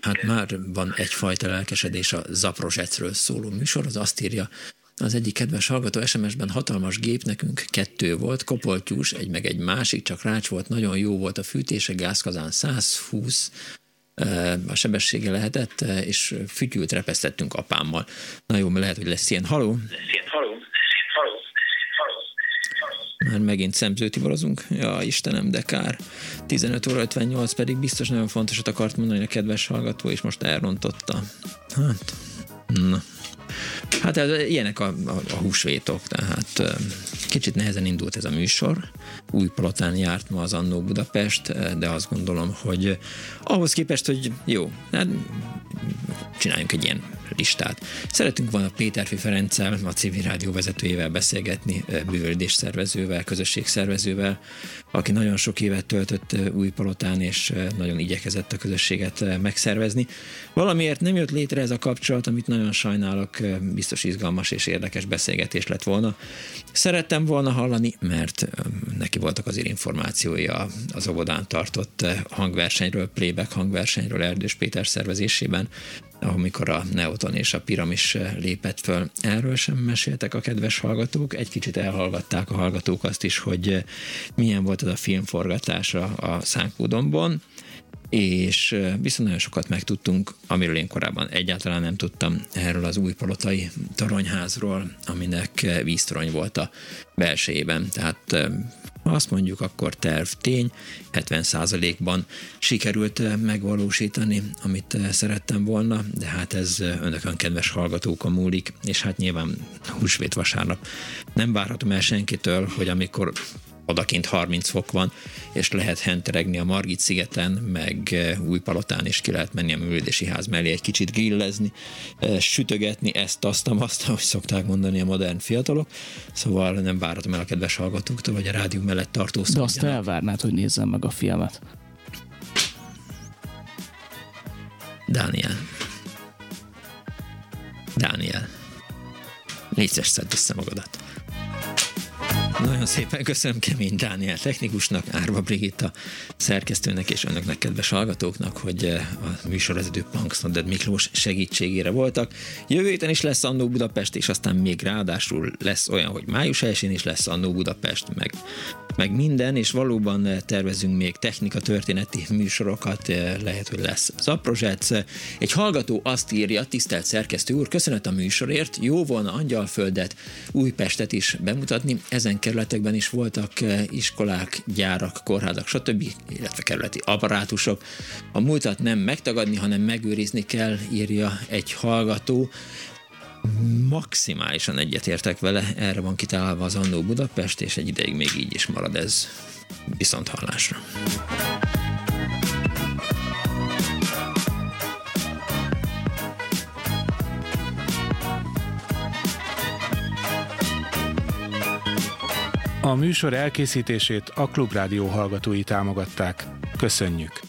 hát már van egyfajta lelkesedés a Zaprozsecről szóló műsor, az azt írja, az egyik kedves hallgató SMS-ben hatalmas gép, nekünk kettő volt, kopoltyús, egy meg egy másik, csak rács volt, nagyon jó volt a fűtése, gázkazán 120 a sebessége lehetett, és fütyült repesztettünk apámmal. Na jó, lehet, hogy lesz ilyen. Haló? Már megint szemzőtivarozunk? Ja, Istenem, de kár. 15 óra 58 pedig biztos nagyon fontosat akart mondani a kedves hallgató, és most elrontotta. Hát, na. Hát ez, ilyenek a, a, a húsvétok, tehát kicsit nehezen indult ez a műsor. Új palotán járt ma az Annó Budapest, de azt gondolom, hogy ahhoz képest, hogy jó, hát csináljunk egy ilyen listát. Szeretünk volna Péterfi Ferenccel, a civil rádió vezetőjével beszélgetni, bűvölődés szervezővel, közösségszervezővel, aki nagyon sok évet töltött új palotán, és nagyon igyekezett a közösséget megszervezni. Valamiért nem jött létre ez a kapcsolat, amit nagyon sajnálok, biztos izgalmas és érdekes beszélgetés lett volna. Szerettem volna hallani, mert neki voltak azért információi az óvodán tartott hangversenyről, playback hangversenyről Erdős Péter szervezésében, amikor a Neoton és a Piramis lépett föl. Erről sem meséltek a kedves hallgatók, egy kicsit elhallgatták a hallgatók azt is, hogy milyen volt az a filmforgatása a Szánkódomban, és viszont nagyon sokat megtudtunk, amiről én korábban egyáltalán nem tudtam, erről az új palotai toronyházról, aminek víztorony volt a belsejében. Tehát ha azt mondjuk, akkor terv tény, 70%-ban sikerült megvalósítani, amit szerettem volna, de hát ez önökön kedves hallgatókon múlik, és hát nyilván húsvét vasárnap. Nem várhatom el senkitől, hogy amikor odakint 30 fok van, és lehet henteregni a Margit szigeten, meg Újpalotán is ki lehet menni a művédési ház mellé egy kicsit grillezni, sütögetni ezt, azt, azt, ahogy szokták mondani a modern fiatalok. Szóval nem várhatom el a kedves hallgatóktól, hogy a rádió mellett tartózkodjanak. De azt elvárnád, hogy nézzem meg a filmet. Dániel. Dániel. Légy szedd össze magadat. Nagyon szépen köszönöm Kemény Dániel technikusnak, Árva Brigitta szerkesztőnek és önöknek, kedves hallgatóknak, hogy eh, a műsorvezető Punksnodded Miklós segítségére voltak. Jövő héten is lesz Annó Budapest, és aztán még ráadásul lesz olyan, hogy május 1 is lesz Annó Budapest, meg, meg minden, és valóban eh, tervezünk még technika történeti műsorokat, eh, lehet, hogy lesz Zaprozsec. Egy hallgató azt írja, tisztelt szerkesztő úr, köszönet a műsorért, jó volna Angyalföldet, Újpestet is bemutatni, ezen kerületekben is voltak eh, iskolák, gyárak, kórházak, stb., illetve kerületi apparátusok. A múltat nem megtagadni, hanem megőrizni kell, írja egy hallgató. Maximálisan egyetértek vele, erre van kitalálva az Annó Budapest, és egy ideig még így is marad ez viszont hallásra. A műsor elkészítését a Klubrádió hallgatói támogatták. Köszönjük!